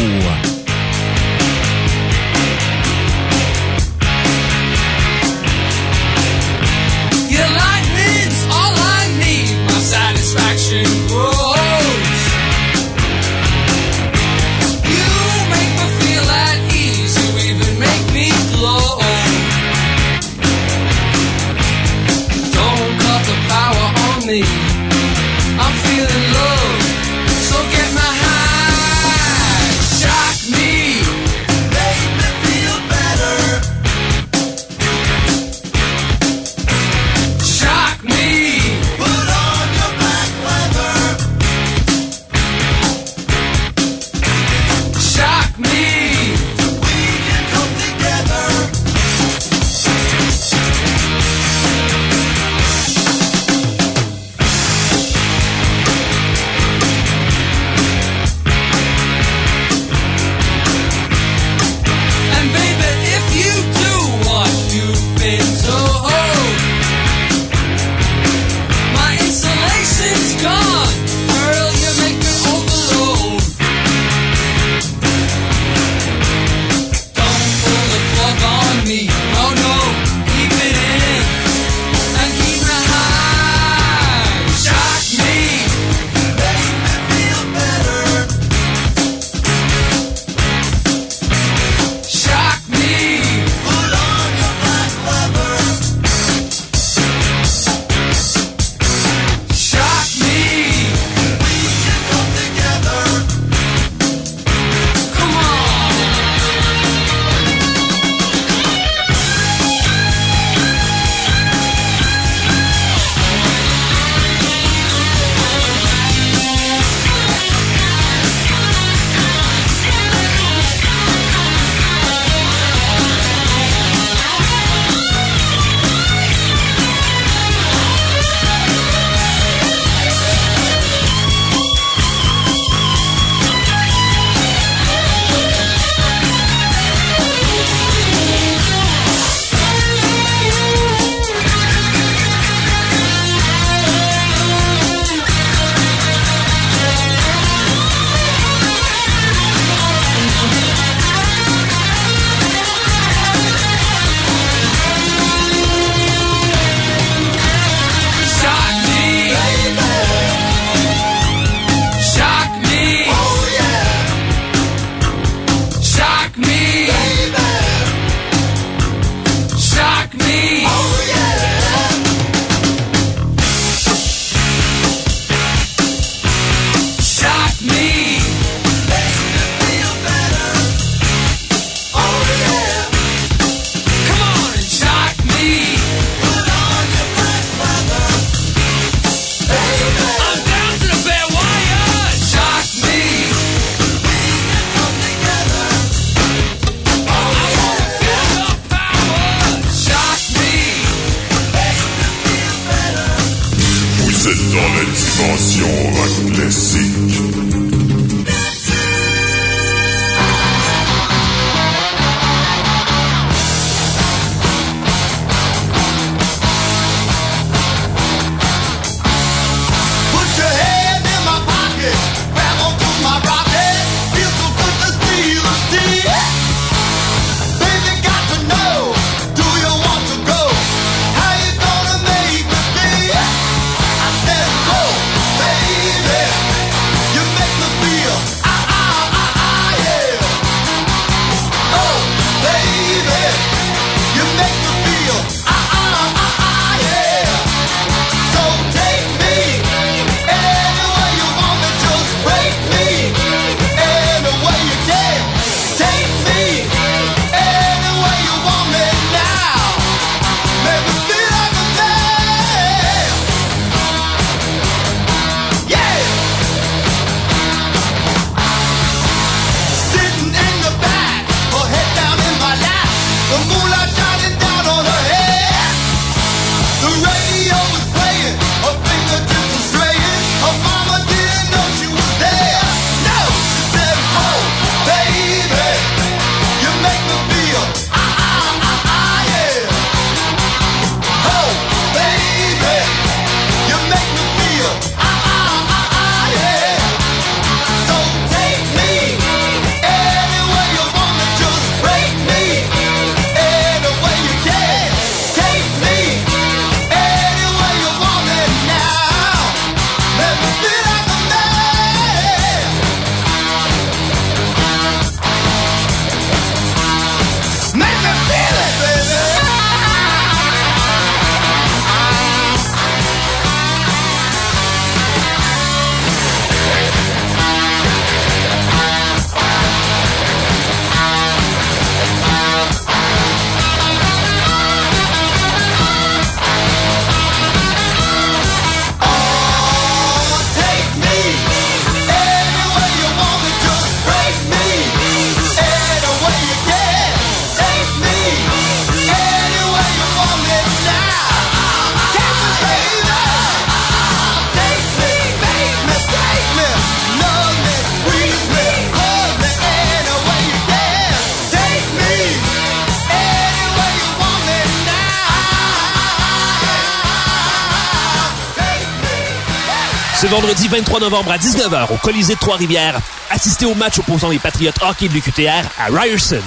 23 novembre à 19h au Colisée de Trois-Rivières, assistez au match opposant les Patriotes hockey de l'UQTR à Ryerson.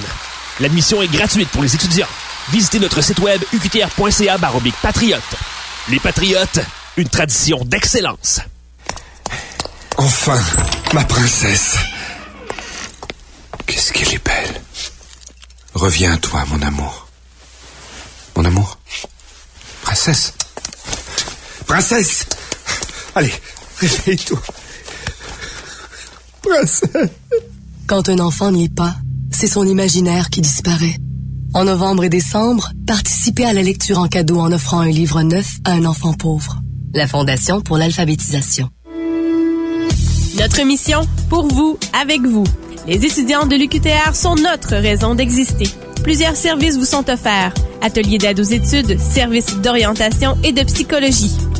L'admission est gratuite pour les étudiants. Visitez notre site web uqtr.ca patriote. Les Patriotes, une tradition d'excellence. Enfin, ma princesse. Qu'est-ce qu'elle est belle. Reviens à toi, mon amour. Mon amour. Princesse. Princesse. Allez, réveille-toi. Princesse. Quand un enfant n'y est pas, c'est son imaginaire qui disparaît. En novembre et décembre, participez à la lecture en cadeau en offrant un livre neuf à un enfant pauvre. La Fondation pour l'alphabétisation. Notre mission, pour vous, avec vous. Les étudiants de l'UQTR sont notre raison d'exister. Plusieurs services vous sont offerts. Ateliers d'aide aux études, services d'orientation et de psychologie.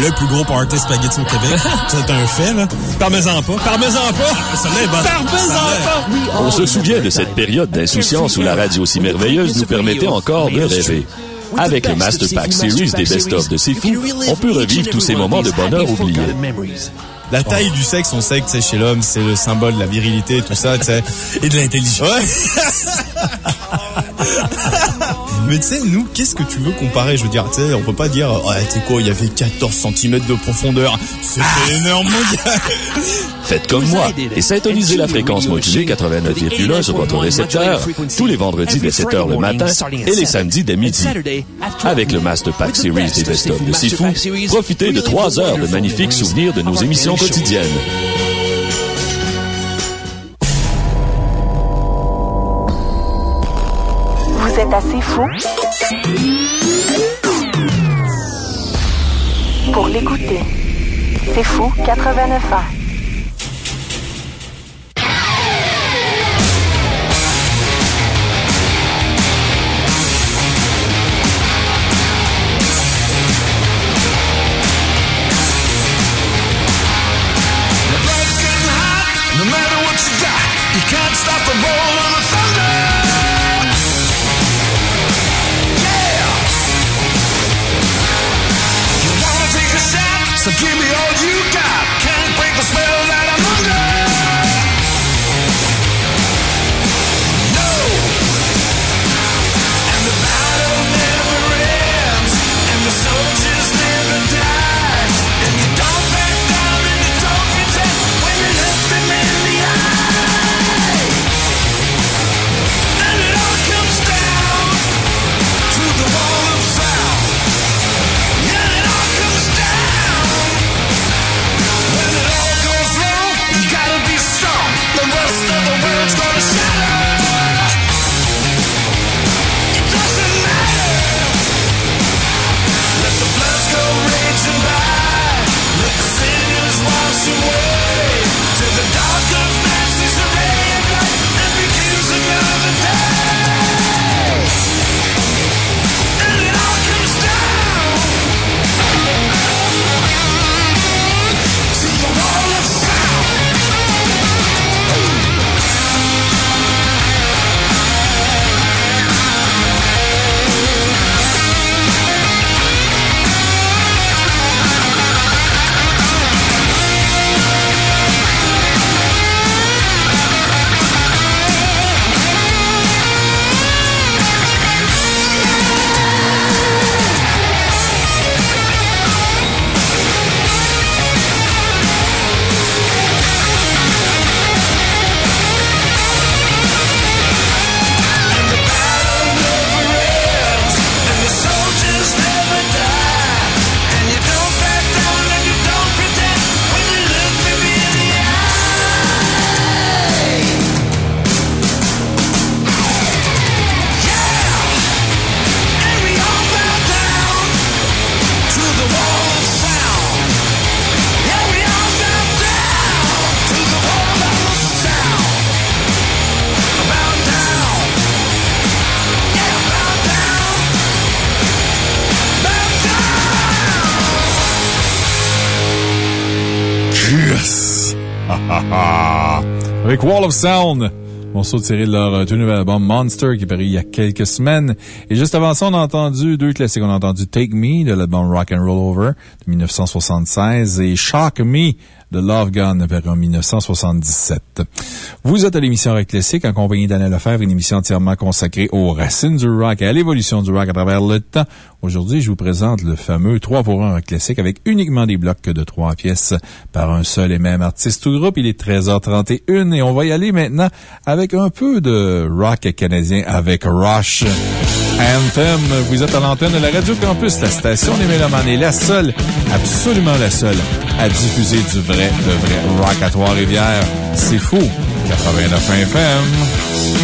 Le plus gros party spaghetti au Québec. C'est un fait, là. Parmesan pas. Parmesan pas. Ça l'est, Parmesan pas. On se souvient de cette période d'insouciance où la radio si merveilleuse nous permettait encore de rêver. Avec le Master Pack Series des best-of de C'est Fou, on peut revivre tous ces moments de bonheur oubliés. La taille du sexe, on sait que sais, chez l'homme, c'est le symbole de la virilité, tout ça, tu sais. Et de l'intelligence. Mais tu sais, nous, qu'est-ce que tu veux comparer Je veux dire, tu sais, on peut pas dire, oh, tu sais quoi, il y avait 14 cm de profondeur. C'était énorme, mon gars. Faites comme moi. et syntonisez la fréquence modulée 89,1 sur votre récepteur tous les vendredis dès 7 heures le matin et les samedis dès midi. Avec le Master Pack Series des Best-of de Fou, profitez de 3 heures de magnifiques souvenirs de nos émissions quotidiennes. Assez fou pour l'écouter. C'est fou 89 ans. Wall of Sound. Morceau tiré de leur euh, tout nouvel album Monster qui est paru il y a quelques semaines. Et juste avant ça, on a entendu deux classiques. On a entendu Take Me de l'album Rock and Roll Over de 1976 et Shock Me de paru en 1977. Vous êtes à l'émission Rock Classique en compagnie d'Anna Lefebvre, une émission entièrement consacrée aux racines du rock et à l'évolution du rock à travers le temps. Aujourd'hui, je vous présente le fameux 3 pour 1 rock classique avec uniquement des blocs de 3 pièces par un seul et même artiste ou groupe. Il est 13h31 et on va y aller maintenant avec un peu de rock canadien avec Rush. Anthem, vous êtes à l'antenne de la Radio Campus, la station des Mélomanes la seule, absolument la seule, à diffuser du vrai, de vrai rock à Trois-Rivières. C'est fou. 89 FM.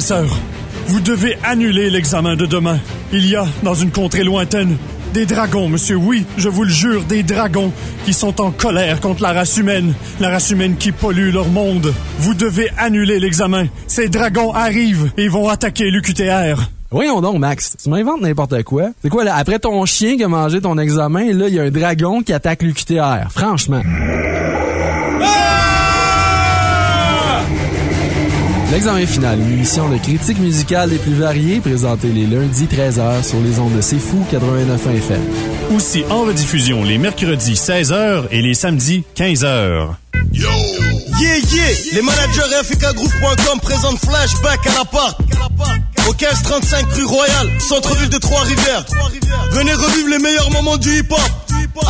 Professeur, vous devez annuler l'examen de demain. Il y a, dans une contrée lointaine, des dragons, monsieur, oui, je vous le jure, des dragons qui sont en colère contre la race humaine, la race humaine qui pollue leur monde. Vous devez annuler l'examen. Ces dragons arrivent et vont attaquer l'UQTR. Voyons donc, Max. Tu m'inventes n'importe quoi. C'est quoi, là? Après ton chien qui a mangé ton examen, là, il y a un dragon qui attaque l'UQTR. Franchement. L'examen final, une émission de critique musicale les plus variées, présentée les lundis 13h sur les ondes de C'est Fou 89 FM. Aussi en rediffusion les mercredis 16h et les samedis 15h. Yeah, yeah! Les managers FKGroup.com présentent Flashback à l'appart. Au 1535 rue Royale, centre-ville de Trois-Rivières. Venez revivre les meilleurs moments du hip-hop.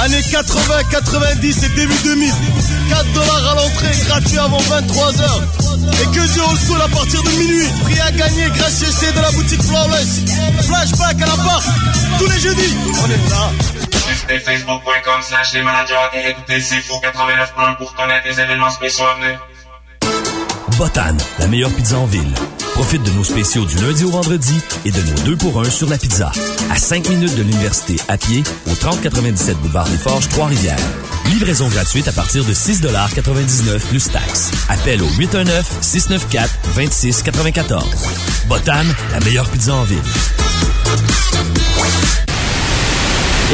Années 80, 90 et début 2000. 4 dollars à l'entrée, gratuit avant 23h. Et que du old school à partir de minuit. Prix à gagner grâce chez de la boutique Flawless. Flashback à l'appart. Tous les jeudis. On est là. Visitez facebook.com slash les managers et écoutez C'est Fou 89.1 pour connaître les événements spéciaux à venir. Botan, la meilleure pizza en ville. Profite de nos spéciaux du lundi au vendredi et de nos deux pour un sur la pizza. À 5 minutes de l'université à pied au 3097 boulevard des Forges, Trois-Rivières. Livraison gratuite à partir de 6,99 plus taxes. Appel au 819-694-2694. Botan, la meilleure pizza en ville.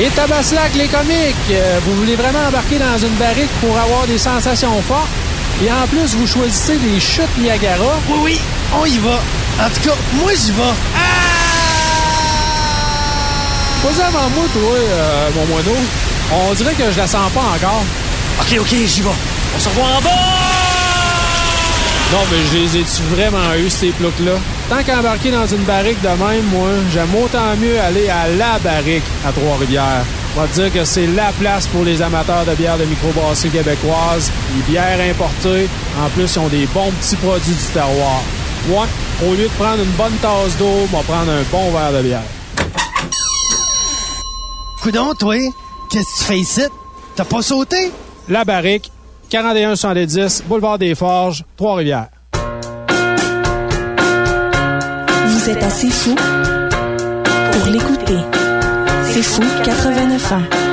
Et Tabaslac, les comiques, euh, vous voulez vraiment embarquer dans une barrique pour avoir des sensations fortes? Et en plus, vous choisissez des chutes Niagara? Oui, oui, on y va. En tout cas, moi, j'y vais. Pas avant moi, toi, euh, mon moineau. On dirait que je la sens pas encore. OK, OK, j'y vais. On se revoit en bas! Non, mais je les ai-tu vraiment eu, ces ploucs-là? Tant qu'embarquer dans une barrique de même, moi, j'aime autant mieux aller à la barrique à Trois-Rivières. On va te dire que c'est la place pour les amateurs de bières de microbrasserie québécoise. Les bières importées. En plus, ils ont des bons petits produits du terroir. Ouais, au lieu de prendre une bonne tasse d'eau, on va prendre un bon verre de bière. Coudon, toi, qu'est-ce que tu fais ici? T'as pas sauté? La barrique, 41-70, boulevard des Forges, Trois-Rivières. Vous êtes assez fou pour l'écouter. C'est fou 89 ans.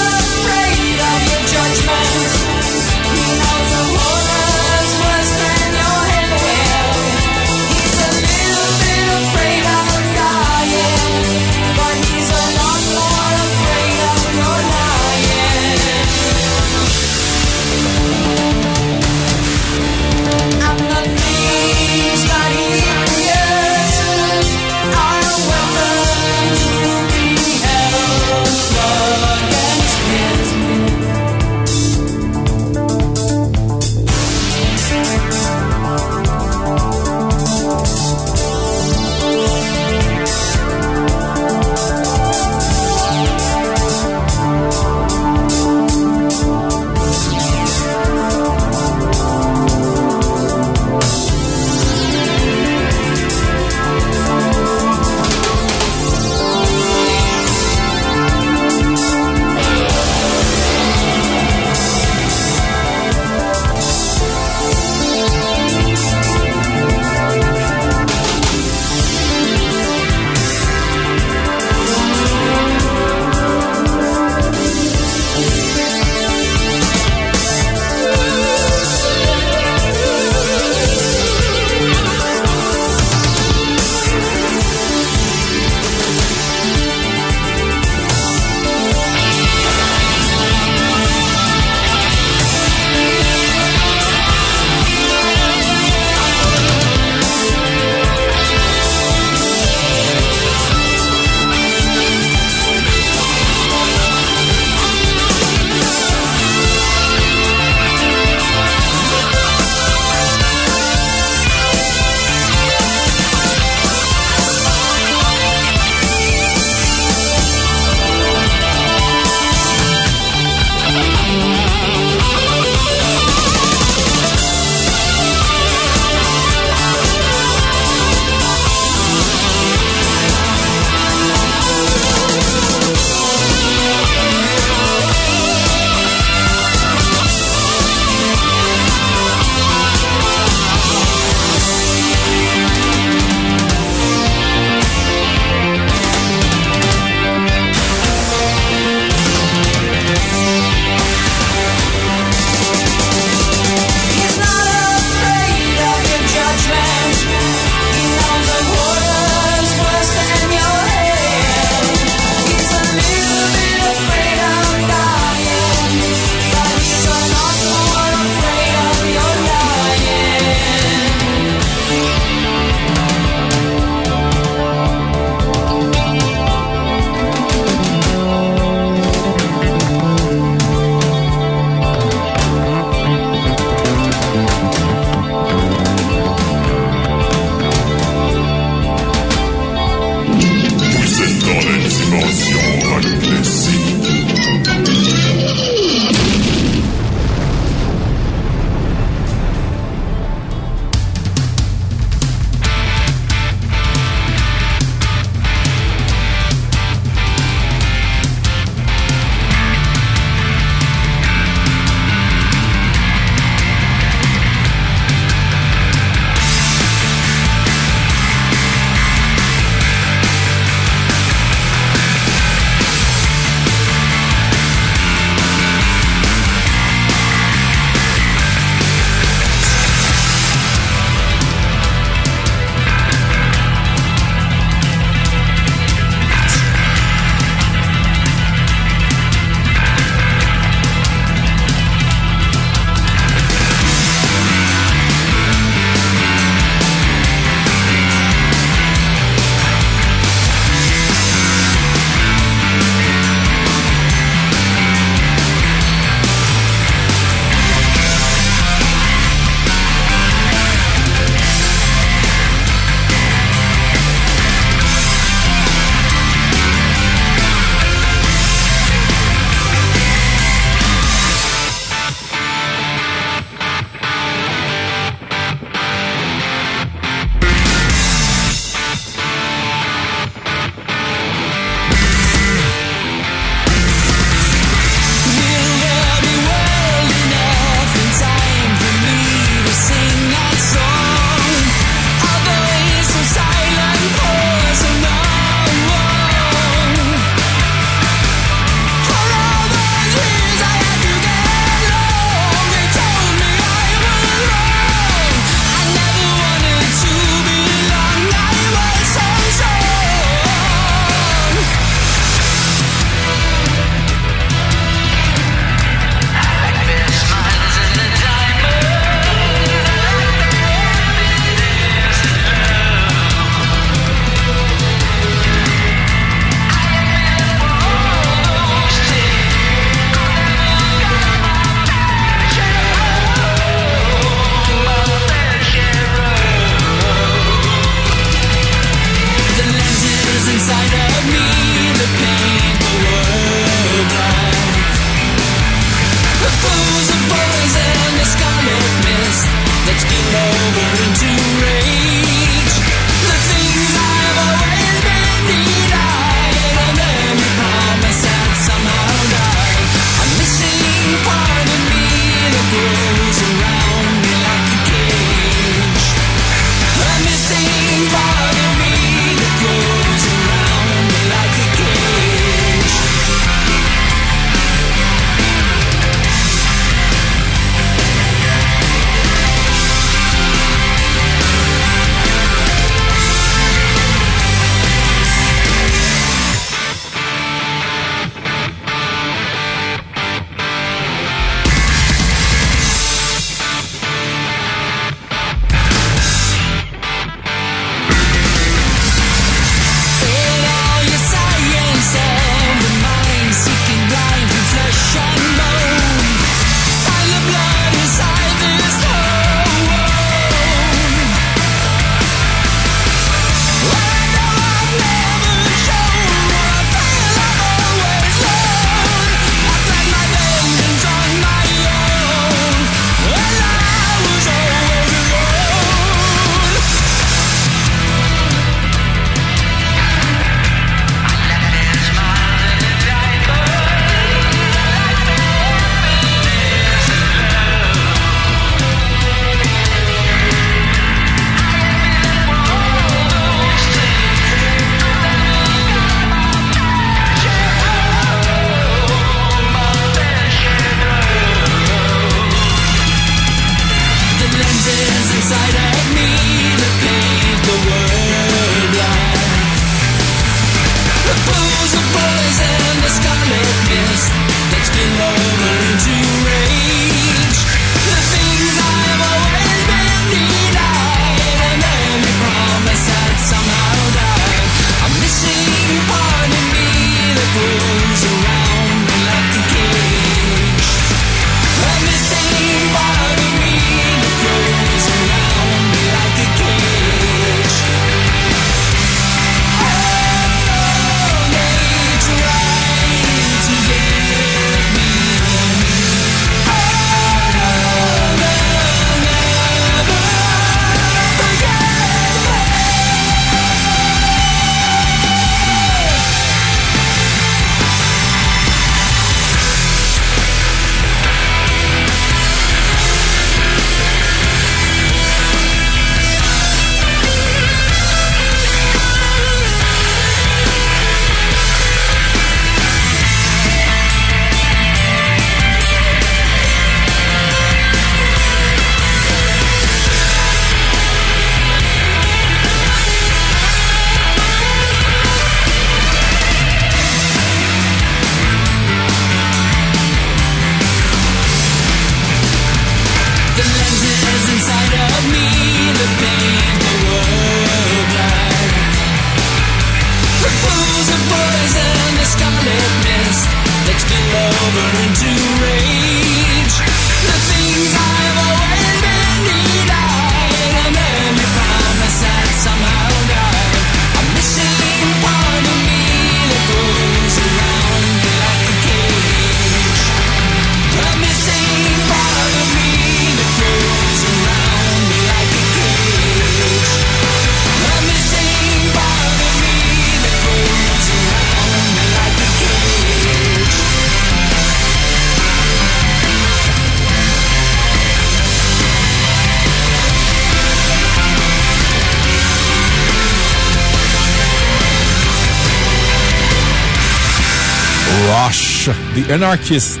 The Anarchist,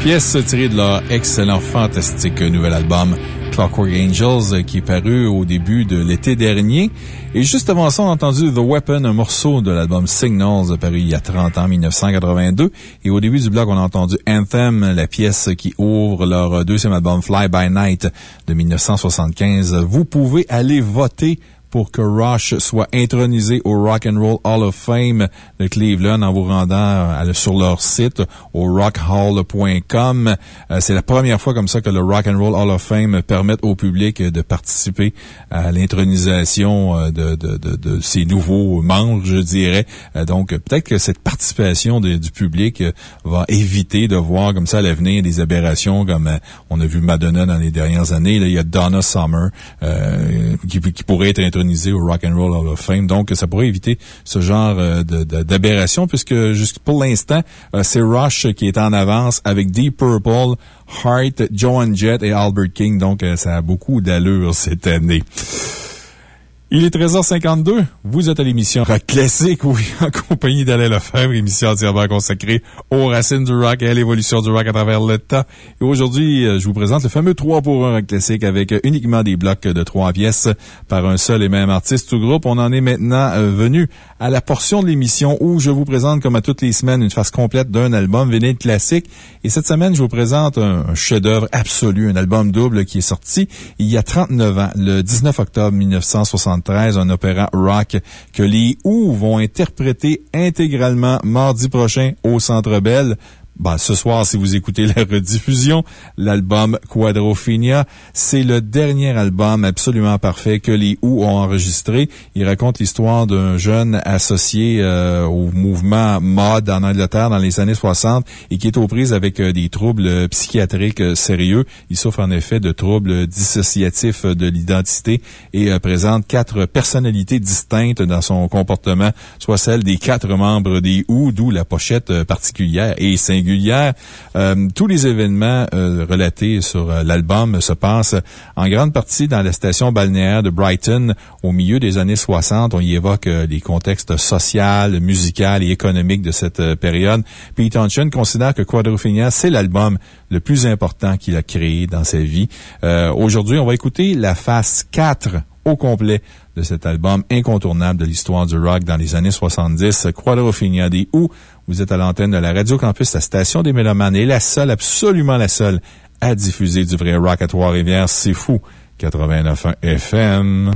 pièce tirée de leur excellent, fantastique nouvel album Clockwork Angels qui est paru au début de l'été dernier. Et juste avant ça, on a entendu The Weapon, un morceau de l'album Signals paru il y a 30 ans, 1982. Et au début du blog, on a entendu Anthem, la pièce qui ouvre leur deuxième album Fly By Night de 1975. Vous pouvez aller voter pour que Rush soit intronisé au Rock and Roll Hall of Fame de Cleveland en vous rendant euh, sur leur site au rockhall.com. Euh, c'est la première fois comme ça que le Rock and Roll Hall of Fame permet au public de participer à l'intronisation euh, de, de, de, de, ces nouveaux membres, je dirais. Donc, peut-être que cette participation du public va éviter de voir comme ça à l'avenir des aberrations comme on a vu Madonna dans les dernières années. Il y a Donna Summer qui, qui pourrait être intronisée au Rock and Roll Hall of Fame. Donc, ça pourrait éviter ce genre euh, d'aberration puisque, juste pour l'instant, euh, c'est Rush qui est en avance avec Deep Purple, Heart, Joan Jett et Albert King. Donc, euh, ça a beaucoup d'allure cette année. Il est 13h52. Vous êtes à l'émission Rock Classique, oui, en compagnie d'Alain Lefebvre, émission entièrement consacrée aux racines du rock et à l'évolution du rock à travers le temps. Et aujourd'hui, euh, je vous présente le fameux 3 pour 1 Rock Classique avec uniquement des blocs de 3 pièces par un seul et même artiste ou groupe. On en est maintenant euh, venu à la portion de l'émission où je vous présente, comme à toutes les semaines, une phase complète d'un album vinyle classique. Et cette semaine, je vous présente un, un chef-d'œuvre absolu, un album double qui est sorti il y a 39 ans, le 19 octobre 1960 un opéra rock que les Who vont interpréter intégralement mardi prochain au Centre Bell. Ben, ce soir, si vous écoutez la rediffusion, l'album Quadrophenia, c'est le dernier album absolument parfait que les Who ont enregistré. Il raconte l'histoire d'un jeune associé euh, au mouvement mod en Angleterre dans les années 60 et qui est aux prises avec euh, des troubles psychiatriques euh, sérieux. Il souffre en effet de troubles dissociatifs de l'identité et présente quatre personnalités distinctes dans son comportement, soit celle des quatre membres des Who, d'où la pochette particulière et singulière euh, tous les événements euh, relatés sur euh, l'album se passent en grande partie dans la station balnéaire de Brighton au milieu des années 60. On y évoque les contextes social, musical et économiques de cette période. Pete Townshend considère que Quadrophenia, c'est l'album le plus important qu'il a créé dans sa vie. Aujourd'hui, on va écouter la phase 4 au complet de cet album incontournable de l'histoire du rock dans les années 70, Quadrophenia des Who. Vous êtes à l'antenne de la Radio Campus, la station des Mélomanes, et la seule, absolument la seule, à diffuser du vrai rock à Trois-Rivières. C'est fou. 89.1 FM.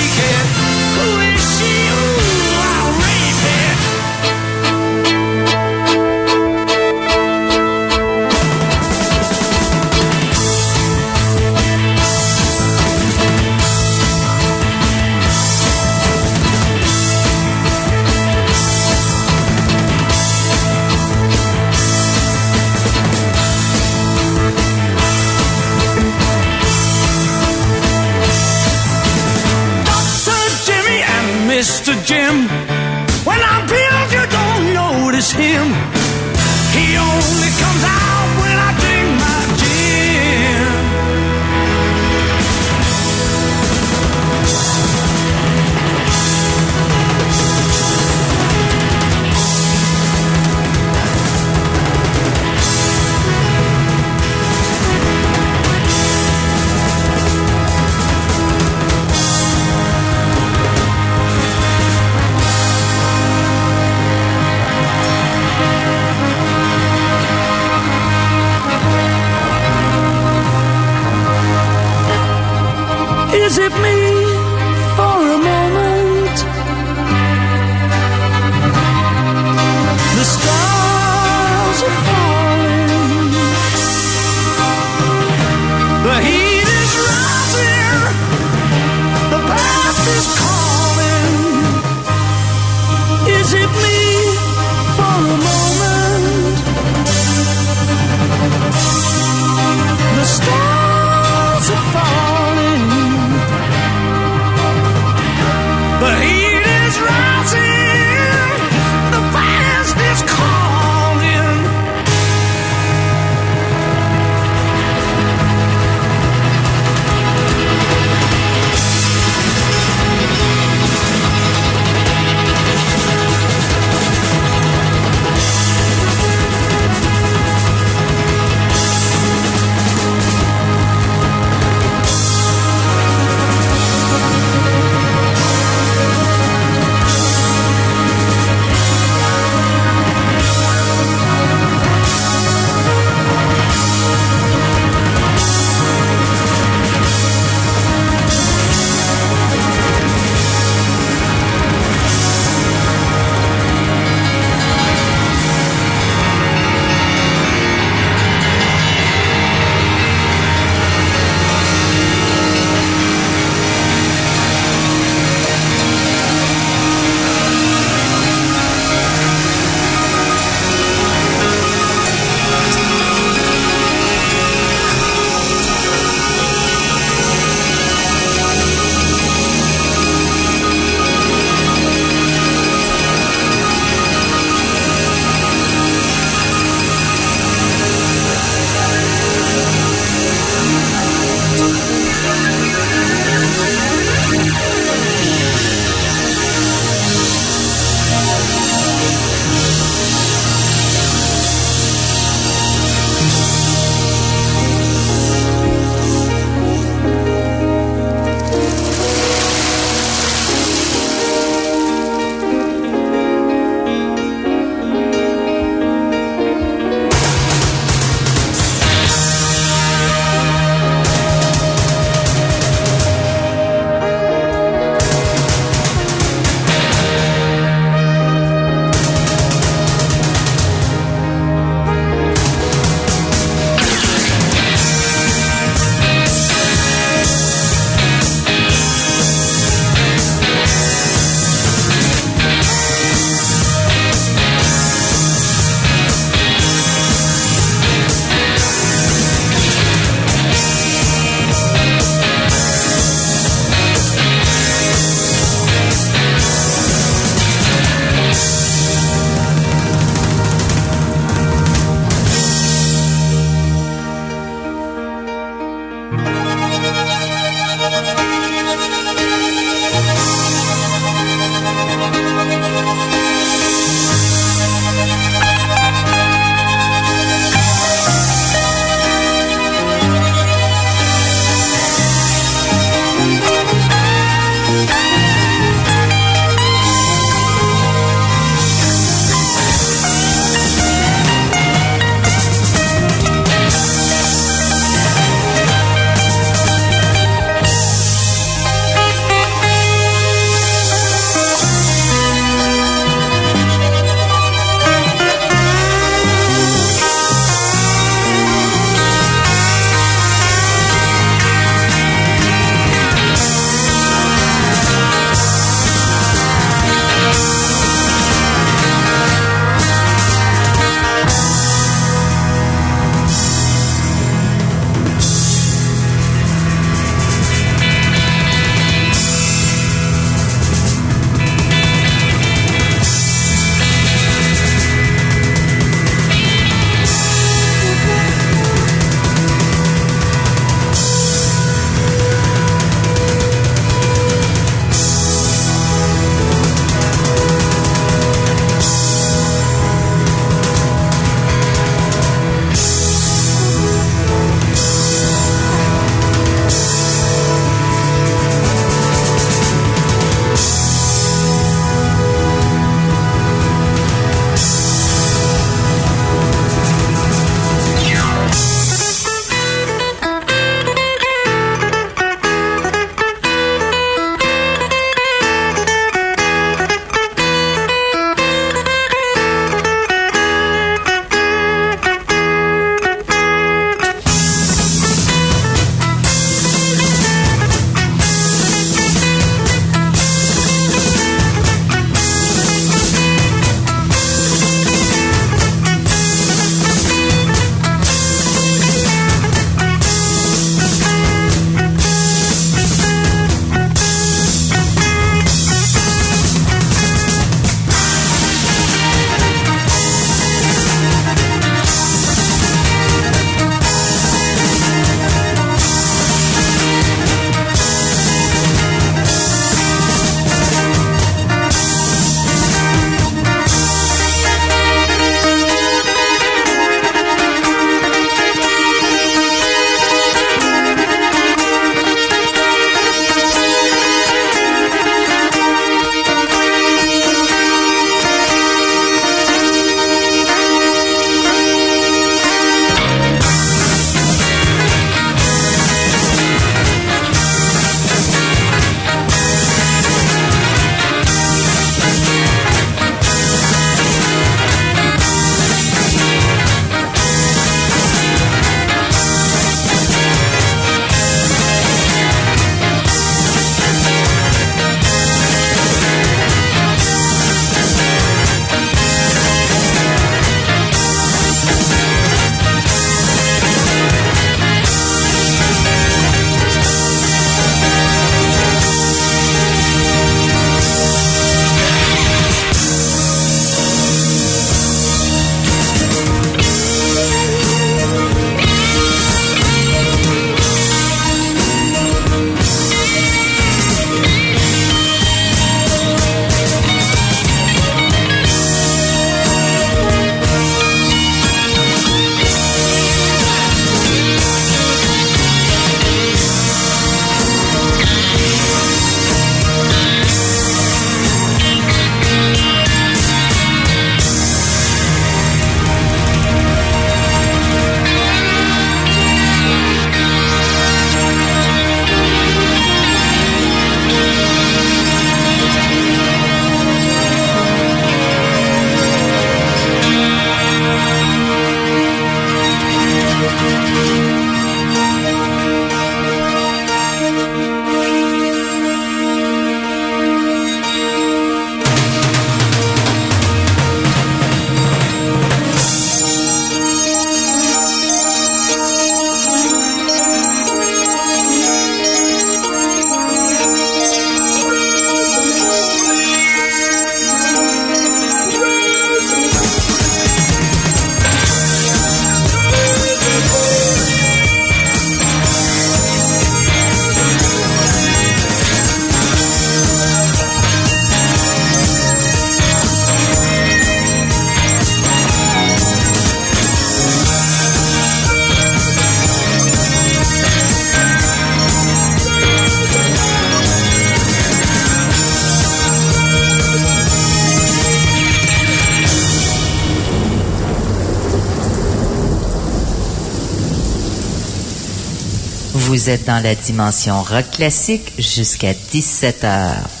dans la dimension rock classique jusqu'à 17 heures.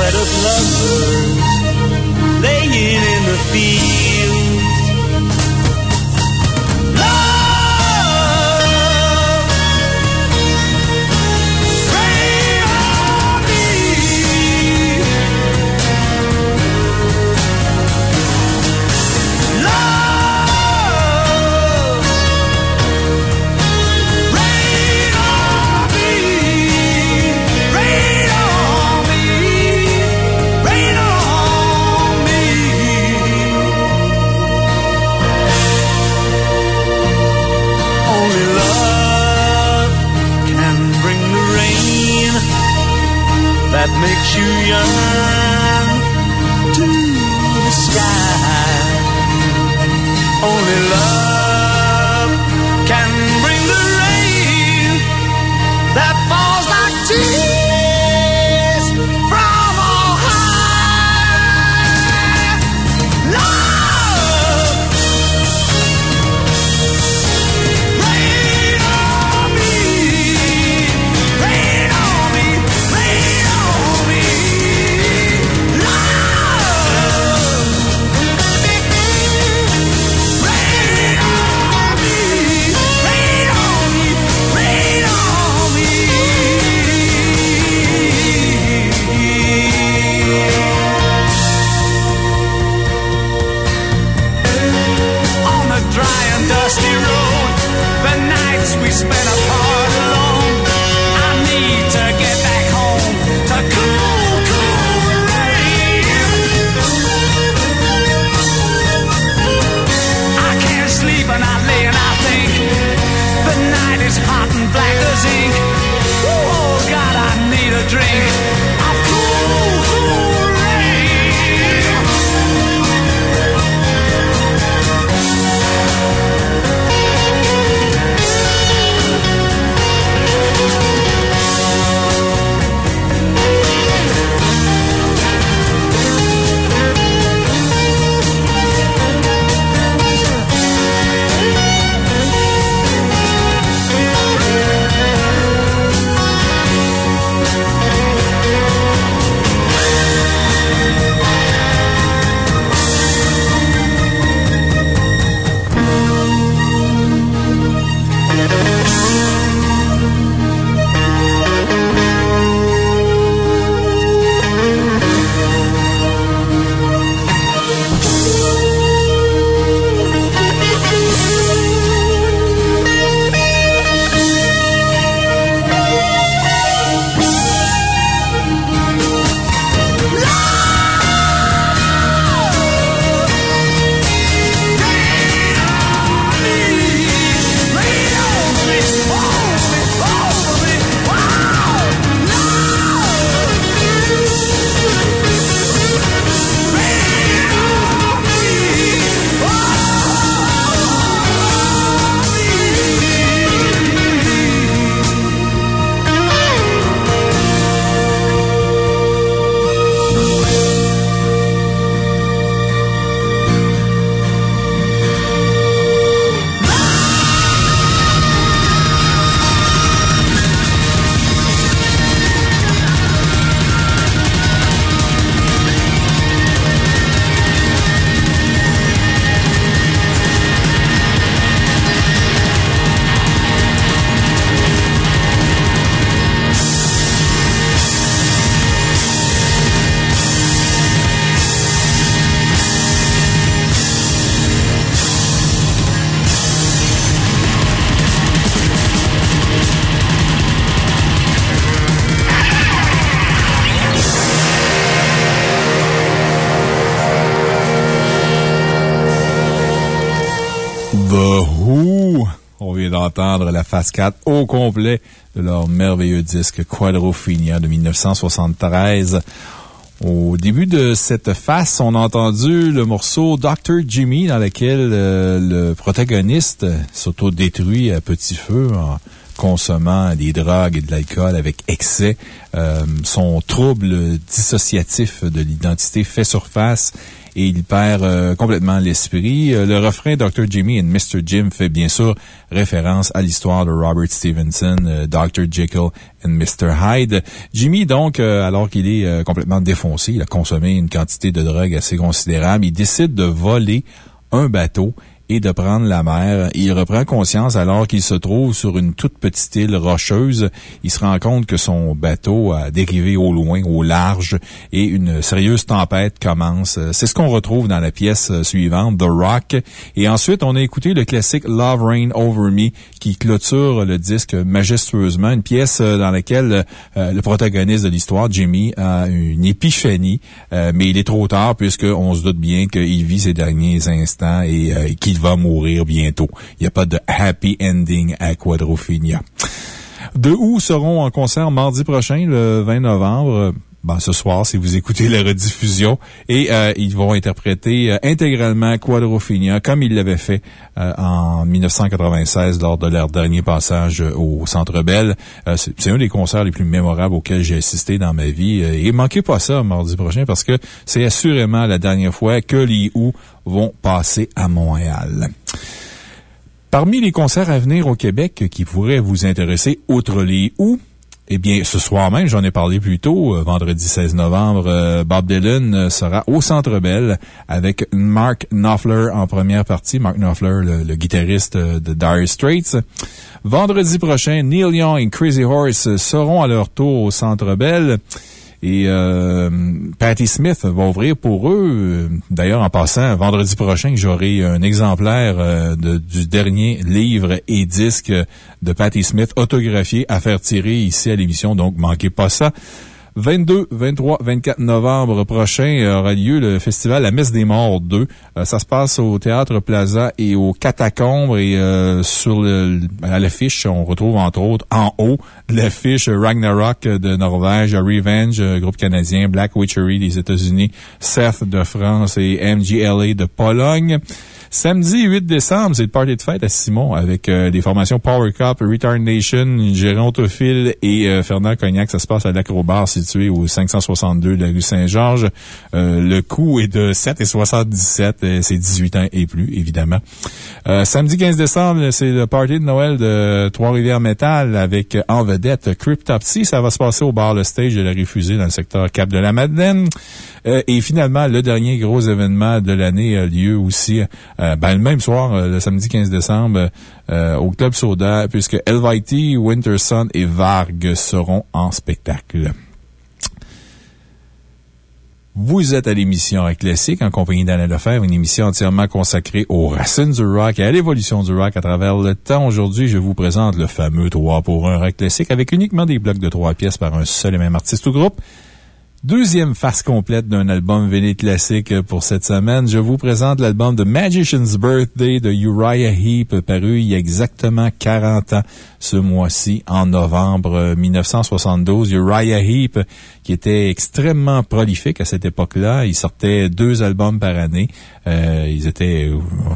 wed of lovers. Vient d'entendre la phase 4 au complet de leur merveilleux disque Quadrophenia de 1973. Au début de cette face, on a entendu le morceau Dr. Jimmy dans lequel euh, le protagoniste s'auto-détruit à petit feu en consommant des drogues et de l'alcool avec excès. Euh, son trouble dissociatif de l'identité fait surface et il perd euh, complètement l'esprit. Euh, le refrain Dr. Jimmy and Mr. Jim fait bien sûr référence à l'histoire de Robert Stevenson, euh, Dr. Jekyll and Mr. Hyde. Jimmy, donc, alors qu'il est complètement défoncé, il a consommé une quantité de drogue assez considérable, il décide de voler un bateau et de prendre la mer. Il reprend conscience alors qu'il se trouve sur une toute petite île rocheuse. Il se rend compte que son bateau a dérivé au loin, au large, et une sérieuse tempête commence. C'est ce qu'on retrouve dans la pièce suivante, The Rock. Et ensuite, on a écouté le classique Love Rain Over Me qui clôture le disque majestueusement. Une pièce dans laquelle euh, le protagoniste de l'histoire, Jimmy, a une épiphanie, euh, mais il est trop tard puisqu'on se doute bien qu'il vit ses derniers instants et euh, qu'il va mourir bientôt. Il n'y a pas de happy ending à Quadrophenia. De où seront en concert mardi prochain, le 20 novembre? Ben, ce soir, si vous écoutez la rediffusion. Et euh, ils vont interpréter euh, intégralement Quadrophenia, comme ils l'avaient fait euh, en 1996 lors de leur dernier passage au Centre Bell. c'est un des concerts les plus mémorables auxquels j'ai assisté dans ma vie. et manquez pas ça mardi prochain parce que c'est assurément la dernière fois que les OU vont passer à Montréal. Parmi les concerts à venir au Québec qui pourraient vous intéresser, outre les OU, eh bien, ce soir même, j'en ai parlé plus tôt, euh, vendredi 16 novembre, euh, Bob Dylan euh, sera au Centre Bell avec Mark Knopfler en première partie. Mark Knopfler, le, guitariste de Dire Straits. Vendredi prochain, Neil Young et Crazy Horse seront à leur tour au Centre Bell. Et euh, Patti Smith va ouvrir pour eux. D'ailleurs, en passant, vendredi prochain, j'aurai un exemplaire euh, du dernier livre et disque de Patti Smith autographié à faire tirer ici à l'émission. Donc, manquez pas ça. 22, 23, 24 novembre prochain euh, aura lieu le festival La Messe des Morts 2. Euh, ça se passe au Théâtre Plaza et au Catacombres et euh, sur le, à l'affiche, on retrouve entre autres en haut l'affiche Ragnarok de Norvège, Revenge, groupe canadien, Black Witchery des États-Unis, Seth de France et MGLA de Pologne. Samedi 8 décembre, c'est le party de fête à Simon avec euh, des formations Power Cup, Return Nation, Gérontophile et euh, Fernand Cognac. Ça se passe à l'Acrobar situé au 562 de la rue Saint-Georges. Euh, le coût est de 7,77 C'est 18 ans et plus, évidemment. samedi 15 décembre, c'est le party de Noël de Trois-Rivières Metal avec en vedette Cryptopsy. Ça va se passer au bar Le Stage de la Refusée dans le secteur Cap de la Madeleine. Euh, et finalement, le dernier gros événement de l'année a lieu aussi euh, ben, le même soir, euh, le samedi 15 décembre, au Club Soda, puisque Winter Winterson et Varg seront en spectacle. Vous êtes à l'émission Rock Classique en compagnie d'Alain Lefebvre, une émission entièrement consacrée aux racines du rock et à l'évolution du rock à travers le temps. Aujourd'hui, je vous présente le fameux 3 pour 1 rock classique avec uniquement des blocs de 3 pièces par un seul et même artiste ou groupe. Deuxième face complète d'un album véné classique pour cette semaine. Je vous présente l'album The Magician's Birthday de Uriah Heep, paru il y a exactement 40 ans ce mois-ci, en novembre 1972. Uriah Heep, qui était extrêmement prolifique à cette époque-là. Il sortait deux albums par année. Euh, ils étaient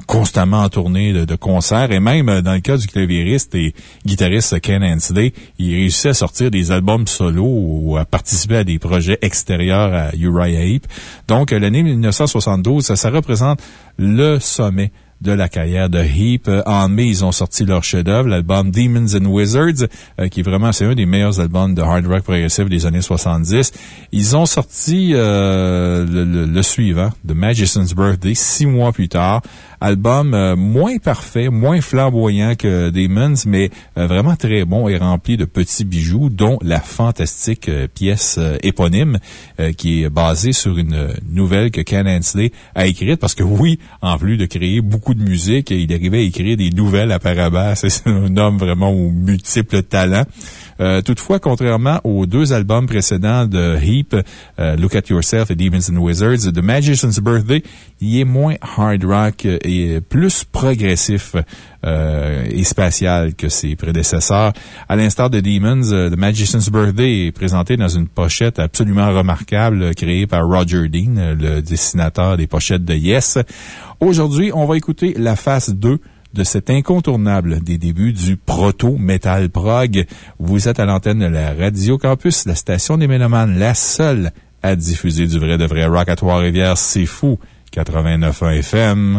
constamment en tournée de, concerts et même euh, dans le cas du claviériste et guitariste Ken Ansley, il réussissait à sortir des albums solo ou à participer à des projets extérieurs à Uriah Heep. Donc, l'année 1972, ça, ça représente le sommet de la carrière de Heap. Euh, en mai, ils ont sorti leur chef-d'œuvre, l'album Demons and Wizards, euh, qui est vraiment, c'est un des meilleurs albums de hard rock progressif des années 70. Ils ont sorti euh, le, le, suivant, The Magician's Birthday, six mois plus tard. Album euh, moins parfait, moins flamboyant que Demons, mais euh, vraiment très bon et rempli de petits bijoux, dont la fantastique euh, pièce éponyme qui est basée sur une nouvelle que Ken Hensley a écrite. Parce que oui, en plus de créer beaucoup de musique, il arrivait à écrire des nouvelles apparemment. C'est un homme vraiment aux multiples talents. Euh, toutefois, contrairement aux deux albums précédents de Heap, euh, Look at Yourself et Demons and Wizards, The Magician's Birthday, il est moins hard rock et plus progressif. Euh, et spatial que ses prédécesseurs. À l'instar de Demons, The Magician's Birthday est présenté dans une pochette absolument remarquable créée par Roger Dean, le dessinateur des pochettes de Yes. Aujourd'hui, on va écouter la phase 2 de cet incontournable des débuts du proto-metal prog. Vous êtes à l'antenne de la Radio Campus, la station des Mélomanes, la seule à diffuser du vrai de vrai rock à Trois-Rivières. C'est fou. 89.1 FM.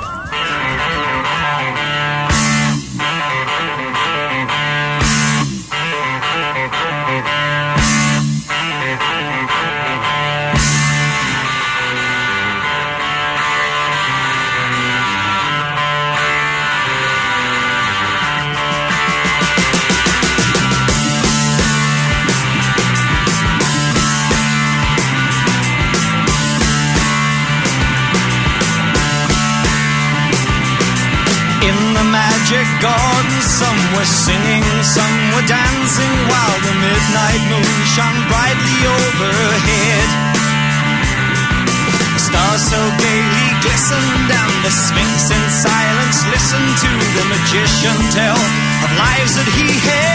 magician tell of lives that he had.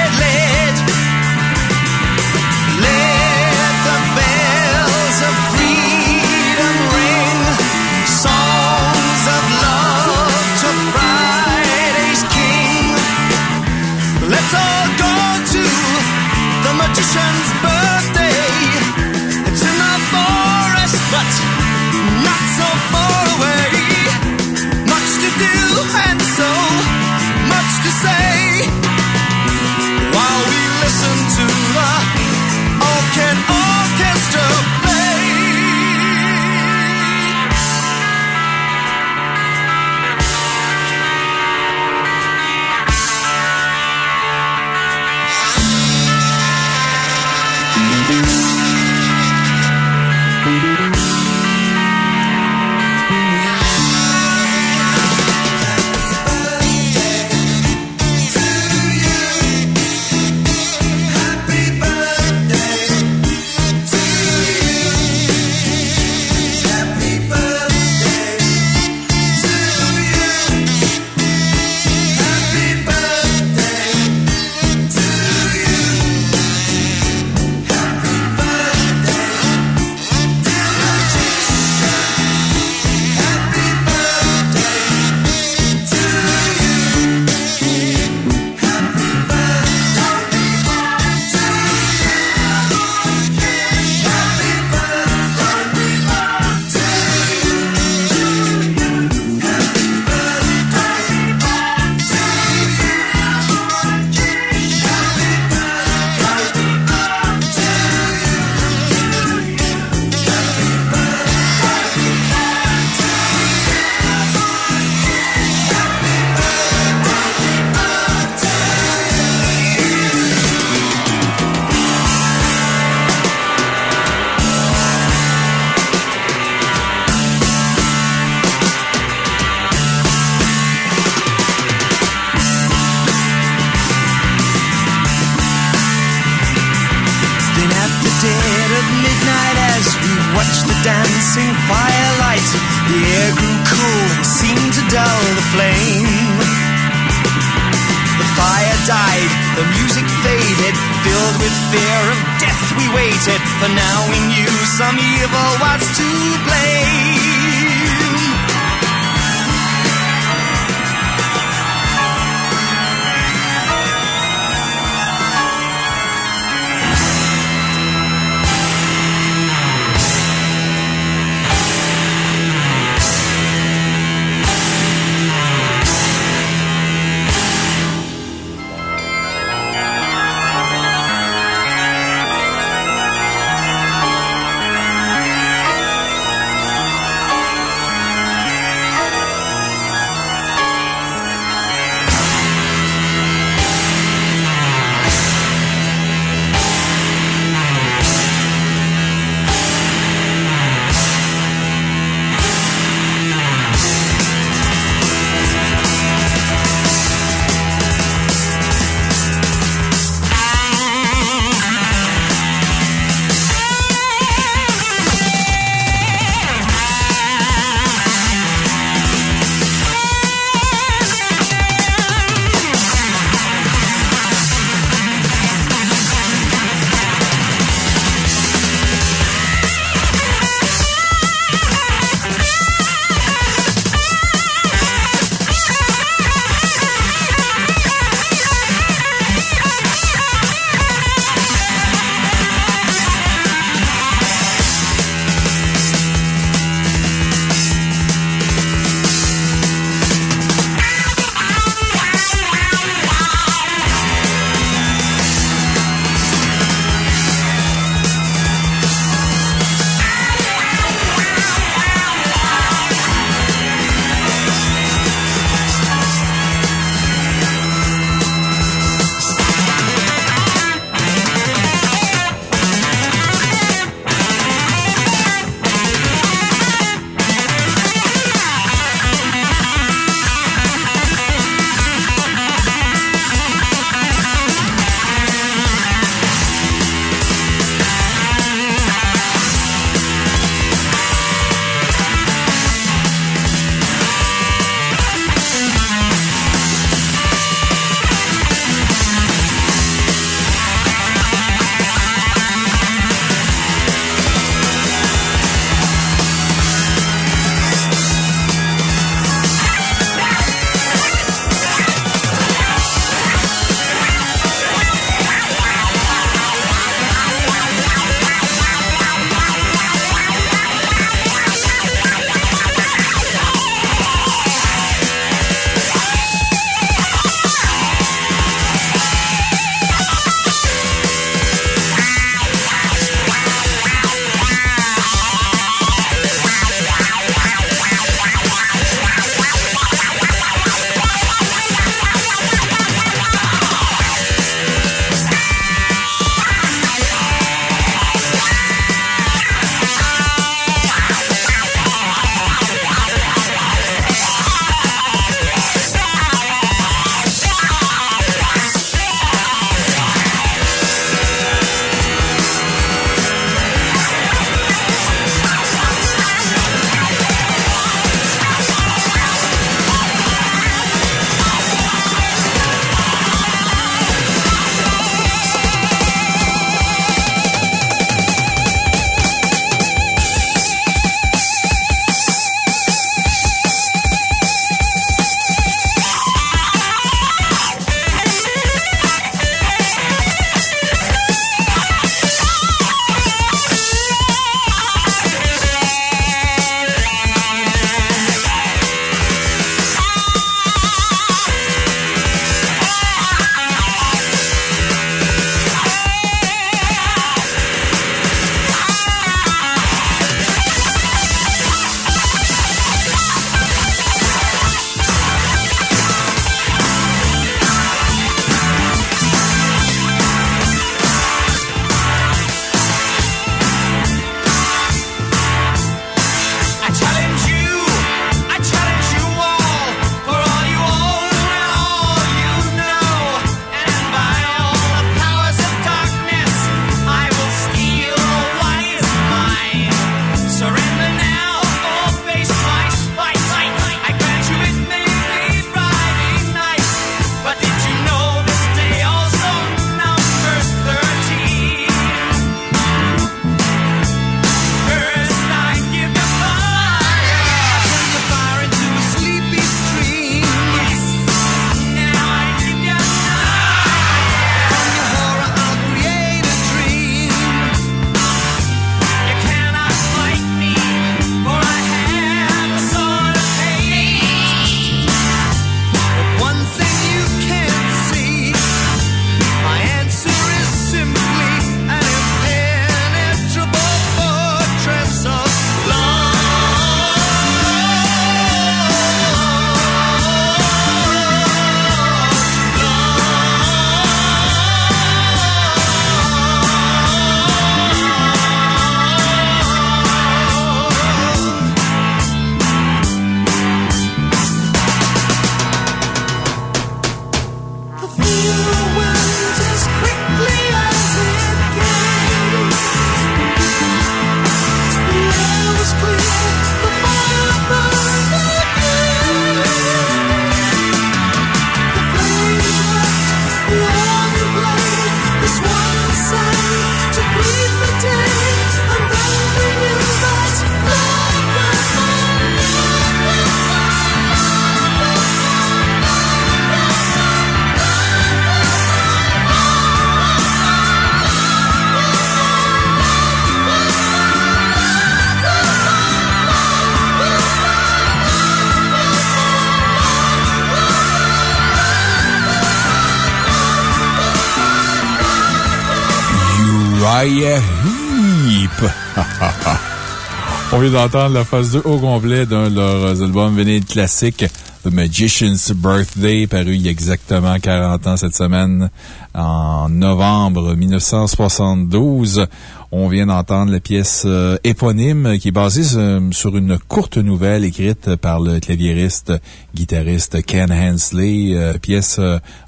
D'entendre la phase 2 au complet d'un de leurs albums vinyle classiques, The Magician's Birthday, paru il y a exactement 40 ans cette semaine, en novembre 1972. On vient d'entendre la pièce euh, éponyme qui est basée euh, sur une courte nouvelle écrite par le claviériste guitariste Ken Hensley. Euh, pièce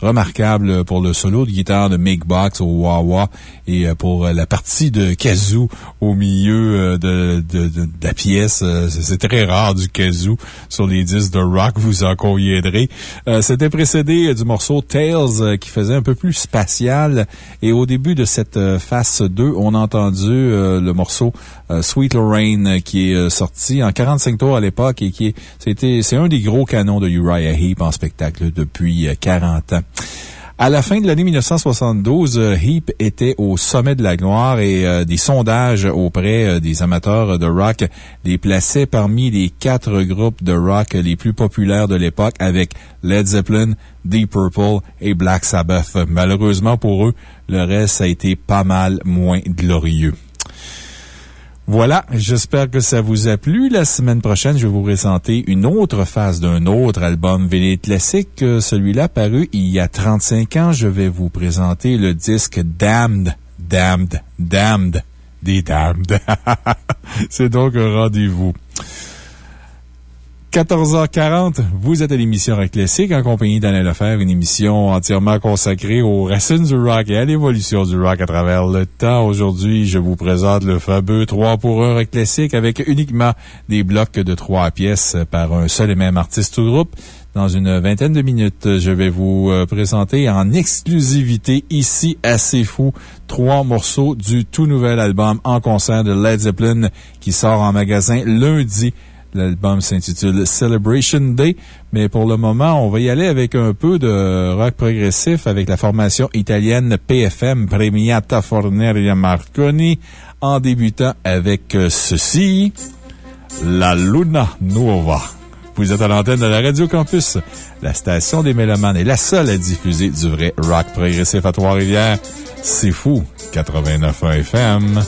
remarquable pour le solo de guitare de Mick Box au wah-wah et pour la partie de kazoo au milieu de, de, de, la pièce. C'est très rare du kazoo sur les disques de rock, vous en conviendrez. C'était précédé du morceau Tales qui faisait un peu plus spatial et au début de cette phase 2, on entend euh, le morceau euh, Sweet Lorraine euh, qui est sorti en 45 tours à l'époque et qui est, c'était, c'est un des gros canons de Uriah Heep en spectacle depuis 40 ans. À la fin de l'année 1972, Heap était au sommet de la gloire et des sondages auprès des amateurs de rock les plaçaient parmi les quatre groupes de rock les plus populaires de l'époque avec Led Zeppelin, Deep Purple et Black Sabbath. Malheureusement pour eux, le reste a été pas mal moins glorieux. Voilà, j'espère que ça vous a plu. La semaine prochaine, je vais vous présenter une autre phase d'un autre album vinyle classique. Celui-là paru il y a 35 ans. Je vais vous présenter le disque Damned, Damned, Damned, des Damned. C'est donc un rendez-vous. 14h40, vous êtes à l'émission Rock Classique en compagnie d'Alain Lefebvre, une émission entièrement consacrée aux racines du rock et à l'évolution du rock à travers le temps. Aujourd'hui, je vous présente le fameux 3 pour 1 Rock Classique avec uniquement des blocs de 3 pièces par un seul et même artiste ou groupe. Dans une vingtaine de minutes, je vais vous euh, présenter en exclusivité ici à C'est Fou trois morceaux du tout nouvel album en concert de Led Zeppelin qui sort en magasin lundi L'album s'intitule Celebration Day, mais pour le moment, on va y aller avec un peu de rock progressif avec la formation italienne PFM Premiata Forneria Marconi en débutant avec euh, ceci, La Luna Nuova. Vous êtes à l'antenne de la Radio Campus, la station des Mélomanes est la seule à diffuser du vrai rock progressif à Trois-Rivières. C'est fou, 89.1 FM.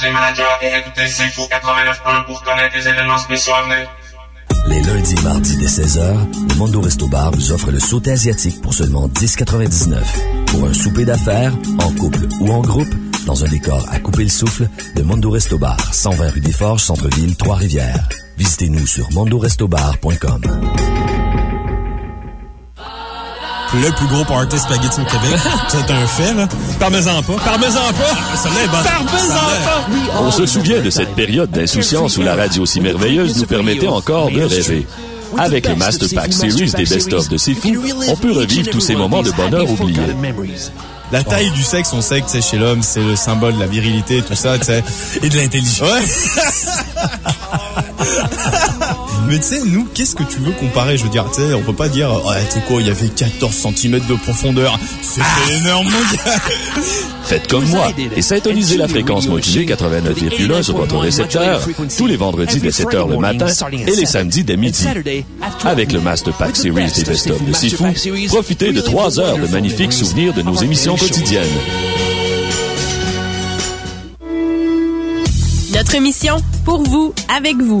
Les managers et écoutez C'est Fou 89.1 pour connaître les événements spéciaux à venir. Les lundis et mardis dès 16h, le Mondo Resto Bar vous offre le sauté asiatique pour seulement 10,99. Pour un souper d'affaires, en couple ou en groupe, dans un décor à couper le souffle, le Mondo Resto Bar, 120 rue des Forges, Centre-Ville, Trois-Rivières. Visitez-nous sur mondorestobar.com. Le plus gros party spaghetti au Québec. C'est un fait, là. Parmesan pas. Parmesan pas. Bonne. Parmesan pas. On se souvient de cette période d'insouciance où la radio si merveilleuse nous permettait encore de rêver. Avec le Master Pack Series des best-of de C'est Fou, on peut revivre tous ces moments de bonheur oubliés. La taille du sexe, on sait que c'est chez l'homme, c'est le symbole de la virilité, tout ça, tu sais. Et de l'intelligence. Ouais. Mais tu sais, nous, qu'est-ce que tu veux comparer? Je veux dire, tu sais, on peut pas dire, ouais, tu sais quoi, il y avait 14 cm de profondeur. C'était énorme, mon gars. Faites comme moi et syntonisez la fréquence modulée 89,1 sur votre récepteur tous les vendredis dès 7 h le matin et les samedis dès midi. Avec le Master Pack Series des Best-of de Sifu, profitez de 3 heures de magnifiques souvenirs de nos émissions quotidiennes. Notre mission, pour vous, avec vous.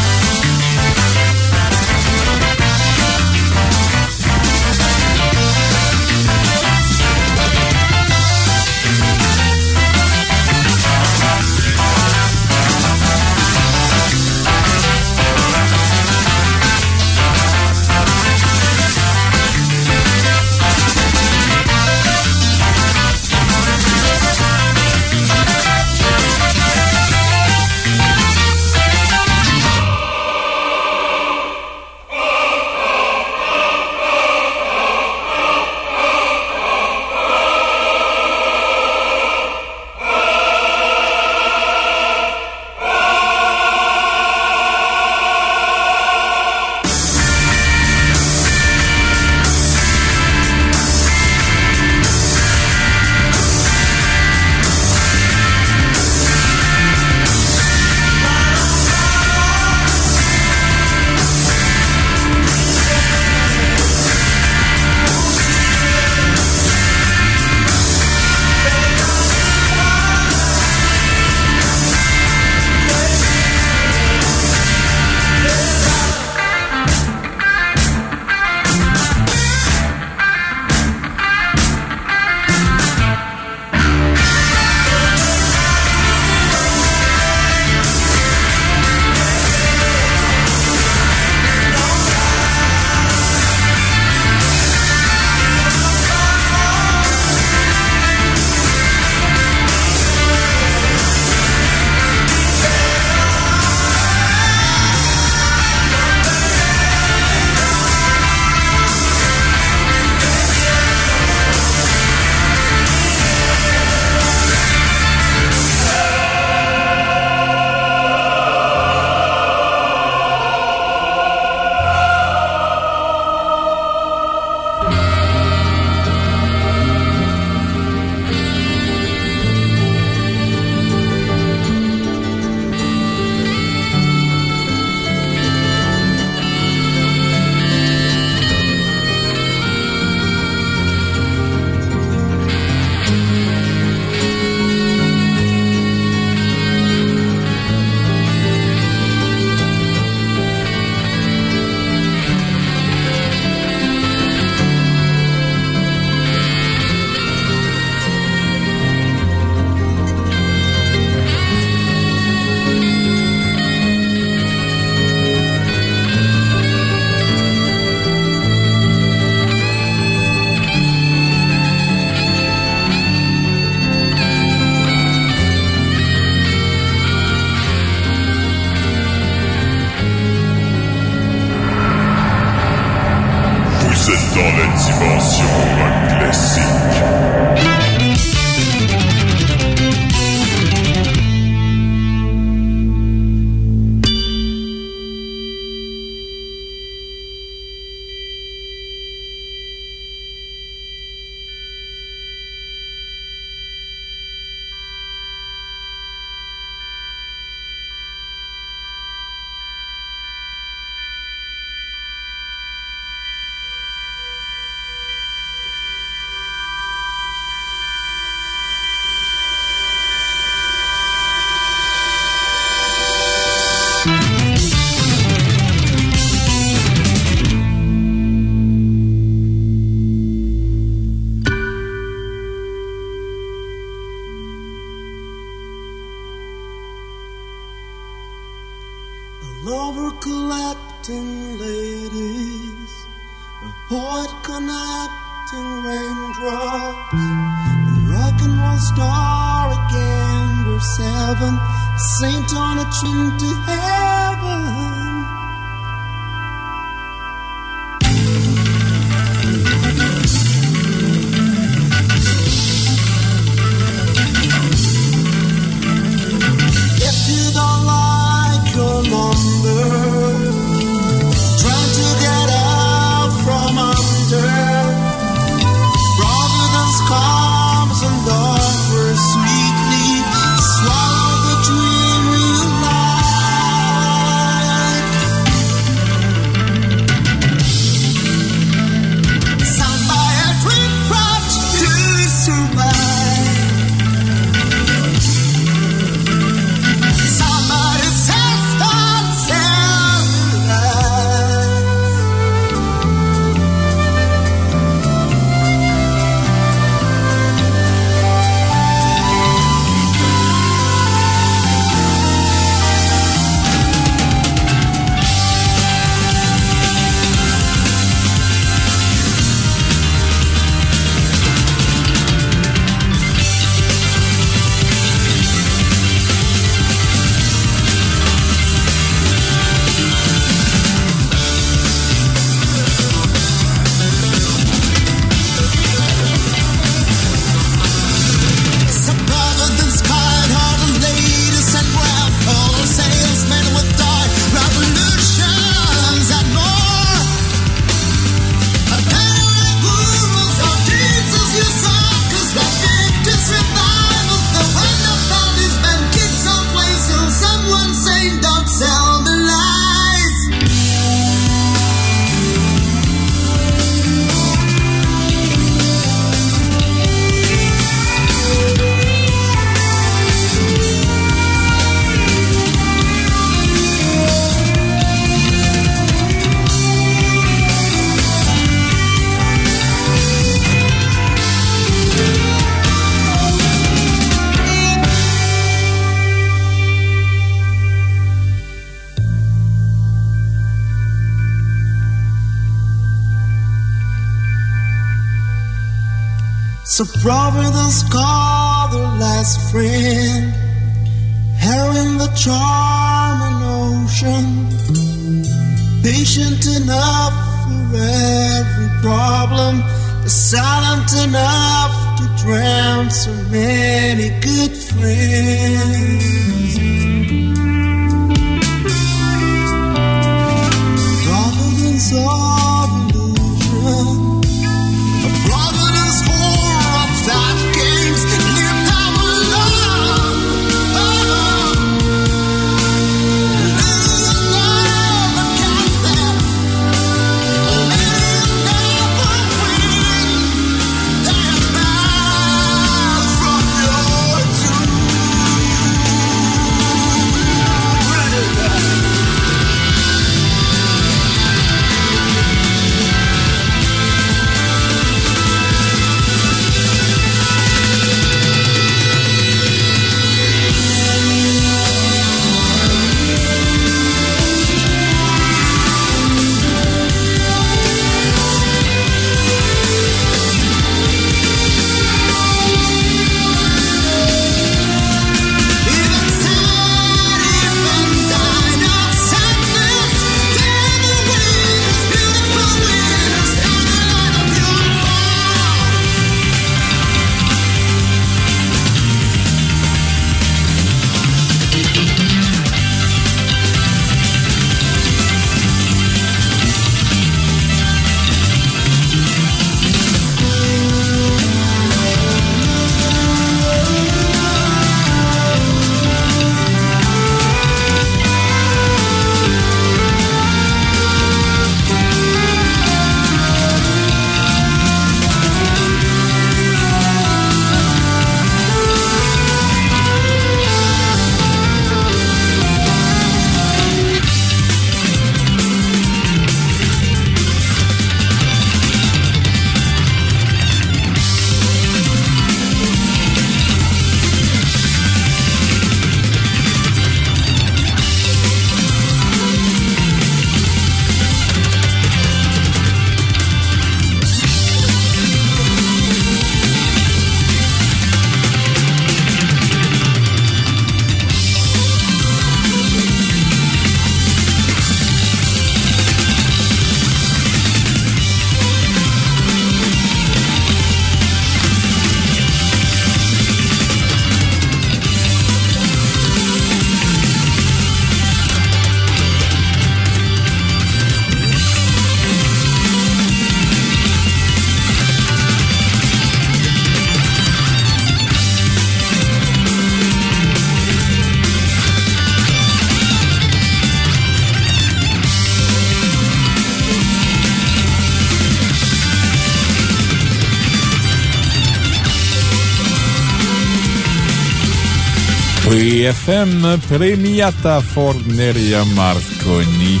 Premiata Forneria Marconi.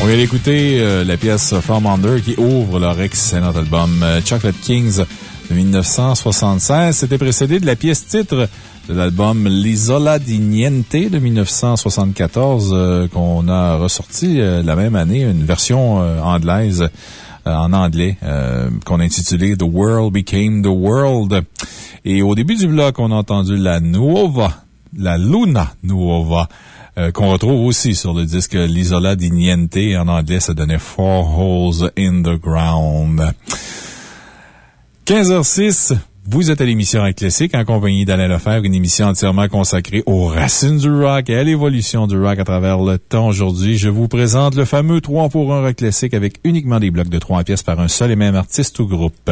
On vient d'écouter euh, la pièce From Under qui ouvre leur excellent album euh, Chocolate Kings de 1976. C'était précédé de la pièce titre de l'album L'Isola di Niente de 1974 euh, qu'on a ressorti la même année, une version anglaise en anglais qu'on a intitulé The World Became the World. Et au début du bloc, on a entendu la Nuova, la Luna Nuova. qu'on retrouve aussi sur le disque L'Isola di Niente. En anglais, ça donnait Four Holes in the Ground. 15h06. Vous êtes à l'émission Rock Classique en compagnie d'Alain Lefebvre, une émission entièrement consacrée aux racines du rock et à l'évolution du rock à travers le temps. Aujourd'hui, je vous présente le fameux 3 pour 1 Rock Classique avec uniquement des blocs de 3 pièces par un seul et même artiste ou groupe.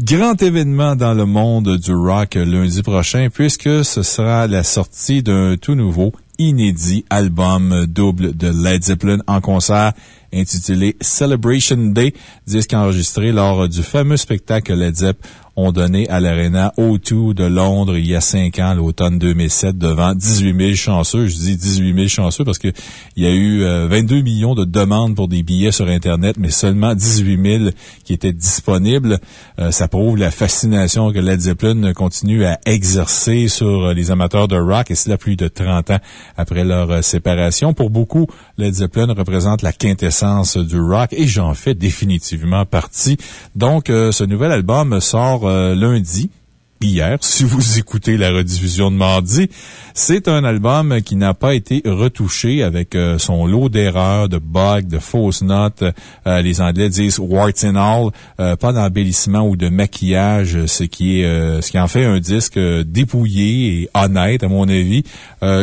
Grand événement dans le monde du rock lundi prochain puisque ce sera la sortie d'un tout nouveau inédit album double de Led Zeppelin en concert intitulé Celebration Day, disque enregistré lors du fameux spectacle Led Zeppelin ont donné à l'Arena O2 de Londres il y a cinq ans, l'automne 2007, devant 18 000 chanceux. Je dis 18 000 chanceux parce qu'il y a eu 22 euh, millions de demandes pour des billets sur Internet, mais seulement 18 000 qui étaient disponibles. Euh, ça prouve la fascination que Led Zeppelin continue à exercer sur les amateurs de rock, et cela plus de 30 ans après leur euh, séparation. Pour beaucoup, Led Zeppelin représente la quintessence du rock, et j'en fais définitivement partie. Donc, ce nouvel album sort euh, lundi hier, si vous écoutez la rediffusion de mardi. C'est un album qui n'a pas été retouché avec euh, son lot d'erreurs, de bugs, de fausses notes. Euh, les Anglais disent warts and all, euh, pas d'embellissement ou de maquillage, ce qui est, ce qui en fait un disque dépouillé et honnête, à mon avis.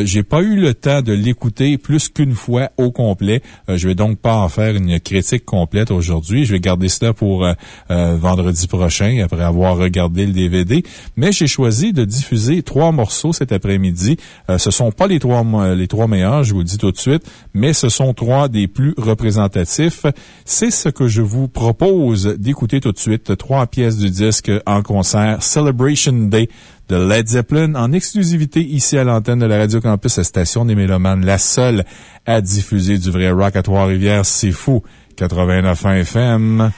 J'ai pas eu le temps de l'écouter plus qu'une fois au complet. je vais donc pas en faire une critique complète aujourd'hui. Je vais garder cela pour vendredi prochain, après avoir regardé le DVD. Mais j'ai choisi de diffuser trois morceaux cet après-midi. Euh, ce sont pas les trois, les trois meilleurs, je vous le dis tout de suite, mais ce sont trois des plus représentatifs. C'est ce que je vous propose d'écouter tout de suite. Trois pièces du disque en concert Celebration Day de Led Zeppelin en exclusivité ici à l'antenne de la Radio Campus, la station des Mélomanes, la seule à diffuser du vrai rock à Trois-Rivières. C'est fou. 89 FM.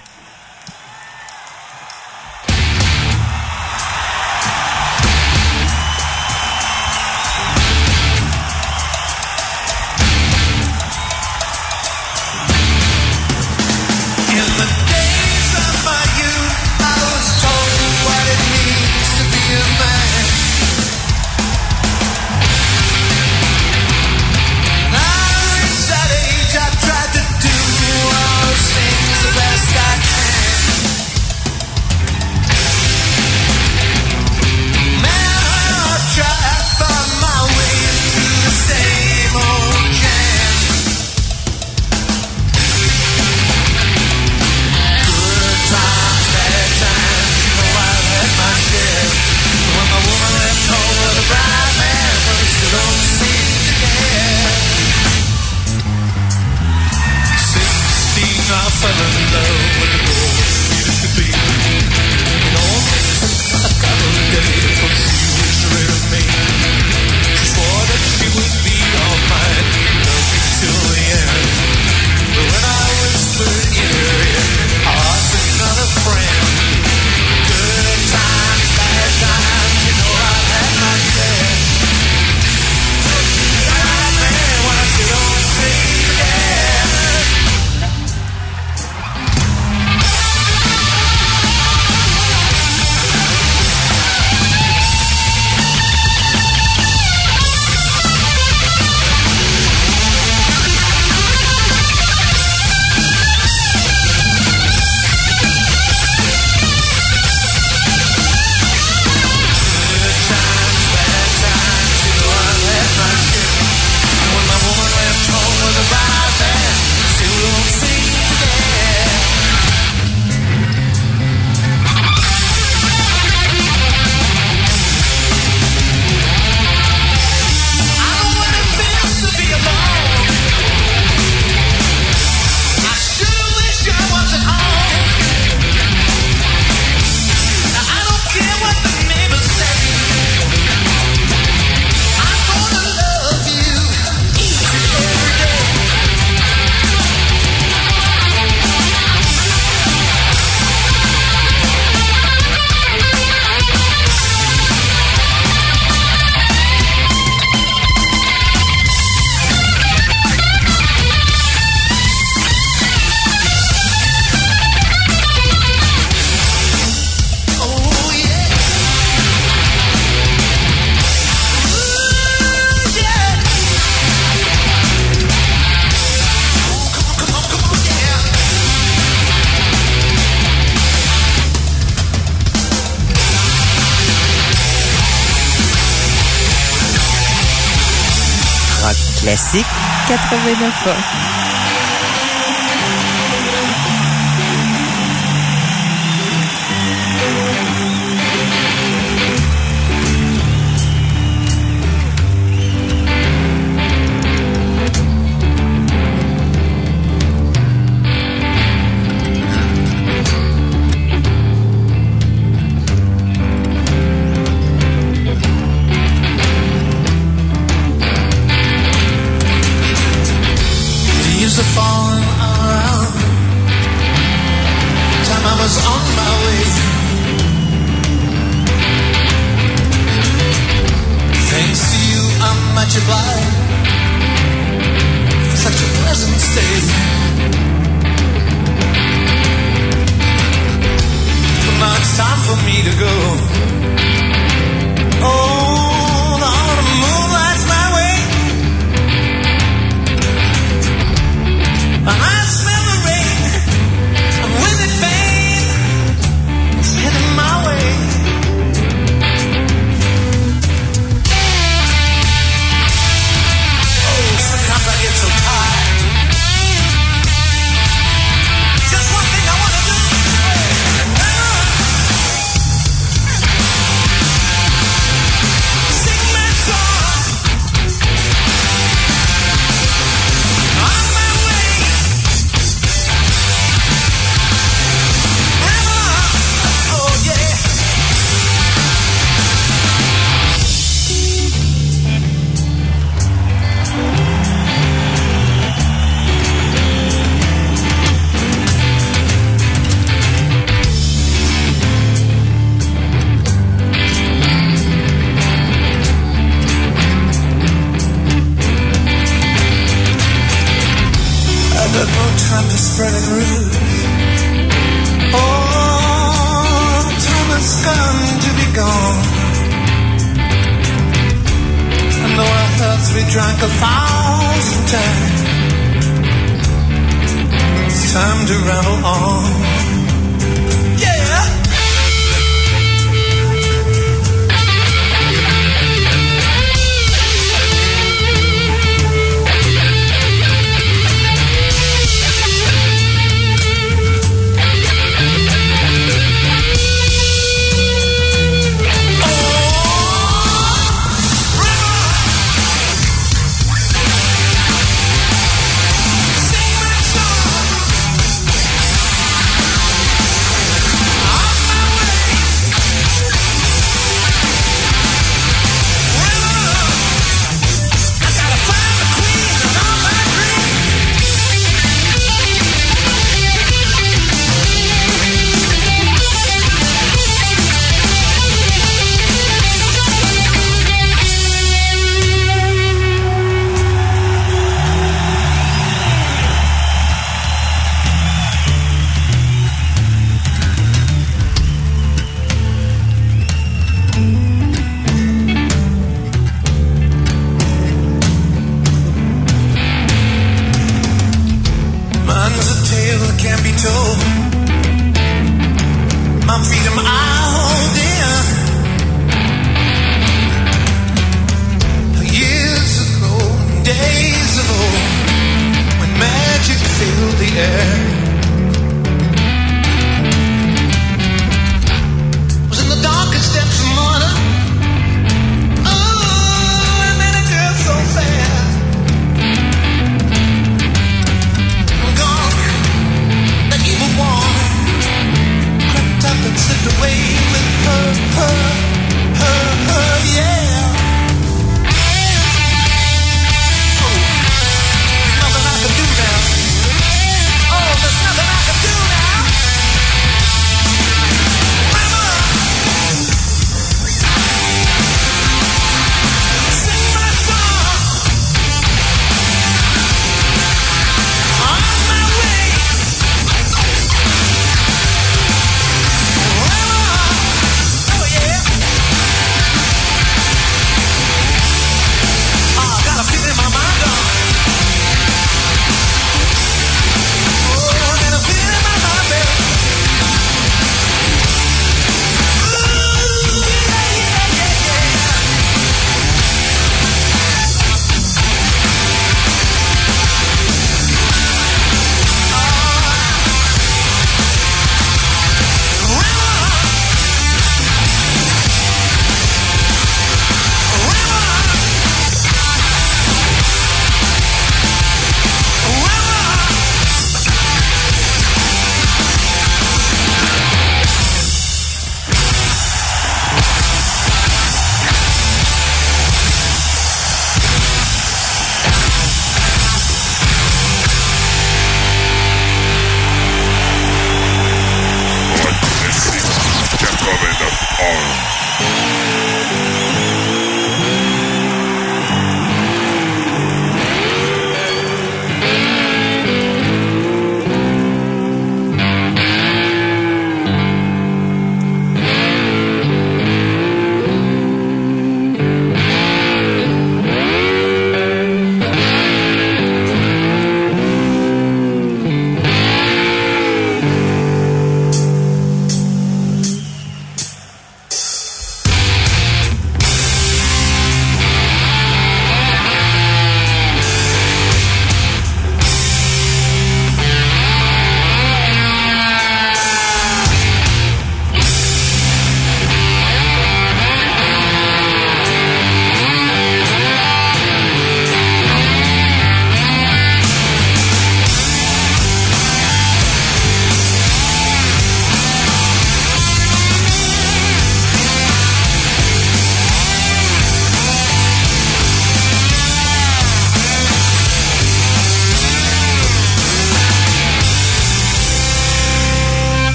89 ans. Leaves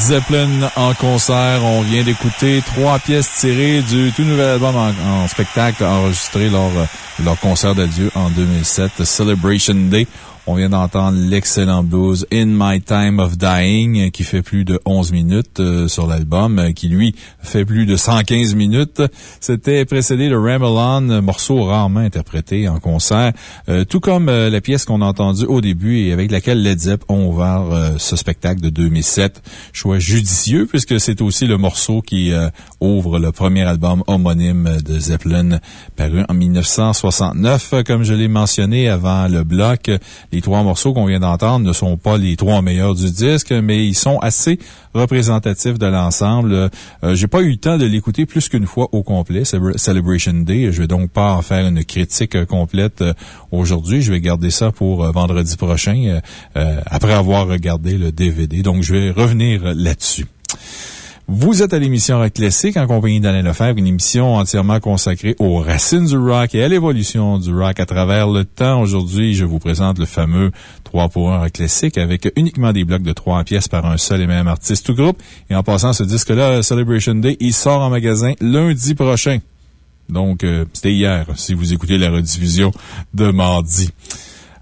Zeppelin en concert. On vient d'écouter trois pièces tirées du tout nouvel album en, en spectacle enregistré lors euh, de leur concert d'adieu en 2007, Celebration Day. On vient d'entendre l'excellent blues In My Time of Dying, qui fait plus de 11 minutes euh, sur l'album, euh, qui lui fait plus de 115 minutes. C'était précédé de Ramble On, morceau rarement interprété en concert, euh, tout comme la pièce qu'on a entendue au début et avec laquelle Led Zepp ont ouvert ce spectacle de 2007. Choix judicieux, puisque c'est aussi le morceau qui ouvre le premier album homonyme de Zeppelin, paru en 1969. Comme je l'ai mentionné avant le bloc, les trois morceaux qu'on vient d'entendre ne sont pas les trois meilleurs du disque, mais ils sont assez représentatifs de l'ensemble. Euh, J'ai pas eu le temps de l'écouter plus qu'une fois au complet, Celebra- Celebration Day. Je vais donc pas en faire une critique euh, complète euh, aujourd'hui. Je vais garder ça pour vendredi prochain, après avoir regardé le DVD. Donc, je vais revenir là-dessus. Vous êtes à l'émission Rock Classique en compagnie d'Alain Lefebvre, une émission entièrement consacrée aux racines du rock et à l'évolution du rock à travers le temps. Aujourd'hui, je vous présente le fameux 3 pour 1 Rock Classique avec uniquement des blocs de 3 pièces par un seul et même artiste ou groupe. Et en passant ce disque-là, Celebration Day, il sort en magasin lundi prochain. Donc, euh, c'était hier, si vous écoutez la rediffusion de mardi.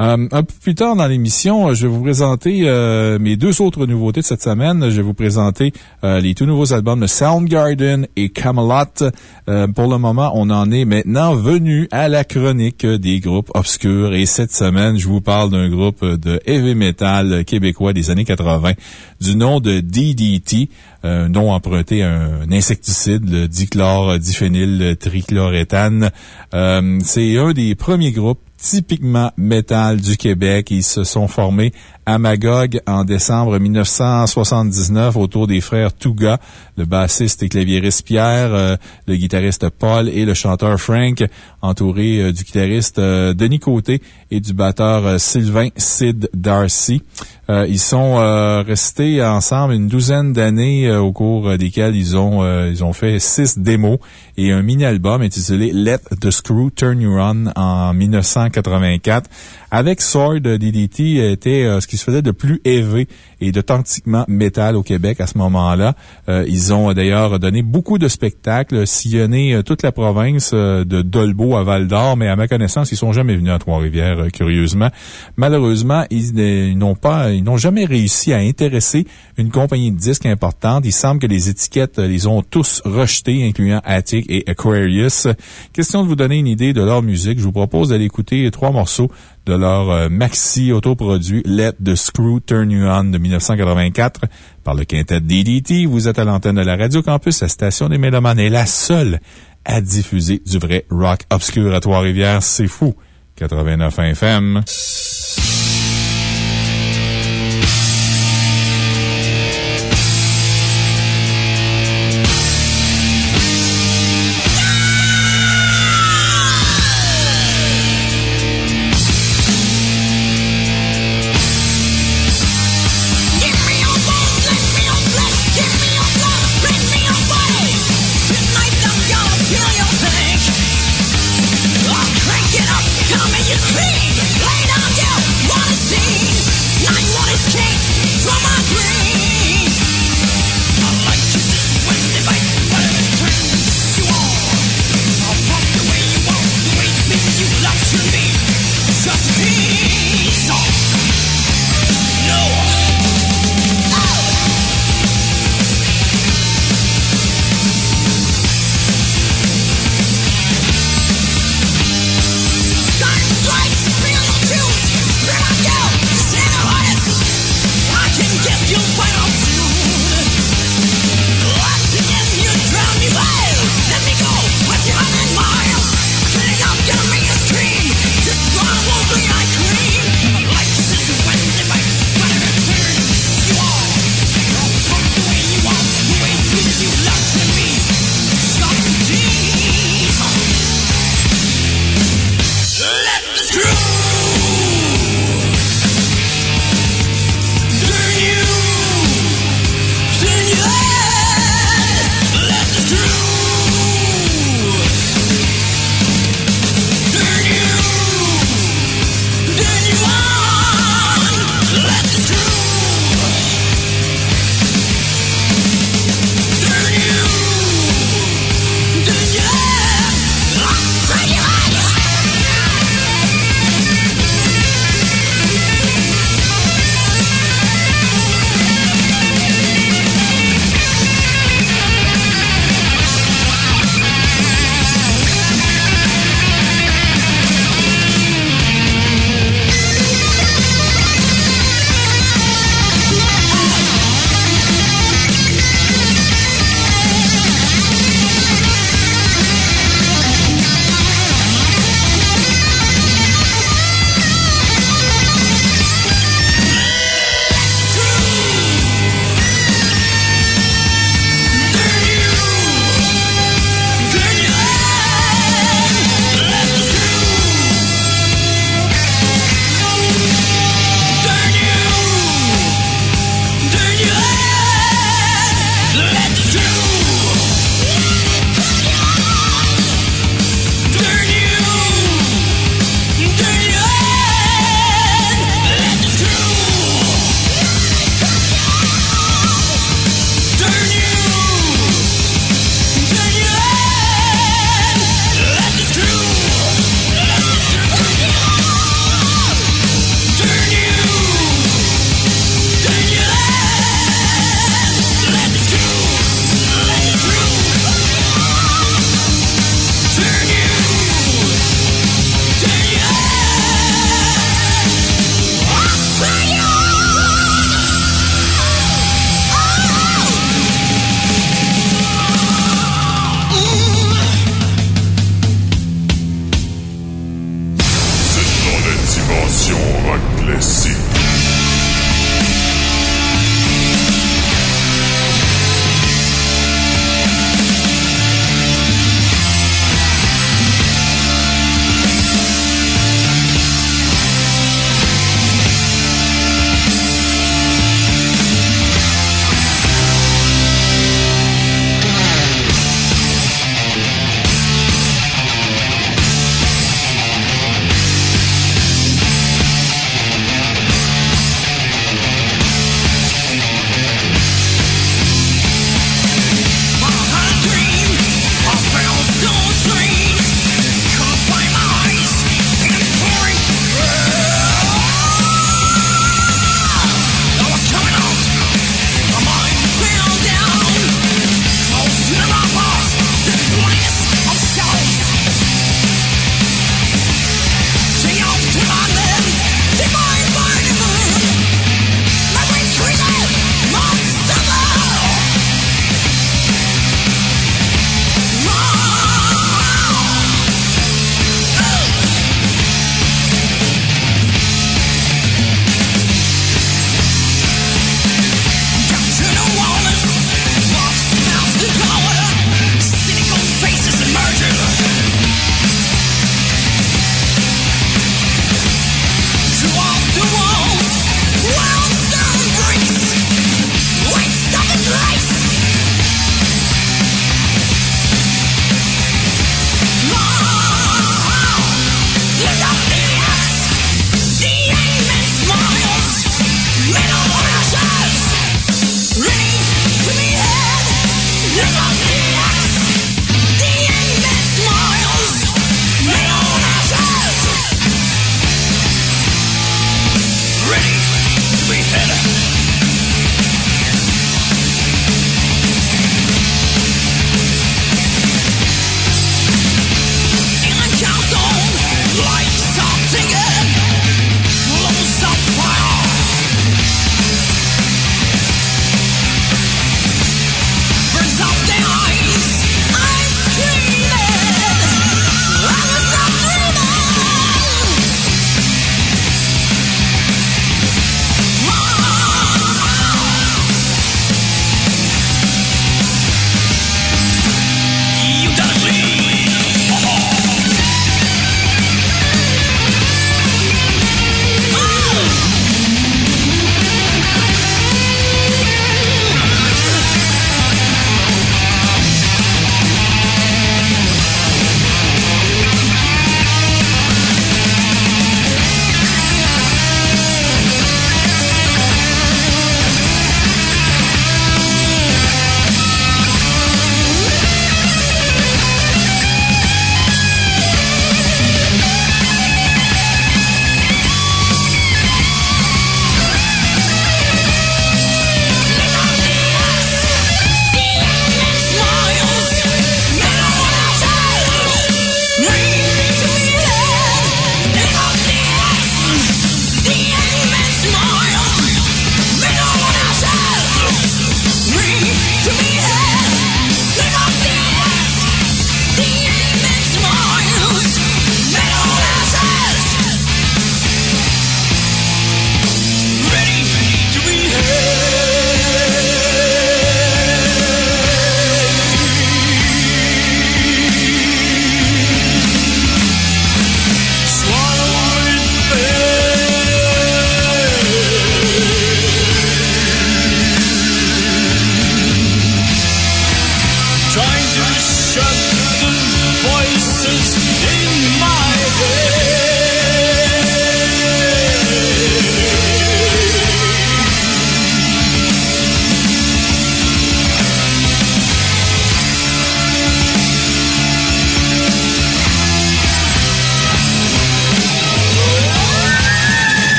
Euh, un peu plus tard dans l'émission, je vais vous présenter euh, mes deux autres nouveautés de cette semaine. Je vais vous présenter euh, les tout nouveaux albums de Soundgarden et Camelot. Euh, pour le moment, on en est maintenant venu à la chronique des groupes obscurs. Et cette semaine, je vous parle d'un groupe de heavy metal québécois des années 80 du nom de DDT, un nom emprunté à un insecticide, le dichlore diphényl trichloréthane. Euh, C'est un des premiers groupes typiquement métal du Québec. Ils se sont formés à Magog en décembre 1979 autour des frères Touga, le bassiste et claviériste Pierre, euh, le guitariste Paul et le chanteur Frank, entouré euh, du guitariste euh, Denis Côté et du batteur Sylvain Sid Darcy. Ils sont restés ensemble une douzaine d'années au cours desquelles ils ont, ils ont fait six démos et un mini-album intitulé Let the Screw Turn You On en 1984. Avec Sword, DDT était ce qui se faisait de plus élevé et d'authentiquement métal au Québec à ce moment-là. Euh, ils ont d'ailleurs donné beaucoup de spectacles, sillonné euh, toute la province de Dolbeau à Val-d'Or, mais à ma connaissance, ils sont jamais venus à Trois-Rivières, curieusement. Malheureusement, ils, n'ont pas, ils n'ont jamais réussi à intéresser une compagnie de disques importante. Il semble que les étiquettes les ont tous rejetés, incluant Attic et Aquarius. Question de vous donner une idée de leur musique, je vous propose d'aller écouter trois morceaux de leur maxi autoproduit Let the Screw Turn You On de 1984 par le quintet DDT. Vous êtes à l'antenne de la Radio Campus, la station des Mélomanes est la seule à diffuser du vrai rock obscur à Trois-Rivières. C'est fou. 89 FM.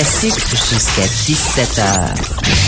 Dimension rock classique jusqu'à 17h.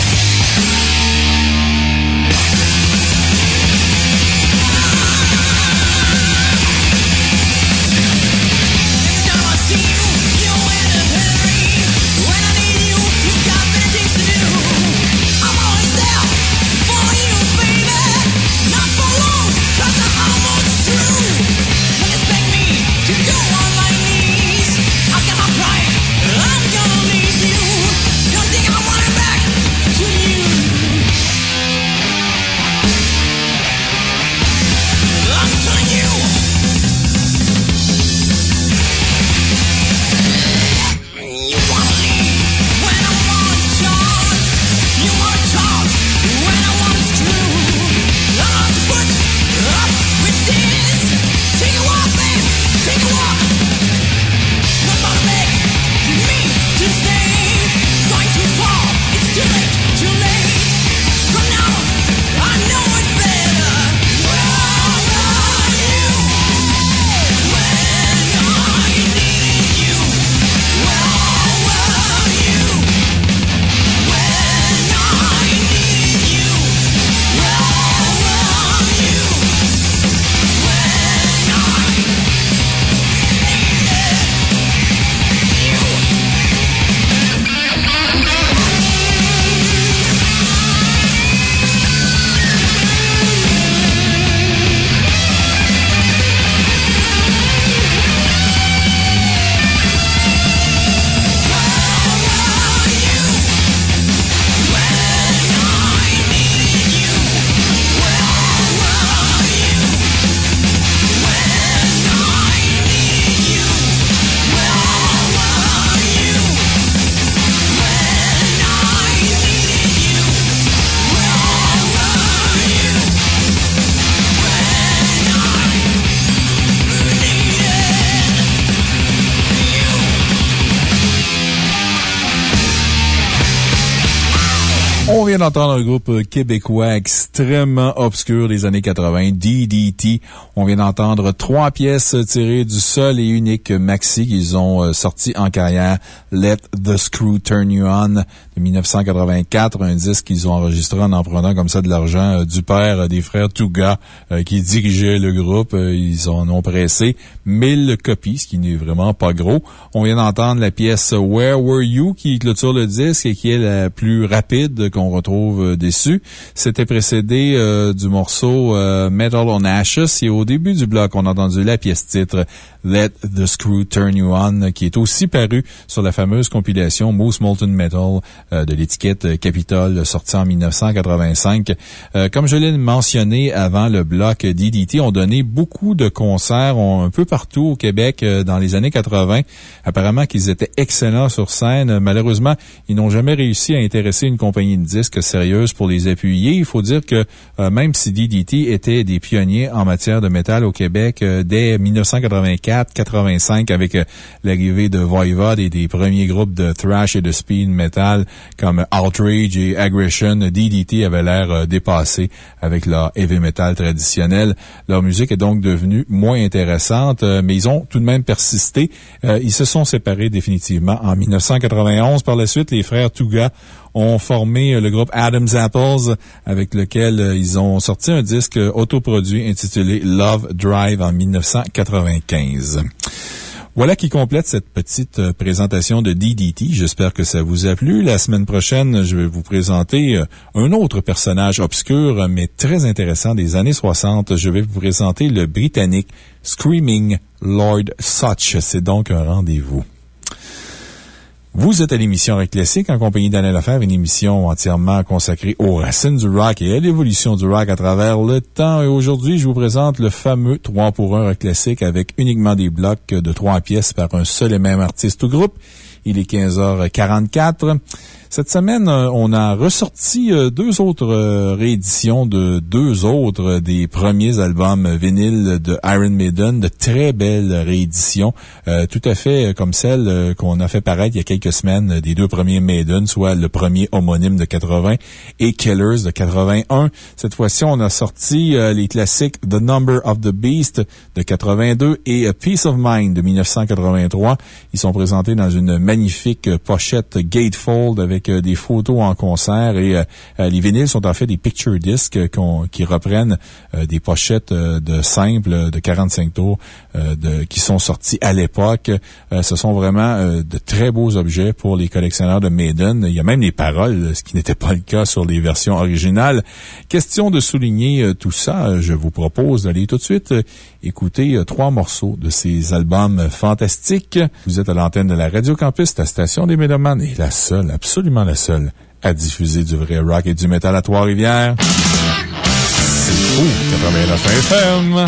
D'entendre un groupe euh, québécois extrêmement obscur des années 80, DDT. On vient d'entendre trois pièces tirées du seul et unique maxi qu'ils ont euh, sorti en carrière, Let the Screw Turn You On de 1984, un disque qu'ils ont enregistré en empruntant comme ça de l'argent euh, du père des frères Touga qui dirigeait le groupe. Ils en ont pressé 1000 copies, ce qui n'est vraiment pas gros. On vient d'entendre la pièce Where Were You qui clôture le disque et qui est la plus rapide qu'on retrouve euh, dessus. C'était précédé euh, du morceau euh, Metal on Ashes et au début du bloc, on a entendu la pièce titre Let the Screw Turn You On qui est aussi paru sur la fameuse compilation Moose Molten Metal de l'étiquette Capitol sortie en 1985. comme je l'ai mentionné avant le bloc DDT, ont donné beaucoup de concerts un peu partout au Québec dans les années 80. Apparemment qu'ils étaient excellents sur scène. Malheureusement, ils n'ont jamais réussi à intéresser une compagnie de disques sérieuse pour les appuyer. Il faut dire que même si DDT était des pionniers en matière de métal au Québec dès 1984-85 avec l'arrivée de Voivod et des premiers groupes de thrash et de speed metal comme Outrage et Aggression, DDT avait l'air dépassé avec leur heavy metal traditionnel. Leur musique est donc devenue moins intéressante, mais ils ont tout de même persisté. Ils se sont séparés définitivement en 1991. Par la suite, les frères Touga ont formé le groupe Adam's Apples, avec lequel ils ont sorti un disque autoproduit intitulé Love Drive en 1995. Voilà qui complète cette petite présentation de DDT. J'espère que ça vous a plu. La semaine prochaine, je vais vous présenter un autre personnage obscur, mais très intéressant des années 60. Je vais vous présenter le Britannique Screaming Lord Such. C'est donc un rendez-vous. Vous êtes à l'émission Rock Classique en compagnie d'Alain Lefebvre, une émission entièrement consacrée aux racines du rock et à l'évolution du rock à travers le temps. Et aujourd'hui, je vous présente le fameux 3 pour 1 Rock Classique avec uniquement des blocs de 3 pièces par un seul et même artiste ou groupe. Il est 15h44. Cette semaine, on a ressorti deux autres rééditions de deux autres des premiers albums vinyles de Iron Maiden, de très belles rééditions, tout à fait comme celle qu'on a fait paraître il y a quelques semaines des deux premiers Maiden, soit le premier homonyme de 80 et Killers de 81. Cette fois-ci, on a sorti euh, les classiques The Number of the Beast de 82 et A Peace of Mind de 1983. Ils sont présentés dans une magnifique pochette gatefold avec euh, des photos en concert et euh, les vinyles sont en fait des picture discs qui reprennent des pochettes de simples de 45 tours de, qui sont sortis à l'époque. ce sont vraiment de très beaux objets pour les collectionneurs de Maiden. Il y a même les paroles, ce qui n'était pas le cas sur les versions originales. Question de souligner tout ça, je vous propose d'aller tout de suite écouter trois morceaux de ces albums fantastiques. Vous êtes à l'antenne de la Radio Campus, la station des Mélomanes, et la seule, absolument la seule, à diffuser du vrai rock et du métal à Trois-Rivières. C'est fou, 89 FM.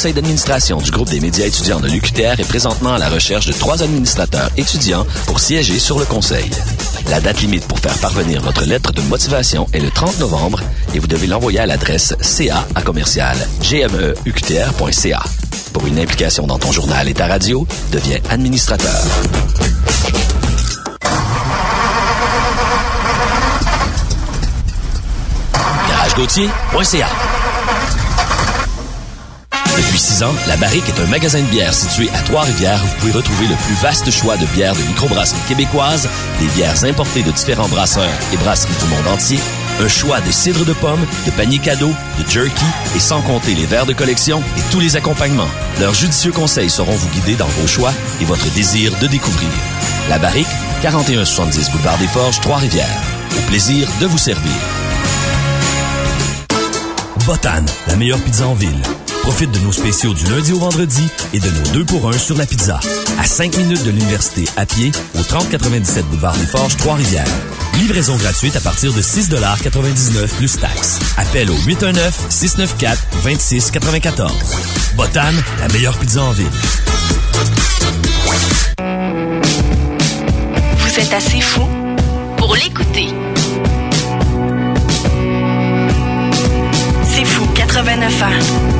Conseil d'administration du groupe des médias étudiants de l'UQTR est présentement à la recherche de trois administrateurs étudiants pour siéger sur le conseil. La date limite pour faire parvenir votre lettre de motivation est le 30 novembre et vous devez l'envoyer à l'adresse ca à commercial gmeuqtr.ca. Pour une implication dans ton journal et ta radio, deviens administrateur. garagegautier.ca la Barrique est un magasin de bières situé à Trois-Rivières où vous pouvez retrouver le plus vaste choix de bières de microbrasserie québécoise, des bières importées de différents brasseurs et brasseries du monde entier, un choix de cidres de pommes, de paniers cadeaux, de jerky et sans compter les verres de collection et tous les accompagnements. Leurs judicieux conseils sauront vous guider dans vos choix et votre désir de découvrir. La Barrique, 4170 Boulevard des Forges, Trois-Rivières. Au plaisir de vous servir. Botan, la meilleure pizza en ville. Profite de nos spéciaux du lundi au vendredi et de nos deux pour un sur la pizza. À 5 minutes de l'université à pied, au 3097 boulevard des Forges, Trois-Rivières. Livraison gratuite à partir de 6,99 plus taxes. Appel au 819-694-2694. Botan, la meilleure pizza en ville. Vous êtes assez fou pour l'écouter. C'est fou, 89 ans.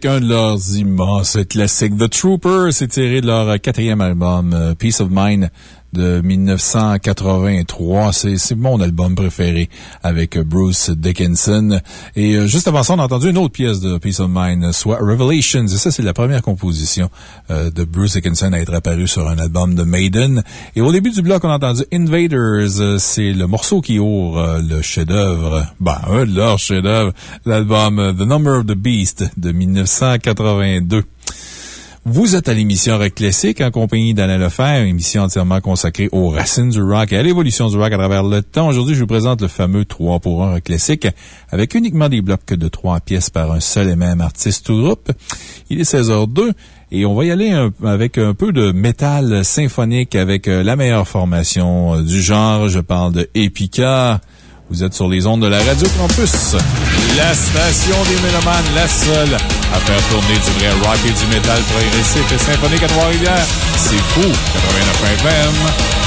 avec un de leurs immenses classiques, The Trooper. C'est tiré de leur euh, quatrième album, euh, Peace of Mind, de 1983. C'est mon album préféré avec Bruce Dickinson. Et euh, juste avant ça, on a entendu une autre pièce de Peace of Mind, soit Revelations. Et ça, c'est la première composition euh, de Bruce Dickinson à être apparue sur un album de Maiden. Et au début du bloc, on a entendu Invaders. Euh, c'est le morceau qui ouvre le chef-d'œuvre, ben, un de leurs chefs-d'œuvre, l'album The Number of the Beast de 1982. Vous êtes à l'émission Rock Classique en compagnie d'Alain Lefebvre, émission entièrement consacrée aux racines du rock et à l'évolution du rock à travers le temps. Aujourd'hui, je vous présente le fameux 3 pour 1 Rock Classique avec uniquement des blocs de 3 pièces par un seul et même artiste ou groupe. Il est 16h02 et on va y aller avec un peu de métal symphonique avec euh, la meilleure formation euh, du genre. Je parle de Epica. Vous êtes sur les ondes de la Radio Campus, la station des Mélomanes, la seule à faire tourner du vrai rock et du métal progressif et symphonique à Trois-Rivières. C'est fou, 89 FM.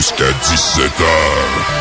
Jusqu'à 17h.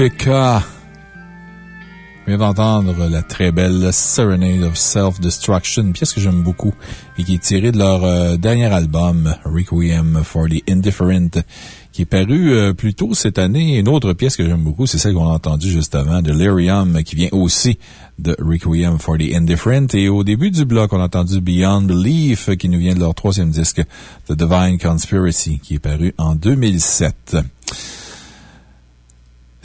Epica. On vient d'entendre la très belle Serenade of Self-Destruction, pièce que j'aime beaucoup et qui est tirée de leur euh, dernier album, Requiem for the Indifferent, qui est paru euh, plus tôt cette année. Une autre pièce que j'aime beaucoup, c'est celle qu'on a entendue juste avant, Delirium, qui vient aussi de Requiem for the Indifferent. Et au début du bloc, on a entendu Beyond Belief, qui nous vient de leur troisième disque, The Divine Conspiracy, qui est paru en 2007.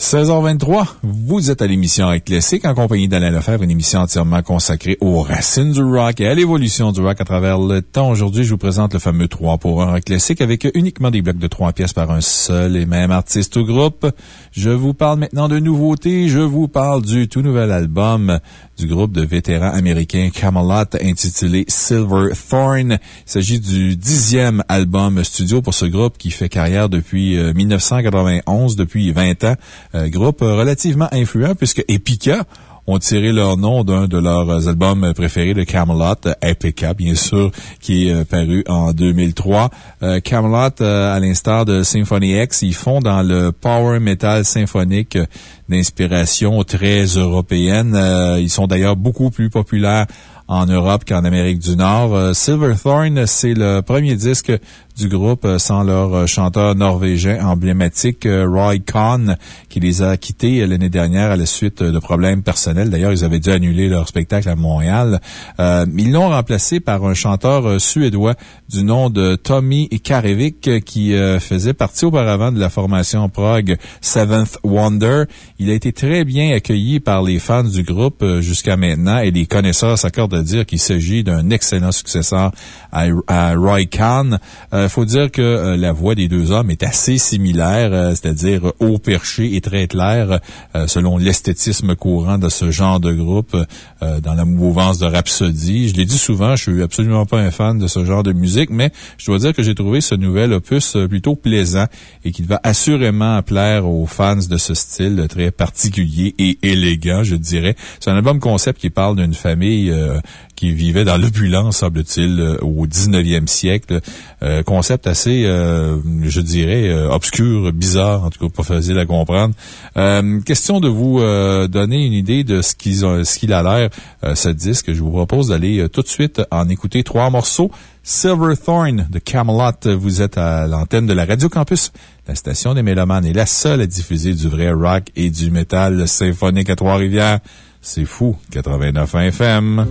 16h23, vous êtes à l'émission Rock Classique en compagnie d'Alain Lefebvre, une émission entièrement consacrée aux racines du rock et à l'évolution du rock à travers le temps. Aujourd'hui, je vous présente le fameux 3 pour 1 Rock Classique avec uniquement des blocs de 3 pièces par un seul et même artiste ou groupe. Je vous parle maintenant de nouveautés. Je vous parle du tout nouvel album du groupe de vétérans américains Camelot intitulé Silver Thorn. Il s'agit du dixième album studio pour ce groupe qui fait carrière depuis 1991, depuis 20 ans. Euh, groupe relativement influent puisque Epica ont tiré leur nom d'un de leurs albums préférés de Camelot, Epica, bien sûr, qui est paru en 2003. Euh, Camelot, à l'instar de Symphony X, ils font dans le power metal symphonique d'inspiration très européenne. Euh, ils sont d'ailleurs beaucoup plus populaires en Europe qu'en Amérique du Nord. Euh, Silverthorn, c'est le premier disque du groupe sans leur chanteur norvégien emblématique Roy Kahn, qui les a quittés l'année dernière à la suite de problèmes personnels. D'ailleurs, ils avaient dû annuler leur spectacle à Montréal. Euh, ils l'ont remplacé par un chanteur suédois du nom de Tommy Karevik, qui euh, faisait partie auparavant de la formation prog Seventh Wonder. Il a été très bien accueilli par les fans du groupe jusqu'à maintenant et les connaisseurs s'accordent à dire qu'il s'agit d'un excellent successeur à Roy Kahn. Il faut dire que euh, la voix des deux hommes est assez similaire, euh, c'est-à-dire haut perché et très clair, euh, selon l'esthétisme courant de ce genre de groupe dans la mouvance de Rhapsody. Je l'ai dit souvent, je suis absolument pas un fan de ce genre de musique, mais je dois dire que j'ai trouvé ce nouvel opus plutôt plaisant et qu'il va assurément plaire aux fans de ce style très particulier et élégant, je dirais. C'est un album concept qui parle d'une famille qui vivait dans l'opulence, semble-t-il, au 19e siècle. Euh, concept assez, euh, je dirais, euh, obscur, bizarre, en tout cas pas facile à comprendre. question de vous donner une idée de ce qu'il ce qu'il a l'air, ce disque. Je vous propose d'aller tout de suite en écouter trois morceaux. Silverthorn de Camelot, vous êtes à l'antenne de la Radio Campus. La station des Mélomanes est la seule à diffuser du vrai rock et du métal symphonique à Trois-Rivières. C'est fou, 89 FM.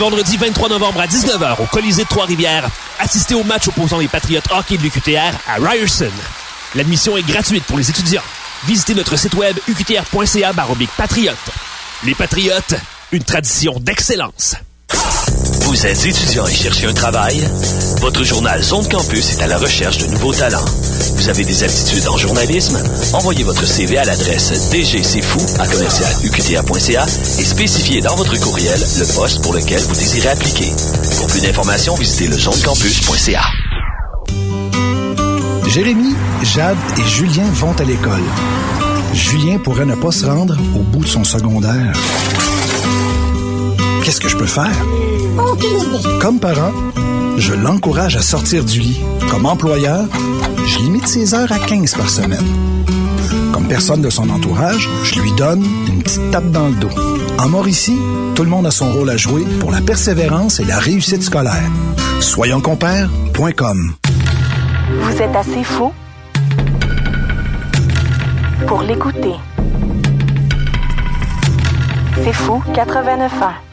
vendredi 23 novembre à 19h au Colisée de Trois-Rivières, assistez au match opposant les Patriotes hockey de l'UQTR à Ryerson. L'admission est gratuite pour les étudiants. Visitez notre site web uqtr.ca patriote. Les Patriotes, une tradition d'excellence. Vous êtes étudiant et cherchez un travail? Votre journal Zone Campus est à la recherche de nouveaux talents. Vous avez des aptitudes en journalisme? Envoyez votre CV à l'adresse dgcfou à commercialuqta.ca et spécifiez dans votre courriel le poste pour lequel vous désirez appliquer. Pour plus d'informations, visitez le zonecampus.ca. Jérémy, Jade et Julien vont à l'école. Julien pourrait ne pas se rendre au bout de son secondaire. Qu'est-ce que je peux faire? Comme parent, je l'encourage à sortir du lit. Comme employeur, je limite ses heures à 15 par semaine. Comme personne de son entourage, je lui donne une petite tape dans le dos. En Mauricie, tout le monde a son rôle à jouer pour la persévérance et la réussite scolaire. Soyonscompères.com Vous êtes assez fou pour l'écouter. C'est fou 89 ans.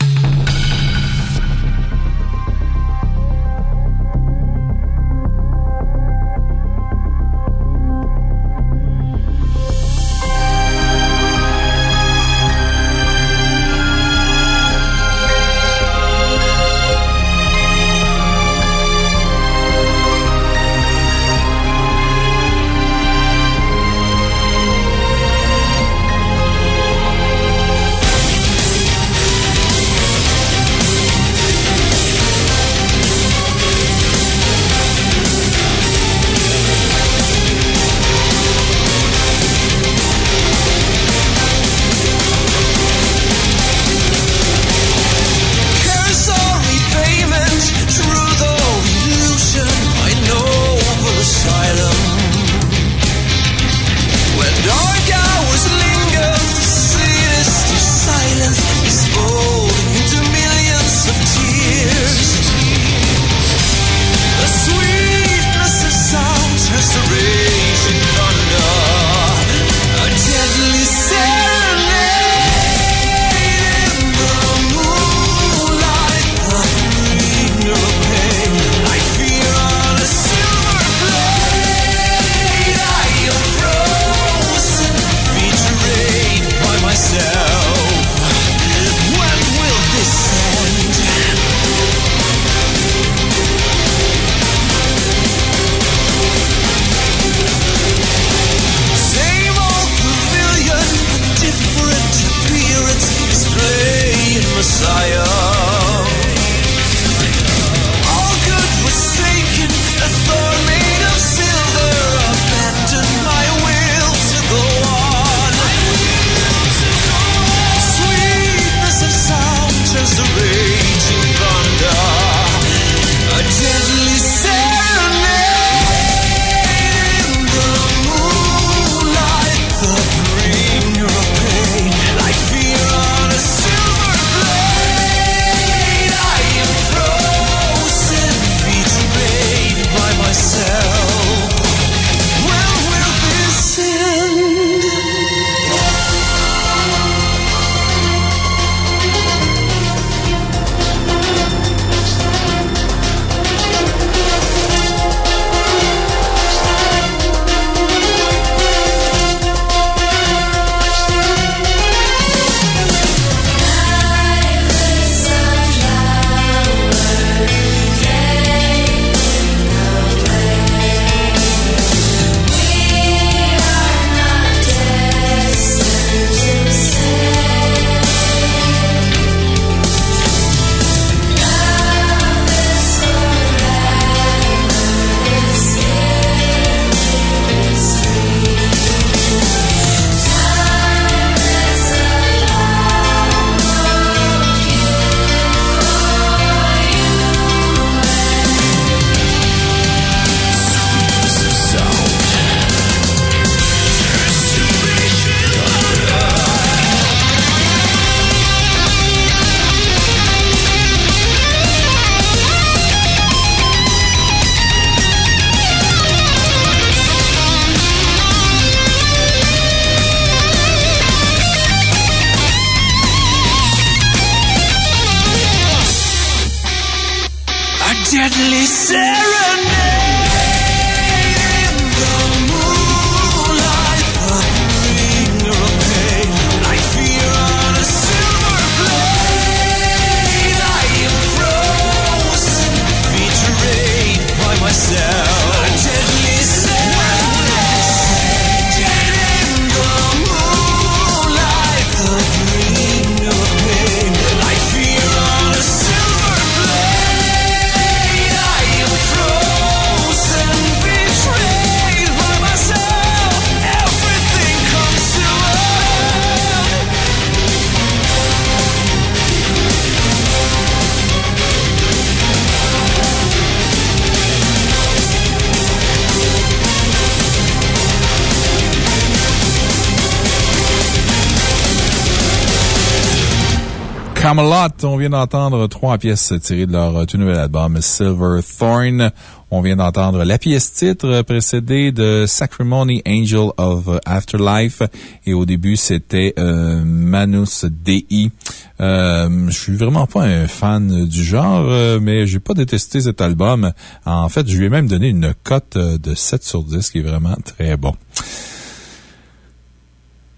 Camelot. On vient d'entendre trois pièces tirées de leur tout nouvel album Silver Thorn. On vient d'entendre la pièce titre précédée de Sacrimony Angel of Afterlife. Et au début, c'était euh, Manus Dei. Euh, je suis vraiment pas un fan du genre, euh, mais j'ai pas détesté cet album. En fait, je lui ai même donné une cote euh, de 7 sur 10 qui est vraiment très bon.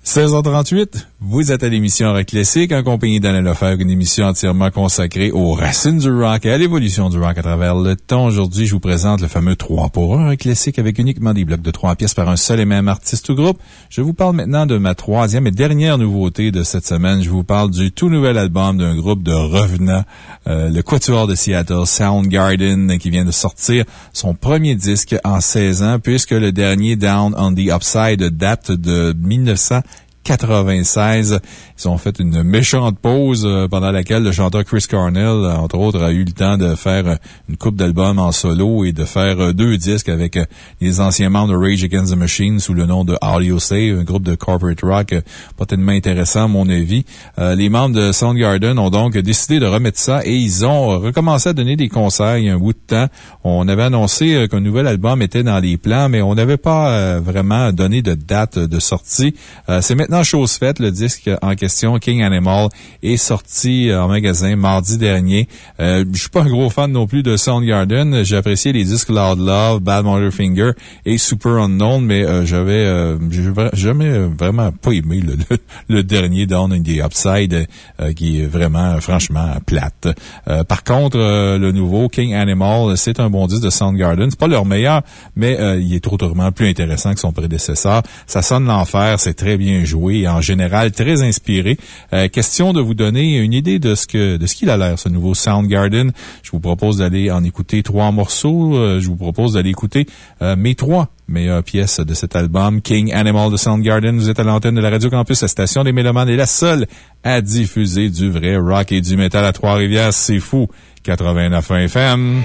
16h38, vous êtes à l'émission Rock Classique en compagnie d'Alain Lefebvre, une émission entièrement consacrée aux racines du rock et à l'évolution du rock à travers le temps. Aujourd'hui, je vous présente le fameux 3 pour 1 Rock Classique avec uniquement des blocs de 3 pièces par un seul et même artiste ou groupe. Je vous parle maintenant de ma troisième et dernière nouveauté de cette semaine. Je vous parle du tout nouvel album d'un groupe de revenants, euh, le Quatuor de Seattle, Soundgarden, qui vient de sortir son premier disque en 16 ans, puisque le dernier Down on the Upside date de 1900 96. Ils ont fait une méchante pause euh, pendant laquelle le chanteur Chris Cornell, euh, entre autres, a eu le temps de faire euh, une coupe d'albums en solo et de faire deux disques avec les anciens membres de Rage Against the Machine sous le nom de Audio Save, un groupe de corporate rock pas tellement intéressant à mon avis. les membres de Soundgarden ont donc décidé de remettre ça et ils ont recommencé à donner des conseils un bout de temps. On avait annoncé qu'un nouvel album était dans les plans, mais on n'avait pas vraiment donné de date de sortie. C'est maintenant chose faite. Le disque en question, King Animal, est sorti en magasin mardi dernier. Euh, je suis pas un gros fan non plus de Soundgarden. J'ai apprécié les disques Loud Love, Bad Finger et Super Unknown, mais euh, j'avais euh, jamais vraiment pas aimé le, le, le, dernier Down in the Upside, euh, qui est vraiment, franchement, plate. Euh, par contre, le nouveau King Animal, c'est un bon disque de Soundgarden. C'est pas leur meilleur, mais il est autrement plus intéressant que son prédécesseur. Ça sonne l'enfer, c'est très bien joué et en général très inspiré. Euh, question de vous donner une idée de ce que, de ce qu'il a l'air, ce nouveau Soundgarden. Je vous propose d'aller en écouter trois morceaux. Euh, je vous propose d'aller écouter euh, mes trois meilleures pièces de cet album, King Animal de Soundgarden. Vous êtes à l'antenne de la Radio Campus, la station des Mélomanes est la seule à diffuser du vrai rock et du métal à Trois-Rivières. C'est fou. 89 FM.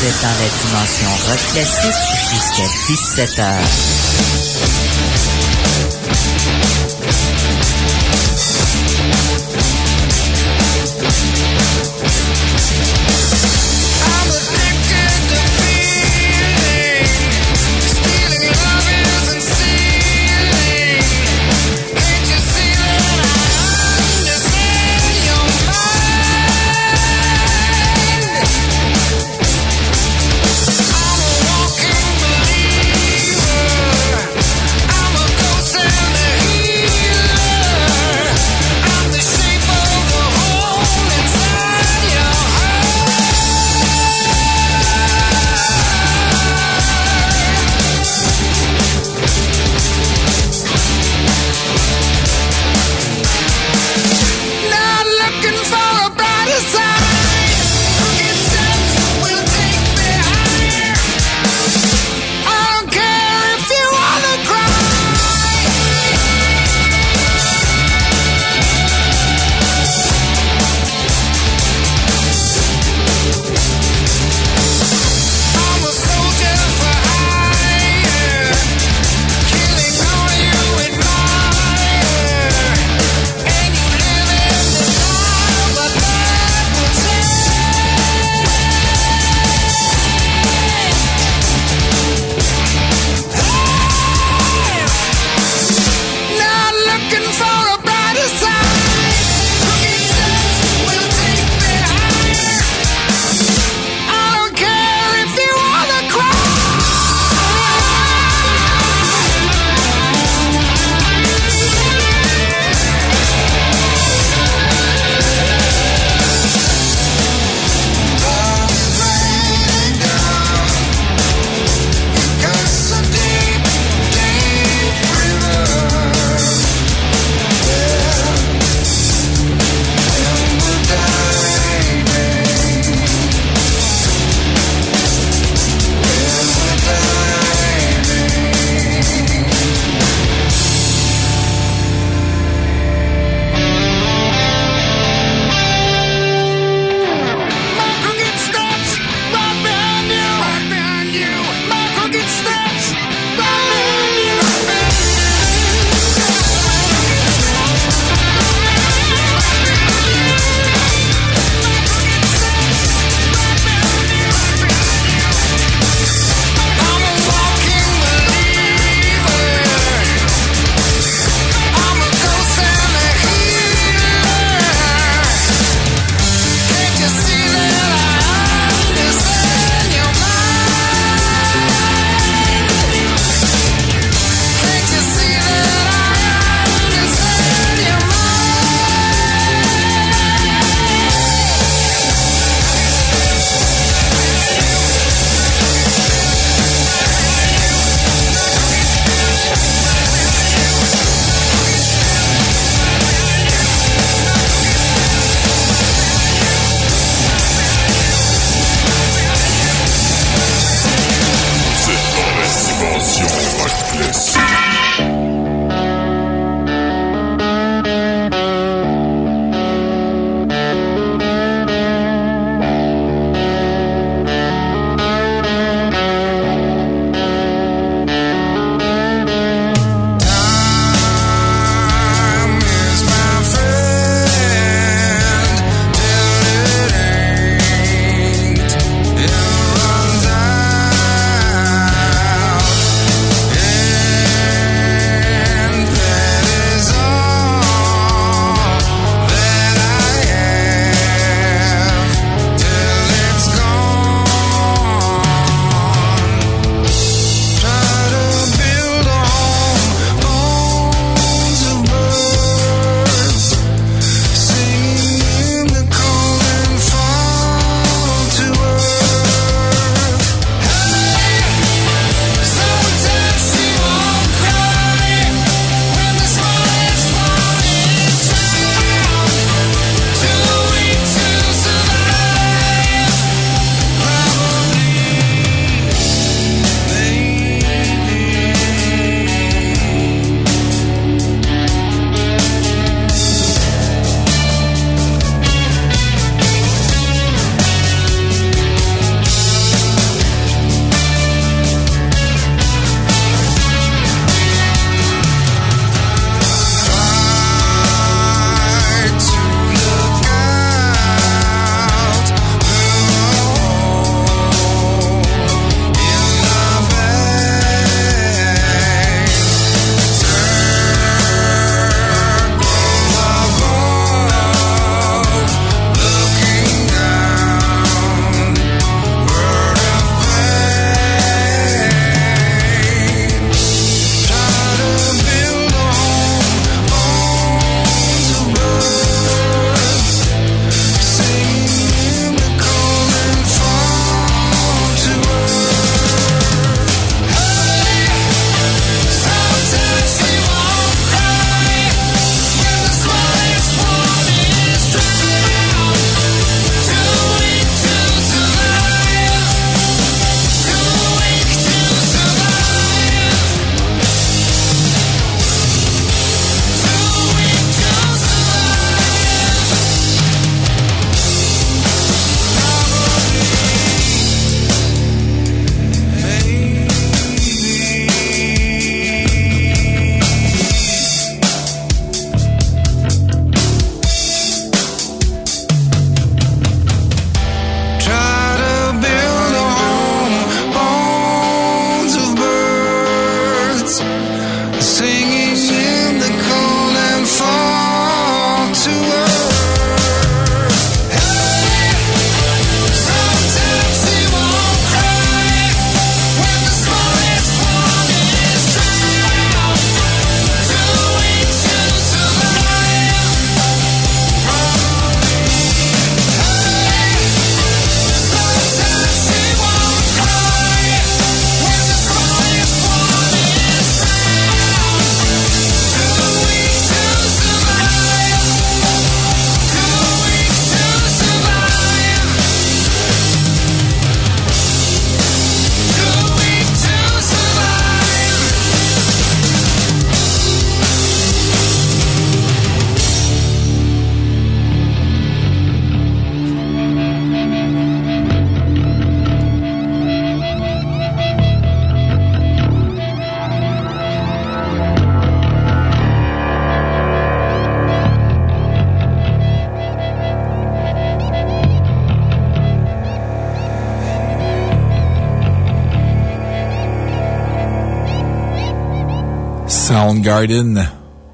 Vous dans la dimension rock classique jusqu'à 17h. I'm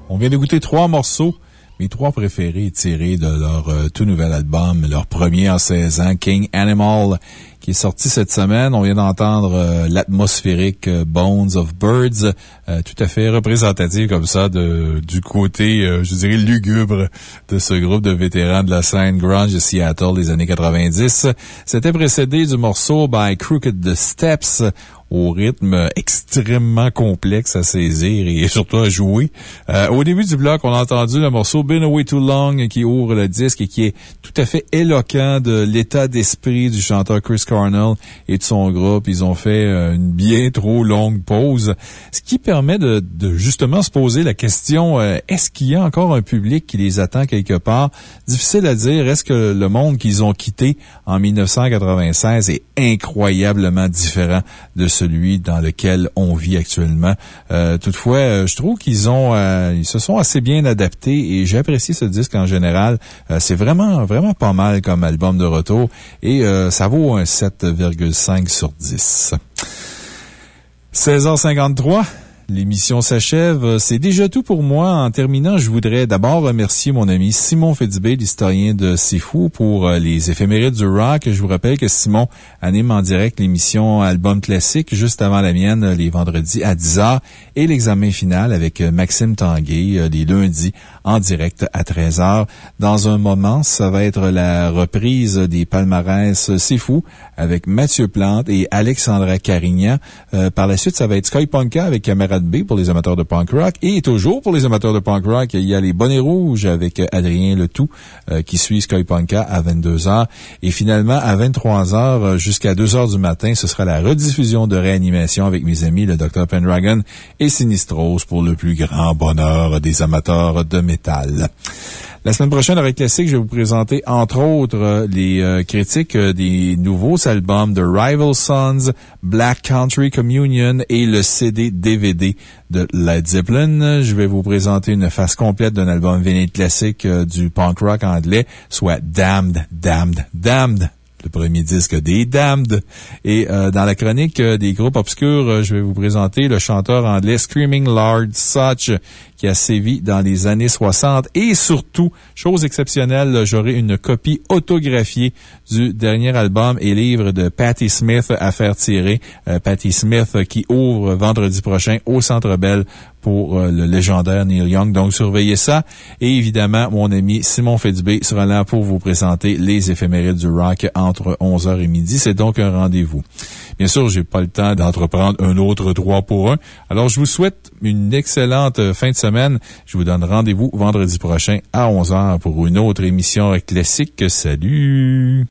On vient d'écouter trois morceaux, mes trois préférés tirés de leur euh, tout nouvel album, leur premier en 16 ans, King Animal, qui est sorti cette semaine. On vient d'entendre euh, l'atmosphérique euh, Bones of Birds, tout à fait représentatif comme ça de, du côté, je dirais, lugubre de ce groupe de vétérans de la scène grunge de Seattle des années 90. C'était précédé du morceau By Crooked Steps, au rythme extrêmement complexe à saisir et surtout à jouer. Euh, au début du bloc, on a entendu le morceau Been Away Too Long qui ouvre le disque et qui est tout à fait éloquent de l'état d'esprit du chanteur Chris Cornell et de son groupe. Ils ont fait euh, une bien trop longue pause, ce qui permet de, de justement se poser la question, euh, est-ce qu'il y a encore un public qui les attend quelque part? Difficile à dire. Est-ce que le monde qu'ils ont quitté en 1996 est incroyablement différent de celui dans lequel on vit actuellement? Euh, toutefois, euh, je trouve qu'ils ont, euh, ils se sont assez bien adaptés et j'ai apprécié ce disque en général. C'est vraiment, vraiment pas mal comme album de retour et ça vaut un 7,5 sur 10. 16h53. L'émission s'achève. C'est déjà tout pour moi. En terminant, je voudrais d'abord remercier mon ami Simon Fédibé, l'historien de C'est pour euh, les éphémérides du rock. Je vous rappelle que Simon anime en direct l'émission Album Classique juste avant la mienne, les vendredis à 10h, et l'examen final avec euh, Maxime Tanguay, euh, les lundis en direct à 13h. Dans un moment, ça va être la reprise des palmarès C'est Fou avec Mathieu Plante et Alexandra Carignan. Euh, par la suite, ça va être Sky Punka avec Camarade B pour les amateurs de punk rock. Et toujours pour les amateurs de punk rock, il y a les Bonnets Rouges avec Adrien Letout euh, qui suit Sky Punka à 22h. Et finalement, à 23h euh, jusqu'à 2h du matin, ce sera la rediffusion de réanimation avec mes amis, le Dr. Pendragon et Sinistros pour le plus grand bonheur des amateurs de métal. La semaine prochaine, avec Classique, je vais vous présenter, entre autres, euh, les euh, critiques euh, des nouveaux albums de Rival Sons, Black Country Communion et le CD DVD de Led Zeppelin. Je vais vous présenter une face complète d'un album vinyle classique du punk rock anglais, soit Damned, Damned, Damned le premier disque des Damned. Et dans la chronique des groupes obscurs, je vais vous présenter le chanteur anglais Screaming Lord Such, qui a sévi dans les années 60. Et surtout, chose exceptionnelle, j'aurai une copie autographiée du dernier album et livre de Patti Smith à faire tirer. Euh, Patti Smith qui ouvre vendredi prochain au Centre Bell pour euh, le légendaire Neil Young. Donc, surveillez ça. Et évidemment, mon ami Simon Fédibé sera là pour vous présenter les éphémérides du rock entre 11h et midi. C'est donc un rendez-vous. Bien sûr, j'ai pas le temps d'entreprendre un autre droit pour un. Alors, je vous souhaite une excellente euh, fin de semaine. Je vous donne rendez-vous vendredi prochain à 11h pour une autre émission classique. Salut!